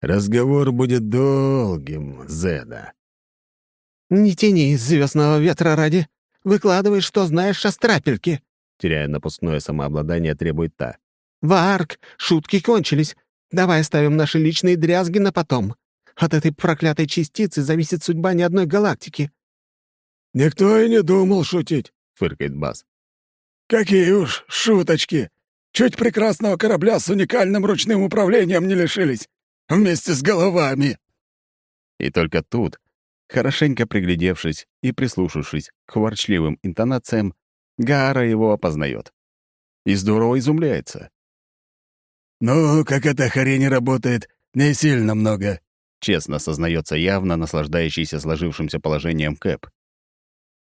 «Разговор будет долгим, Зеда». «Не тяни звездного ветра ради. Выкладывай, что знаешь о страпельке», — теряя напускное самообладание, требует та. «Варк, шутки кончились. Давай оставим наши личные дрязги на потом. От этой проклятой частицы зависит судьба ни одной галактики». «Никто и не думал шутить», — фыркает Бас. «Какие уж шуточки! Чуть прекрасного корабля с уникальным ручным управлением не лишились. Вместе с головами!» И только тут Хорошенько приглядевшись и прислушавшись к ворчливым интонациям, Гара его опознает. И здорово изумляется. «Ну, как эта хрень работает, не сильно много», честно сознается явно наслаждающийся сложившимся положением Кэп.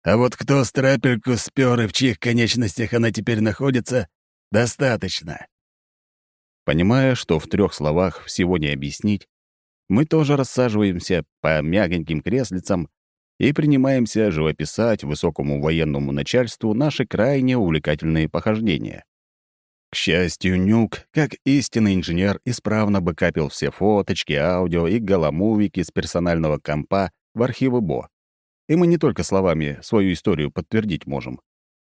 «А вот кто страпельку спер и в чьих конечностях она теперь находится, достаточно». Понимая, что в трех словах всего не объяснить, мы тоже рассаживаемся по мягеньким креслицам и принимаемся живописать высокому военному начальству наши крайне увлекательные похождения. К счастью, Нюк, как истинный инженер, исправно бэкапил все фоточки, аудио и голомувики с персонального компа в архивы БО. И мы не только словами свою историю подтвердить можем.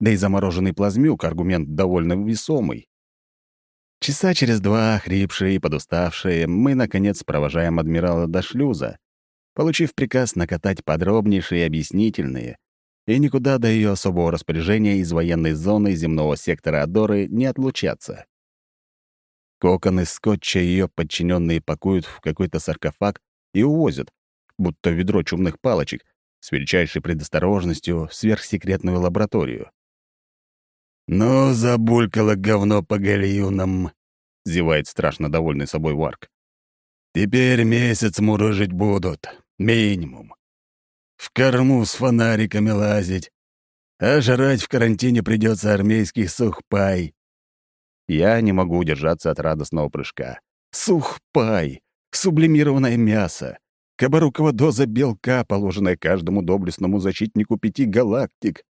Да и замороженный плазмюк — аргумент довольно весомый. Часа через два, хрипшие и подуставшие, мы, наконец, провожаем адмирала до шлюза, получив приказ накатать подробнейшие объяснительные, и никуда до ее особого распоряжения из военной зоны земного сектора Адоры не отлучаться. Кокон из скотча ее подчиненные пакуют в какой-то саркофаг и увозят, будто ведро чумных палочек, с величайшей предосторожностью в сверхсекретную лабораторию. «Ну, забулькало говно по гальюнам», — зевает страшно довольный собой Варк. «Теперь месяц мурыжить будут. Минимум. В корму с фонариками лазить. А жрать в карантине придется армейский сухпай». Я не могу удержаться от радостного прыжка. Сухпай! Сублимированное мясо! Кабарукова доза белка, положенная каждому доблестному защитнику пяти галактик.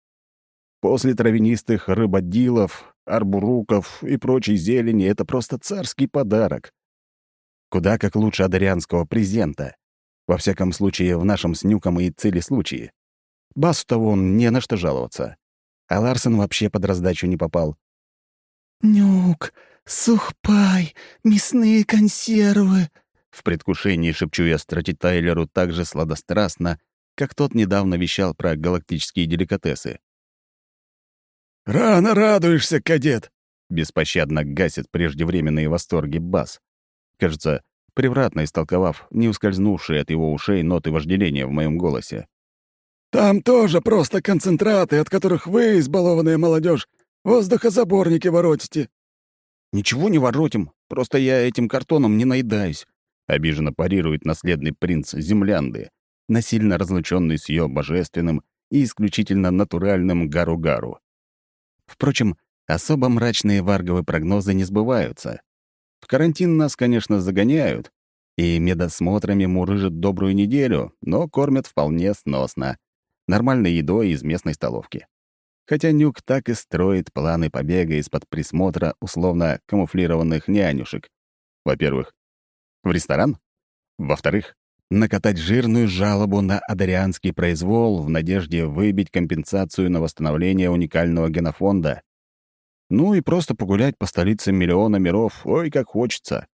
После травянистых рыбодилов, арбуруков и прочей зелени это просто царский подарок. Куда как лучше адарианского презента. Во всяком случае, в нашем с Нюком и цели случае. Басу-то вон не на что жаловаться. А Ларсен вообще под раздачу не попал. «Нюк, сухпай, мясные консервы!» В предвкушении шепчу я Страти Тайлеру так же сладострастно, как тот недавно вещал про галактические деликатесы. «Рано радуешься, кадет!» Беспощадно гасит преждевременные восторги бас. Кажется, превратно истолковав не ускользнувшие от его ушей ноты вожделения в моем голосе. «Там тоже просто концентраты, от которых вы, избалованная молодежь, воздухозаборники воротите». «Ничего не воротим, просто я этим картоном не наедаюсь», — обиженно парирует наследный принц Землянды, насильно разлученный с ее божественным и исключительно натуральным гару-гару. Впрочем, особо мрачные варговые прогнозы не сбываются. В карантин нас, конечно, загоняют, и медосмотрами мурыжат добрую неделю, но кормят вполне сносно. Нормальной едой из местной столовки. Хотя Нюк так и строит планы побега из-под присмотра условно камуфлированных нянюшек. Во-первых, в ресторан. Во-вторых, накатать жирную жалобу на адарианский произвол в надежде выбить компенсацию на восстановление уникального генофонда. Ну и просто погулять по столице миллиона миров, ой, как хочется.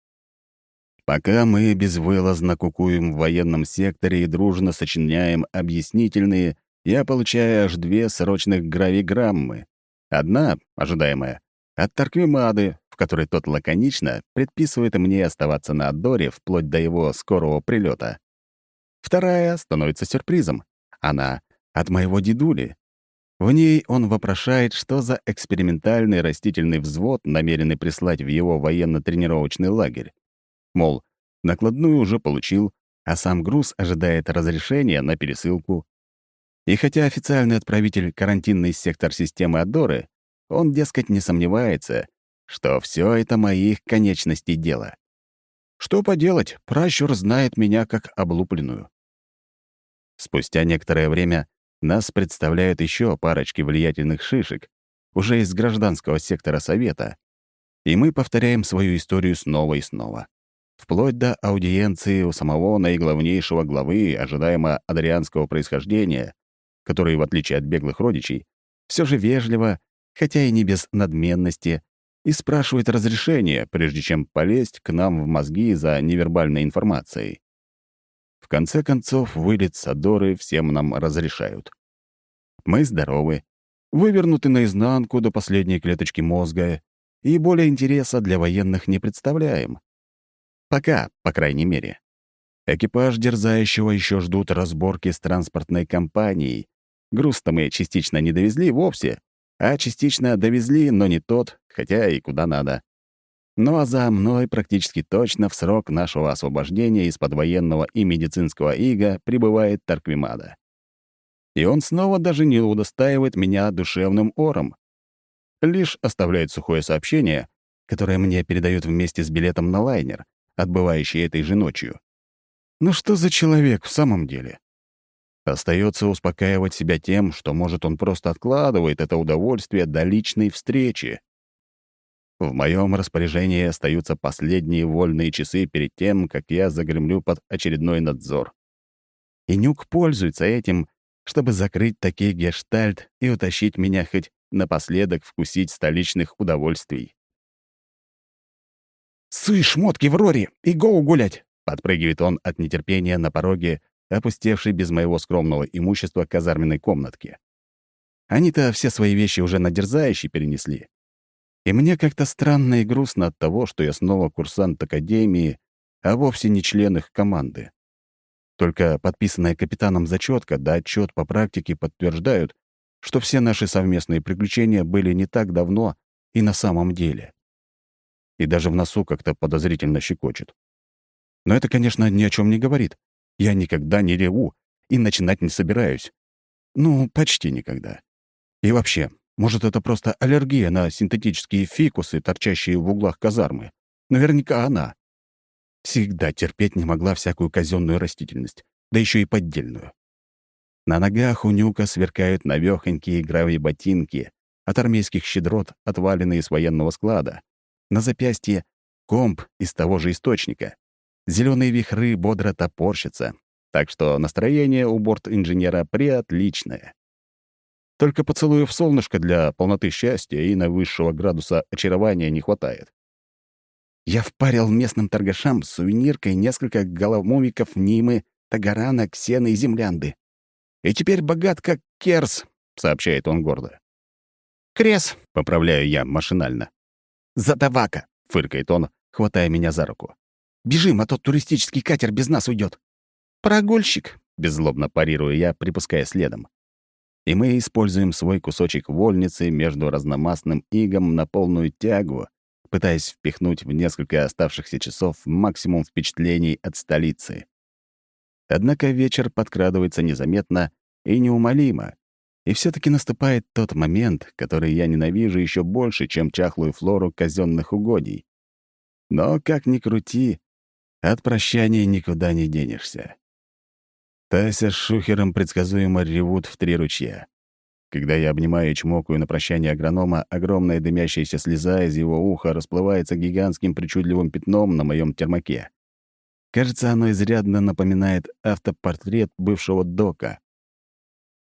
Пока мы безвылазно кукуем в военном секторе и дружно сочиняем объяснительные, я получаю аж две срочных гравиграммы. Одна, ожидаемая, от Тарквимады, в которой тот лаконично предписывает мне оставаться на Адоре вплоть до его скорого прилета. Вторая становится сюрпризом. Она от моего дедули. В ней он вопрошает, что за экспериментальный растительный взвод намерены прислать в его военно-тренировочный лагерь. Мол, накладную уже получил, а сам груз ожидает разрешения на пересылку. И хотя официальный отправитель — карантинный сектор системы Адоры, он, дескать, не сомневается, что все это моих конечностей дело. Что поделать, пращур знает меня как облупленную. Спустя некоторое время нас представляют еще парочки влиятельных шишек, уже из гражданского сектора Совета, и мы повторяем свою историю снова и снова. Вплоть до аудиенции у самого наиглавнейшего главы, ожидаемо адрианского происхождения, который, в отличие от беглых родичей, все же вежливо, хотя и не без надменности, и спрашивает разрешение, прежде чем полезть к нам в мозги за невербальной информацией. Конце концов, вылет Садоры всем нам разрешают. Мы здоровы, вывернуты наизнанку до последней клеточки мозга и более интереса для военных не представляем. Пока, по крайней мере. Экипаж дерзающего еще ждут разборки с транспортной компанией. Груз-то мы частично не довезли вовсе, а частично довезли, но не тот, хотя и куда надо. Ну а за мной практически точно в срок нашего освобождения из-под военного и медицинского ига прибывает Тарквимада. И он снова даже не удостаивает меня душевным ором. Лишь оставляет сухое сообщение, которое мне передают вместе с билетом на лайнер, отбывающий этой же ночью. Ну что за человек в самом деле? Остается успокаивать себя тем, что, может, он просто откладывает это удовольствие до личной встречи. В моем распоряжении остаются последние вольные часы перед тем, как я загремлю под очередной надзор. И Нюк пользуется этим, чтобы закрыть такие гештальт и утащить меня хоть напоследок вкусить столичных удовольствий. «Суй шмотки в Рори и гоу гулять!» — подпрыгивает он от нетерпения на пороге опустевшей без моего скромного имущества казарменной комнатки. Они-то все свои вещи уже на дерзающий перенесли. И мне как-то странно и грустно от того, что я снова курсант Академии, а вовсе не член их команды. Только подписанная капитаном зачетка да отчет по практике подтверждают, что все наши совместные приключения были не так давно и на самом деле. И даже в носу как-то подозрительно щекочет. Но это, конечно, ни о чем не говорит. Я никогда не реву и начинать не собираюсь. Ну, почти никогда. И вообще, может, это просто аллергия на синтетические фикусы, торчащие в углах казармы. Наверняка она. Всегда терпеть не могла всякую казенную растительность, да еще и поддельную. На ногах у Нюка сверкают навёхонькие гравии ботинки, от армейских щедрот, отваленные с военного склада. На запястье — комп из того же источника. Зеленые вихры бодро топорщатся, так что настроение у борт-инженера приотличное. Только поцелуев солнышко для полноты счастья и на высшего градуса очарования не хватает. Я впарил местным торгашам сувениркой несколько головмовиков Нимы, Тагарана, Ксены и Землянды. И теперь богат как Керс, — сообщает он гордо. «Крес», — поправляю я машинально. «Задавака», — фыркает он, хватая меня за руку. Бежим, а то туристический катер без нас уйдет. Прогульщик, беззлобно парирую я, припуская следом. И мы используем свой кусочек вольницы между разномастным игом на полную тягу, пытаясь впихнуть в несколько оставшихся часов максимум впечатлений от столицы. Однако вечер подкрадывается незаметно и неумолимо, и все таки наступает тот момент, который я ненавижу еще больше, чем чахлую флору казенных угодий. Но, как ни крути, от прощания никуда не денешься. Тася с Шухером предсказуемо ревут в три ручья. Когда я обнимаю и чмокаю на прощание агронома, огромная дымящаяся слеза из его уха расплывается гигантским причудливым пятном на моем термаке. Кажется, оно изрядно напоминает автопортрет бывшего дока.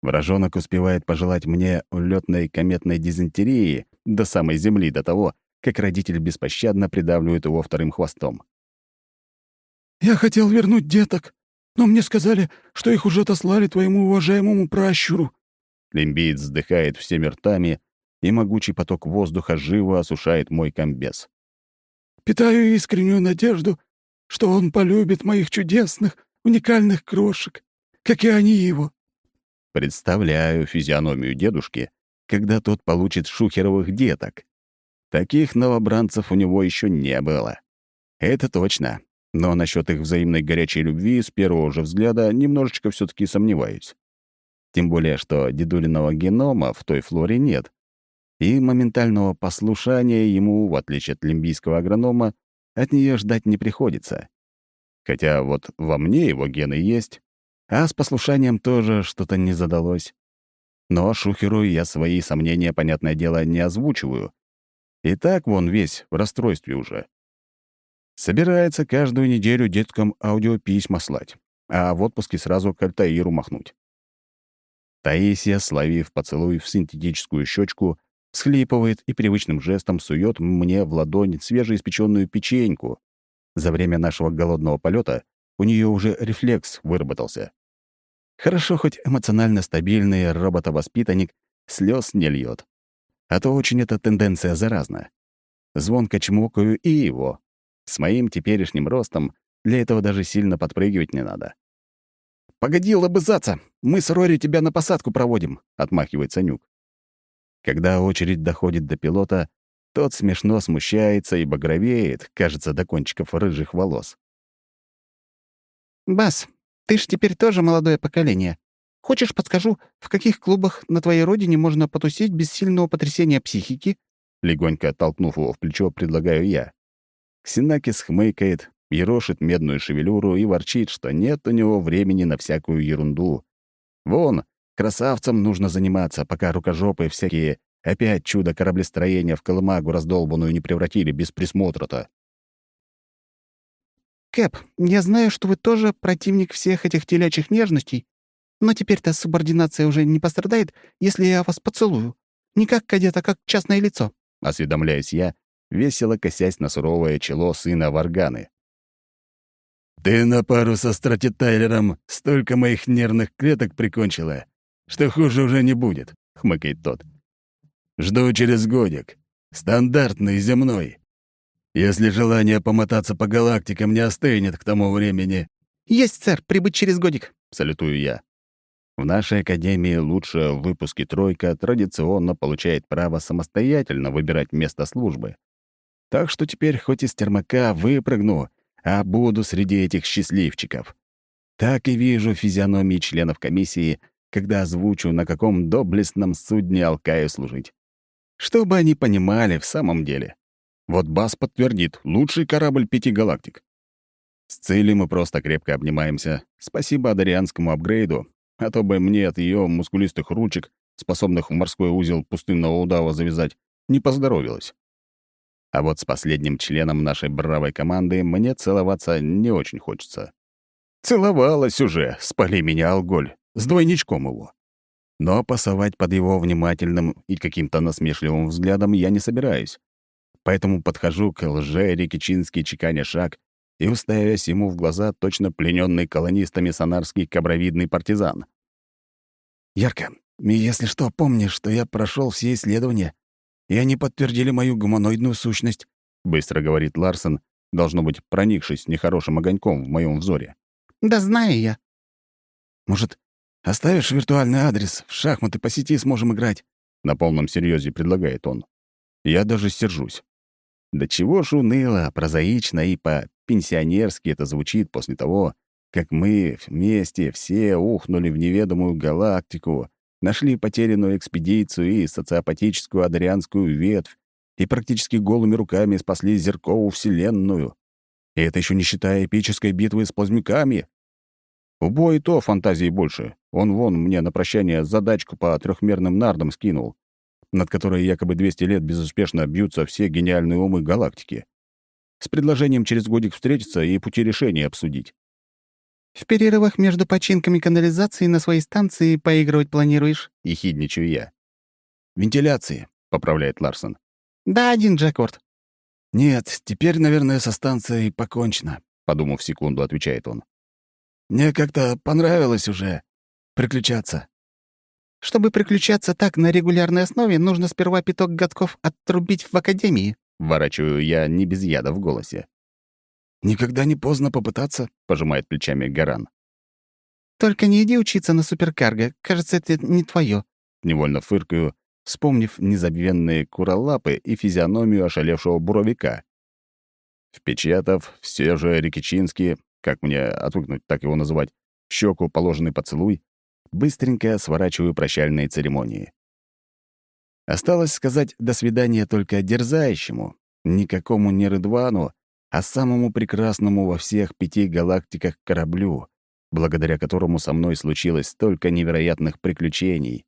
Вражонок успевает пожелать мне улетной кометной дизентерии до самой земли до того, как родитель беспощадно придавливает его вторым хвостом. «Я хотел вернуть деток, но мне сказали, что их уже отослали твоему уважаемому пращуру». Лимбиец вздыхает всеми ртами, и могучий поток воздуха живо осушает мой комбез. «Питаю искреннюю надежду, что он полюбит моих чудесных, уникальных крошек, как и они его». Представляю физиономию дедушки, когда тот получит шухеровых деток. Таких новобранцев у него еще не было. Это точно. Но насчет их взаимной горячей любви с первого же взгляда немножечко все таки сомневаюсь. Тем более, что дедулиного генома в той флоре нет. И моментального послушания ему, в отличие от лимбийского агронома, от нее ждать не приходится. Хотя вот во мне его гены есть, а с послушанием тоже что-то не задалось. Но Шухеру я свои сомнения, понятное дело, не озвучиваю. И так вон весь в расстройстве уже. Собирается каждую неделю деткам аудиописьма слать, а в отпуске сразу к Альтаиру махнуть. Таисия, словив поцелуй в синтетическую щечку, схлипывает и привычным жестом сует мне в ладонь свежеиспеченную печеньку. За время нашего голодного полета у нее уже рефлекс выработался. Хорошо, хоть эмоционально стабильный роботовоспитанник слез не льет. А то очень эта тенденция заразна. Звонко чмокаю и его. С моим теперешним ростом для этого даже сильно подпрыгивать не надо. «Погоди лобызаться! Мы с Рори тебя на посадку проводим!» — отмахивается Нюк. Когда очередь доходит до пилота, тот смешно смущается и багровеет, кажется, до кончиков рыжих волос. «Бас, ты ж теперь тоже молодое поколение. Хочешь, подскажу, в каких клубах на твоей родине можно потусить без сильного потрясения психики?» Легонько оттолкнув его в плечо, предлагаю я. Ксенакис хмыкает, ерошит медную шевелюру и ворчит, что нет у него времени на всякую ерунду. Вон, красавцам нужно заниматься, пока рукожопые всякие опять чудо кораблестроения в колымагу раздолбанную не превратили без присмотра-то. «Кэп, я знаю, что вы тоже противник всех этих телячьих нежностей, но теперь-то субординация уже не пострадает, если я вас поцелую. Не как кадет, а как частное лицо», — осведомляюсь я, весело косясь на суровое чело сына Варганы. «Ты на пару со Стратитайлером столько моих нервных клеток прикончила, что хуже уже не будет», — хмыкает тот. «Жду через годик. Стандартный земной. Если желание помотаться по галактикам не остынет к тому времени...» «Есть, сэр, прибыть через годик», — салютую я. В нашей академии лучшая в выпуске «тройка» традиционно получает право самостоятельно выбирать место службы. Так что теперь хоть из термака выпрыгну, а буду среди этих счастливчиков. Так и вижу физиономии членов комиссии, когда озвучу, на каком доблестном судне Алкаю служить. Чтобы они понимали в самом деле. Вот Бас подтвердит, лучший корабль пяти галактик. С целью мы просто крепко обнимаемся. Спасибо адарианскому апгрейду, а то бы мне от ее мускулистых ручек, способных в морской узел пустынного удава завязать, не поздоровилось. А вот с последним членом нашей бравой команды мне целоваться не очень хочется. Целовалась уже, спали меня алголь, с двойничком его. Но пасовать под его внимательным и каким-то насмешливым взглядом я не собираюсь поэтому подхожу к лже-рекичинский чеканя шаг и уставясь ему в глаза точно плененный колонистами сонарский кабровидный партизан. «Ярко, если что, помнишь, что я прошел все исследования, и они подтвердили мою гуманоидную сущность», — быстро говорит Ларсон, должно быть, проникшись нехорошим огоньком в моем взоре. «Да знаю я». «Может, оставишь виртуальный адрес, в шахматы по сети сможем играть?» На полном серьезе предлагает он. Я даже сержусь. Да чего ж уныло, прозаично и по-пенсионерски это звучит после того, как мы вместе все ухнули в неведомую галактику, нашли потерянную экспедицию и социопатическую адрианскую ветвь и практически голыми руками спасли Зеркову Вселенную. И это еще не считая эпической битвы с плазмиками. У Бо то фантазии больше. Он вон мне на прощание задачку по трехмерным нардам скинул над которой якобы 200 лет безуспешно бьются все гениальные умы галактики. с предложением через годик встретиться и пути решения обсудить. «В перерывах между починками канализации на своей станции поигрывать планируешь?» — ехидничаю я. «Вентиляции», — поправляет Ларсон. «Да, один джекорд». «Нет, теперь, наверное, со станцией покончено», — подумав секунду, отвечает он. «Мне как-то понравилось уже приключаться». «Чтобы приключаться так на регулярной основе, нужно сперва пяток годков отрубить в академии», — ворачиваю я не без яда в голосе. «Никогда не поздно попытаться», — пожимает плечами Гаран. «Только не иди учиться на суперкарго. Кажется, это не твое. Невольно фыркаю, вспомнив незабвенные куролапы и физиономию ошалевшего буровика. Впечатав все же Рикичинский, как мне отвыкнуть так его называть, щеку положенный поцелуй, быстренько сворачиваю прощальные церемонии. Осталось сказать «до свидания» только дерзающему, никакому не Рыдвану, а самому прекрасному во всех пяти галактиках кораблю, благодаря которому со мной случилось столько невероятных приключений.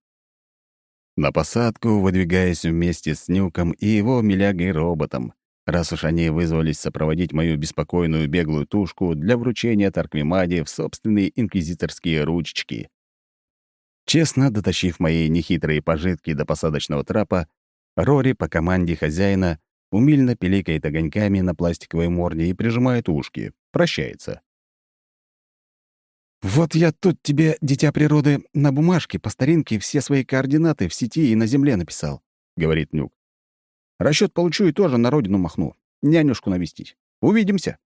На посадку выдвигаясь вместе с Нюком и его милягой-роботом, раз уж они вызвались сопроводить мою беспокойную беглую тушку для вручения Тарквимаде в собственные инквизиторские ручечки. Честно дотащив мои нехитрые пожитки до посадочного трапа, Рори по команде хозяина умильно пиликает огоньками на пластиковой морде и прижимает ушки. Прощается. «Вот я тут тебе, дитя природы, на бумажке по старинке все свои координаты в сети и на земле написал», — говорит Нюк. «Расчет получу и тоже на родину махну. Нянюшку навестить. Увидимся».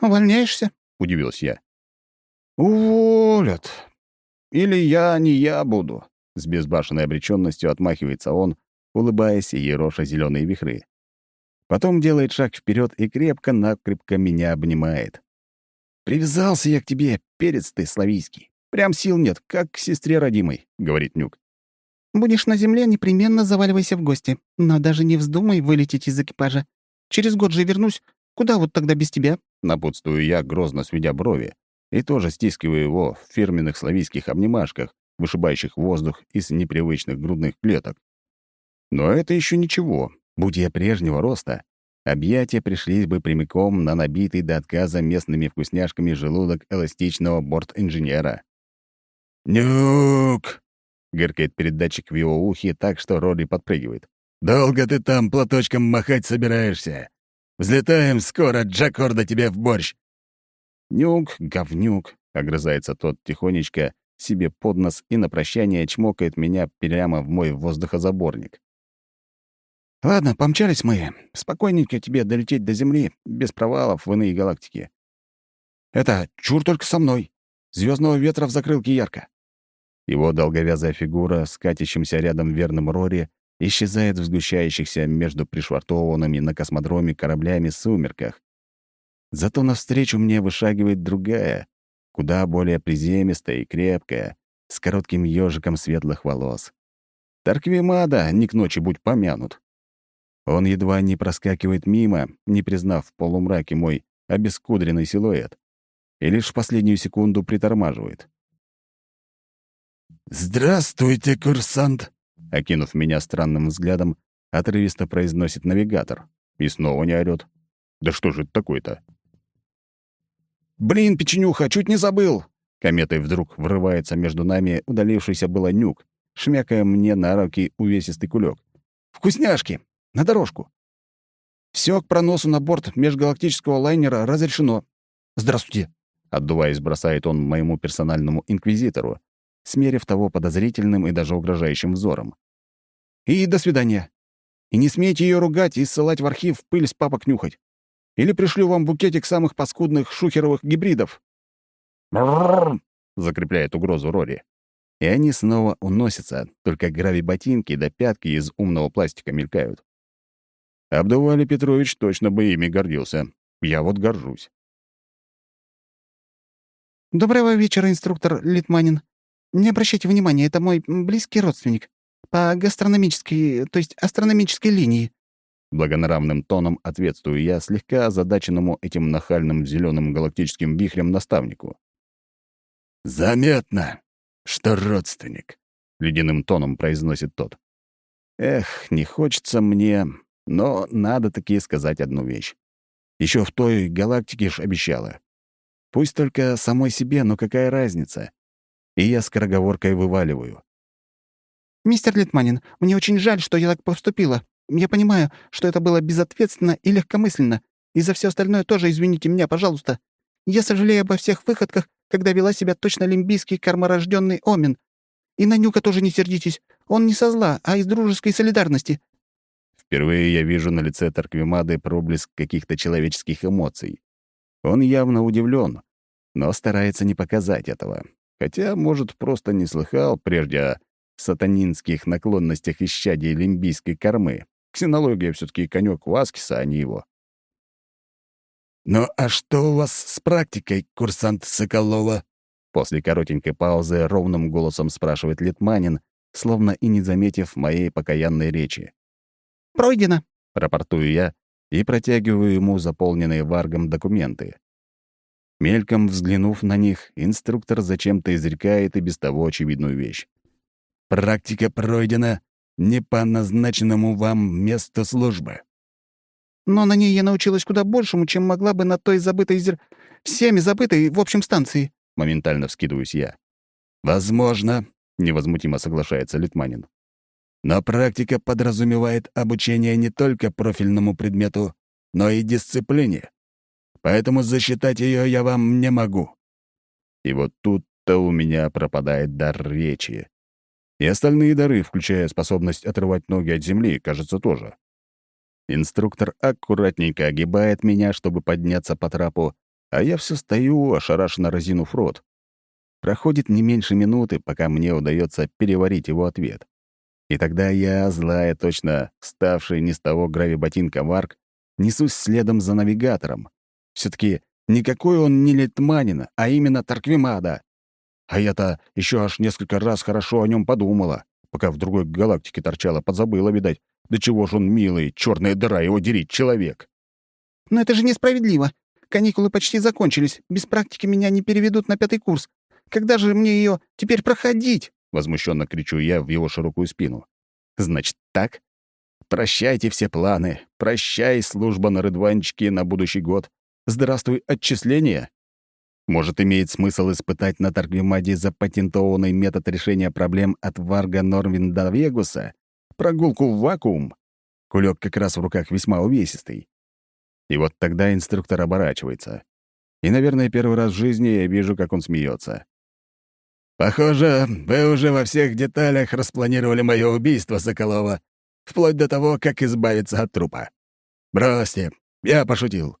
«Увольняешься?» — удивился я. «Уволят. Или я не я буду», — с безбашенной обреченностью отмахивается он, улыбаясь и ероша зеленые вихры. Потом делает шаг вперед и крепко-накрепко меня обнимает. «Привязался я к тебе, перец ты славийский. Прям сил нет, как к сестре родимой», — говорит Нюк. «Будешь на земле, непременно заваливайся в гости. Но даже не вздумай вылететь из экипажа. Через год же вернусь. Куда вот тогда без тебя?» Напутствую я, грозно сведя брови, и тоже стискиваю его в фирменных славийских обнимашках, вышибающих воздух из непривычных грудных клеток. Но это еще ничего. Будь я прежнего роста, объятия пришлись бы прямиком на набитый до отказа местными вкусняшками желудок эластичного борт-инженера. «Нюк!» — гыркает передатчик в его ухе так, что Рори подпрыгивает. «Долго ты там платочком махать собираешься? Взлетаем скоро, Джакорда тебе в борщ!» «Нюк, говнюк!» — огрызается тот тихонечко себе под нос и на прощание чмокает меня прямо в мой воздухозаборник. Ладно, помчались мы. Спокойненько тебе долететь до Земли, без провалов в иные галактики. Это чур только со мной. Звездного ветра в закрылке ярко. Его долговязая фигура с рядом верным Рори исчезает в сгущающихся между пришвартованными на космодроме кораблями сумерках. Зато навстречу мне вышагивает другая, куда более приземистая и крепкая, с коротким ежиком светлых волос. Тарквимада, не к ночи будь помянут. Он едва не проскакивает мимо, не признав в полумраке мой обескудренный силуэт, и лишь в последнюю секунду притормаживает. «Здравствуйте, курсант!» Окинув меня странным взглядом, отрывисто произносит навигатор. И снова не орёт. «Да что же это такое-то?» «Блин, печенюха, чуть не забыл!» Кометой вдруг врывается между нами удалившийся было нюк, шмякая мне на руки увесистый кулек. «Вкусняшки! На дорожку. Все к проносу на борт межгалактического лайнера разрешено. Здравствуйте. Отдуваясь, бросает он моему персональному инквизитору, смерив того подозрительным и даже угрожающим взором. И до свидания. И не смейте ее ругать и ссылать в архив пыль с папок нюхать. Или пришлю вам букетик самых паскудных шухеровых гибридов. закрепляет угрозу Рори. И они снова уносятся, только грави-ботинки до пятки из умного пластика мелькают. Абдували Петрович точно бы ими гордился. Я вот горжусь. «Доброго вечера, инструктор Литманин. Не обращайте внимания, это мой близкий родственник. По гастрономической, то есть астрономической линии». Благонравным тоном ответствую я слегка озадаченному этим нахальным зеленым галактическим вихрем наставнику. «Заметно, что родственник», — ледяным тоном произносит тот. «Эх, не хочется мне но надо таки сказать одну вещь. Еще в той галактике ж обещала. Пусть только самой себе, но какая разница? И я скороговоркой вываливаю. «Мистер Литманин, мне очень жаль, что я так поступила. Я понимаю, что это было безответственно и легкомысленно. И за все остальное тоже извините меня, пожалуйста. Я сожалею обо всех выходках, когда вела себя точно лимбийский карморожденный Омен. И на Нюка тоже не сердитесь. Он не со зла, а из дружеской солидарности». Впервые я вижу на лице Тарквимады проблеск каких-то человеческих эмоций. Он явно удивлен, но старается не показать этого. Хотя, может, просто не слыхал прежде о сатанинских наклонностях исчадия лимбийской кормы. Ксенология все таки конек Васкиса, а не его. «Ну а что у вас с практикой, курсант Соколова?» После коротенькой паузы ровным голосом спрашивает Литманин, словно и не заметив моей покаянной речи. «Пройдено», — рапортую я и протягиваю ему заполненные варгом документы. Мельком взглянув на них, инструктор зачем-то изрекает и без того очевидную вещь. «Практика пройдена не по назначенному вам месту службы». «Но на ней я научилась куда большему, чем могла бы на той забытой зер... всеми забытой, в общем, станции», — моментально вскидываюсь я. «Возможно», — невозмутимо соглашается Литманин. «Но практика подразумевает обучение не только профильному предмету, но и дисциплине поэтому засчитать ее я вам не могу». И вот тут-то у меня пропадает дар речи. И остальные дары, включая способность отрывать ноги от земли, кажется, тоже. Инструктор аккуратненько огибает меня, чтобы подняться по трапу, а я все стою, ошарашенно разинув рот. Проходит не меньше минуты, пока мне удается переварить его ответ. И тогда я, злая точно, ставший не с того грави-ботинка Варк, несусь следом за навигатором все таки никакой он не Литманин, а именно Тарквимада. А я-то еще аж несколько раз хорошо о нем подумала, пока в другой галактике торчала, подзабыла, видать. Да чего ж он милый, черная дыра, его дерить человек. «Но это же несправедливо. Каникулы почти закончились. Без практики меня не переведут на пятый курс. Когда же мне ее теперь проходить?» Возмущенно кричу я в его широкую спину. «Значит, так? Прощайте все планы. Прощай, служба на рыдванчике на будущий год. Здравствуй, отчисление. Может, имеет смысл испытать на Таргвимаде запатентованный метод решения проблем от Варга Норвин до Вегуса? Прогулку в вакуум? Кулек как раз в руках весьма увесистый. И вот тогда инструктор оборачивается. И, наверное, первый раз в жизни я вижу, как он смеется. «Похоже, вы уже во всех деталях распланировали мое убийство, Соколова, вплоть до того, как избавиться от трупа. Бросьте, я пошутил.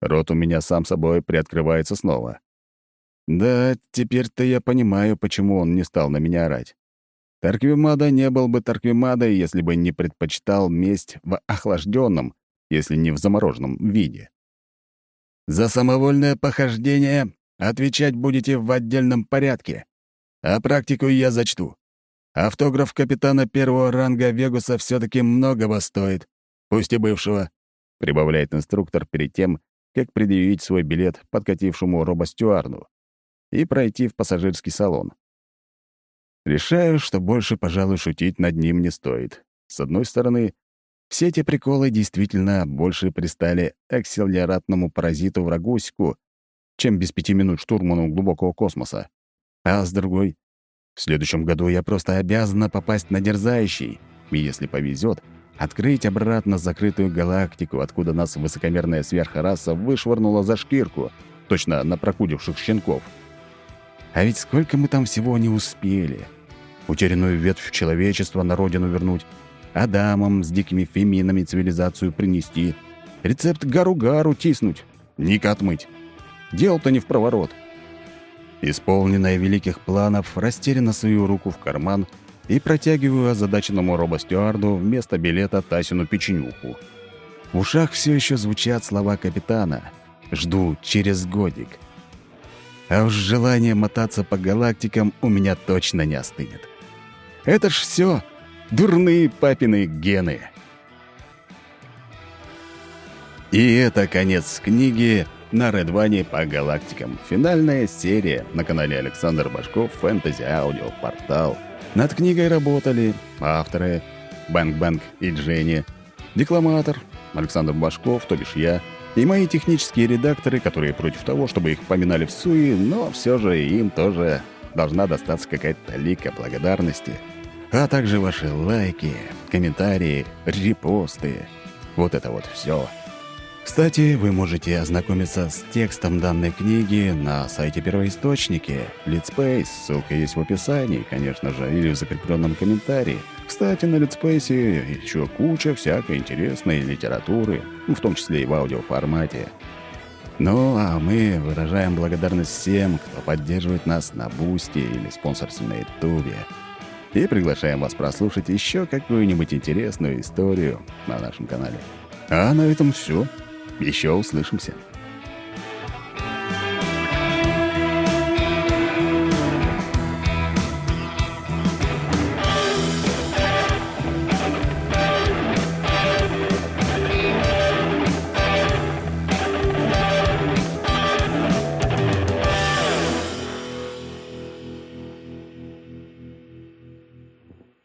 Рот у меня сам собой приоткрывается снова. Да, теперь-то я понимаю, почему он не стал на меня орать. Тарквимада не был бы Тарквимадой, если бы не предпочитал месть в охлажденном, если не в замороженном виде. «За самовольное похождение отвечать будете в отдельном порядке, а практику я зачту. Автограф капитана первого ранга Вегуса все таки многого стоит, пусть и бывшего», — прибавляет инструктор перед тем, как предъявить свой билет подкатившему робостюарду и пройти в пассажирский салон. Решаю, что больше, пожалуй, шутить над ним не стоит. С одной стороны, все эти приколы действительно больше пристали акселератному паразиту врагусику, чем без пяти минут штурману глубокого космоса. А с другой, в следующем году я просто обязана попасть на дерзающий, и если повезет, открыть обратно закрытую галактику, откуда нас высокомерная сверхраса вышвырнула за шкирку, точно на прокудивших щенков. А ведь сколько мы там всего не успели. Утерянную ветвь человечества на родину вернуть, Адамам с дикими феминами цивилизацию принести, рецепт гару-гару тиснуть, Ника отмыть. Дело-то не в проворот. Исполненная великих планов, растеряна свою руку в карман — и протягиваю озадаченному робостюарду вместо билета Тасину печенюху. В ушах все еще звучат слова капитана. «Жду через годик». А уж желание мотаться по галактикам у меня точно не остынет. Это ж все дурные папины гены. И это конец книги на Редване по галактикам. Финальная серия на канале Александр Башков Фэнтези Аудио Портал. Над книгой работали авторы Бэнк Бэнк и Дженни, декламатор Александр Башков, то бишь я, И мои технические редакторы, которые против того, чтобы их поминали в суе, но все же им тоже должна достаться какая-то лика благодарности. А также ваши лайки, комментарии, репосты. Вот это вот все. Кстати, вы можете ознакомиться с текстом данной книги на сайте Первоисточники, Литспейс, ссылка есть в описании, конечно же, или в закрепленном комментарии. Кстати, на Литспейсе еще куча всякой интересной литературы, в том числе и в аудиоформате. Ну, а мы выражаем благодарность всем, кто поддерживает нас на Бусти или спонсорстве на Ютубе. И приглашаем вас прослушать еще какую-нибудь интересную историю на нашем канале. А на этом все. Еще услышимся.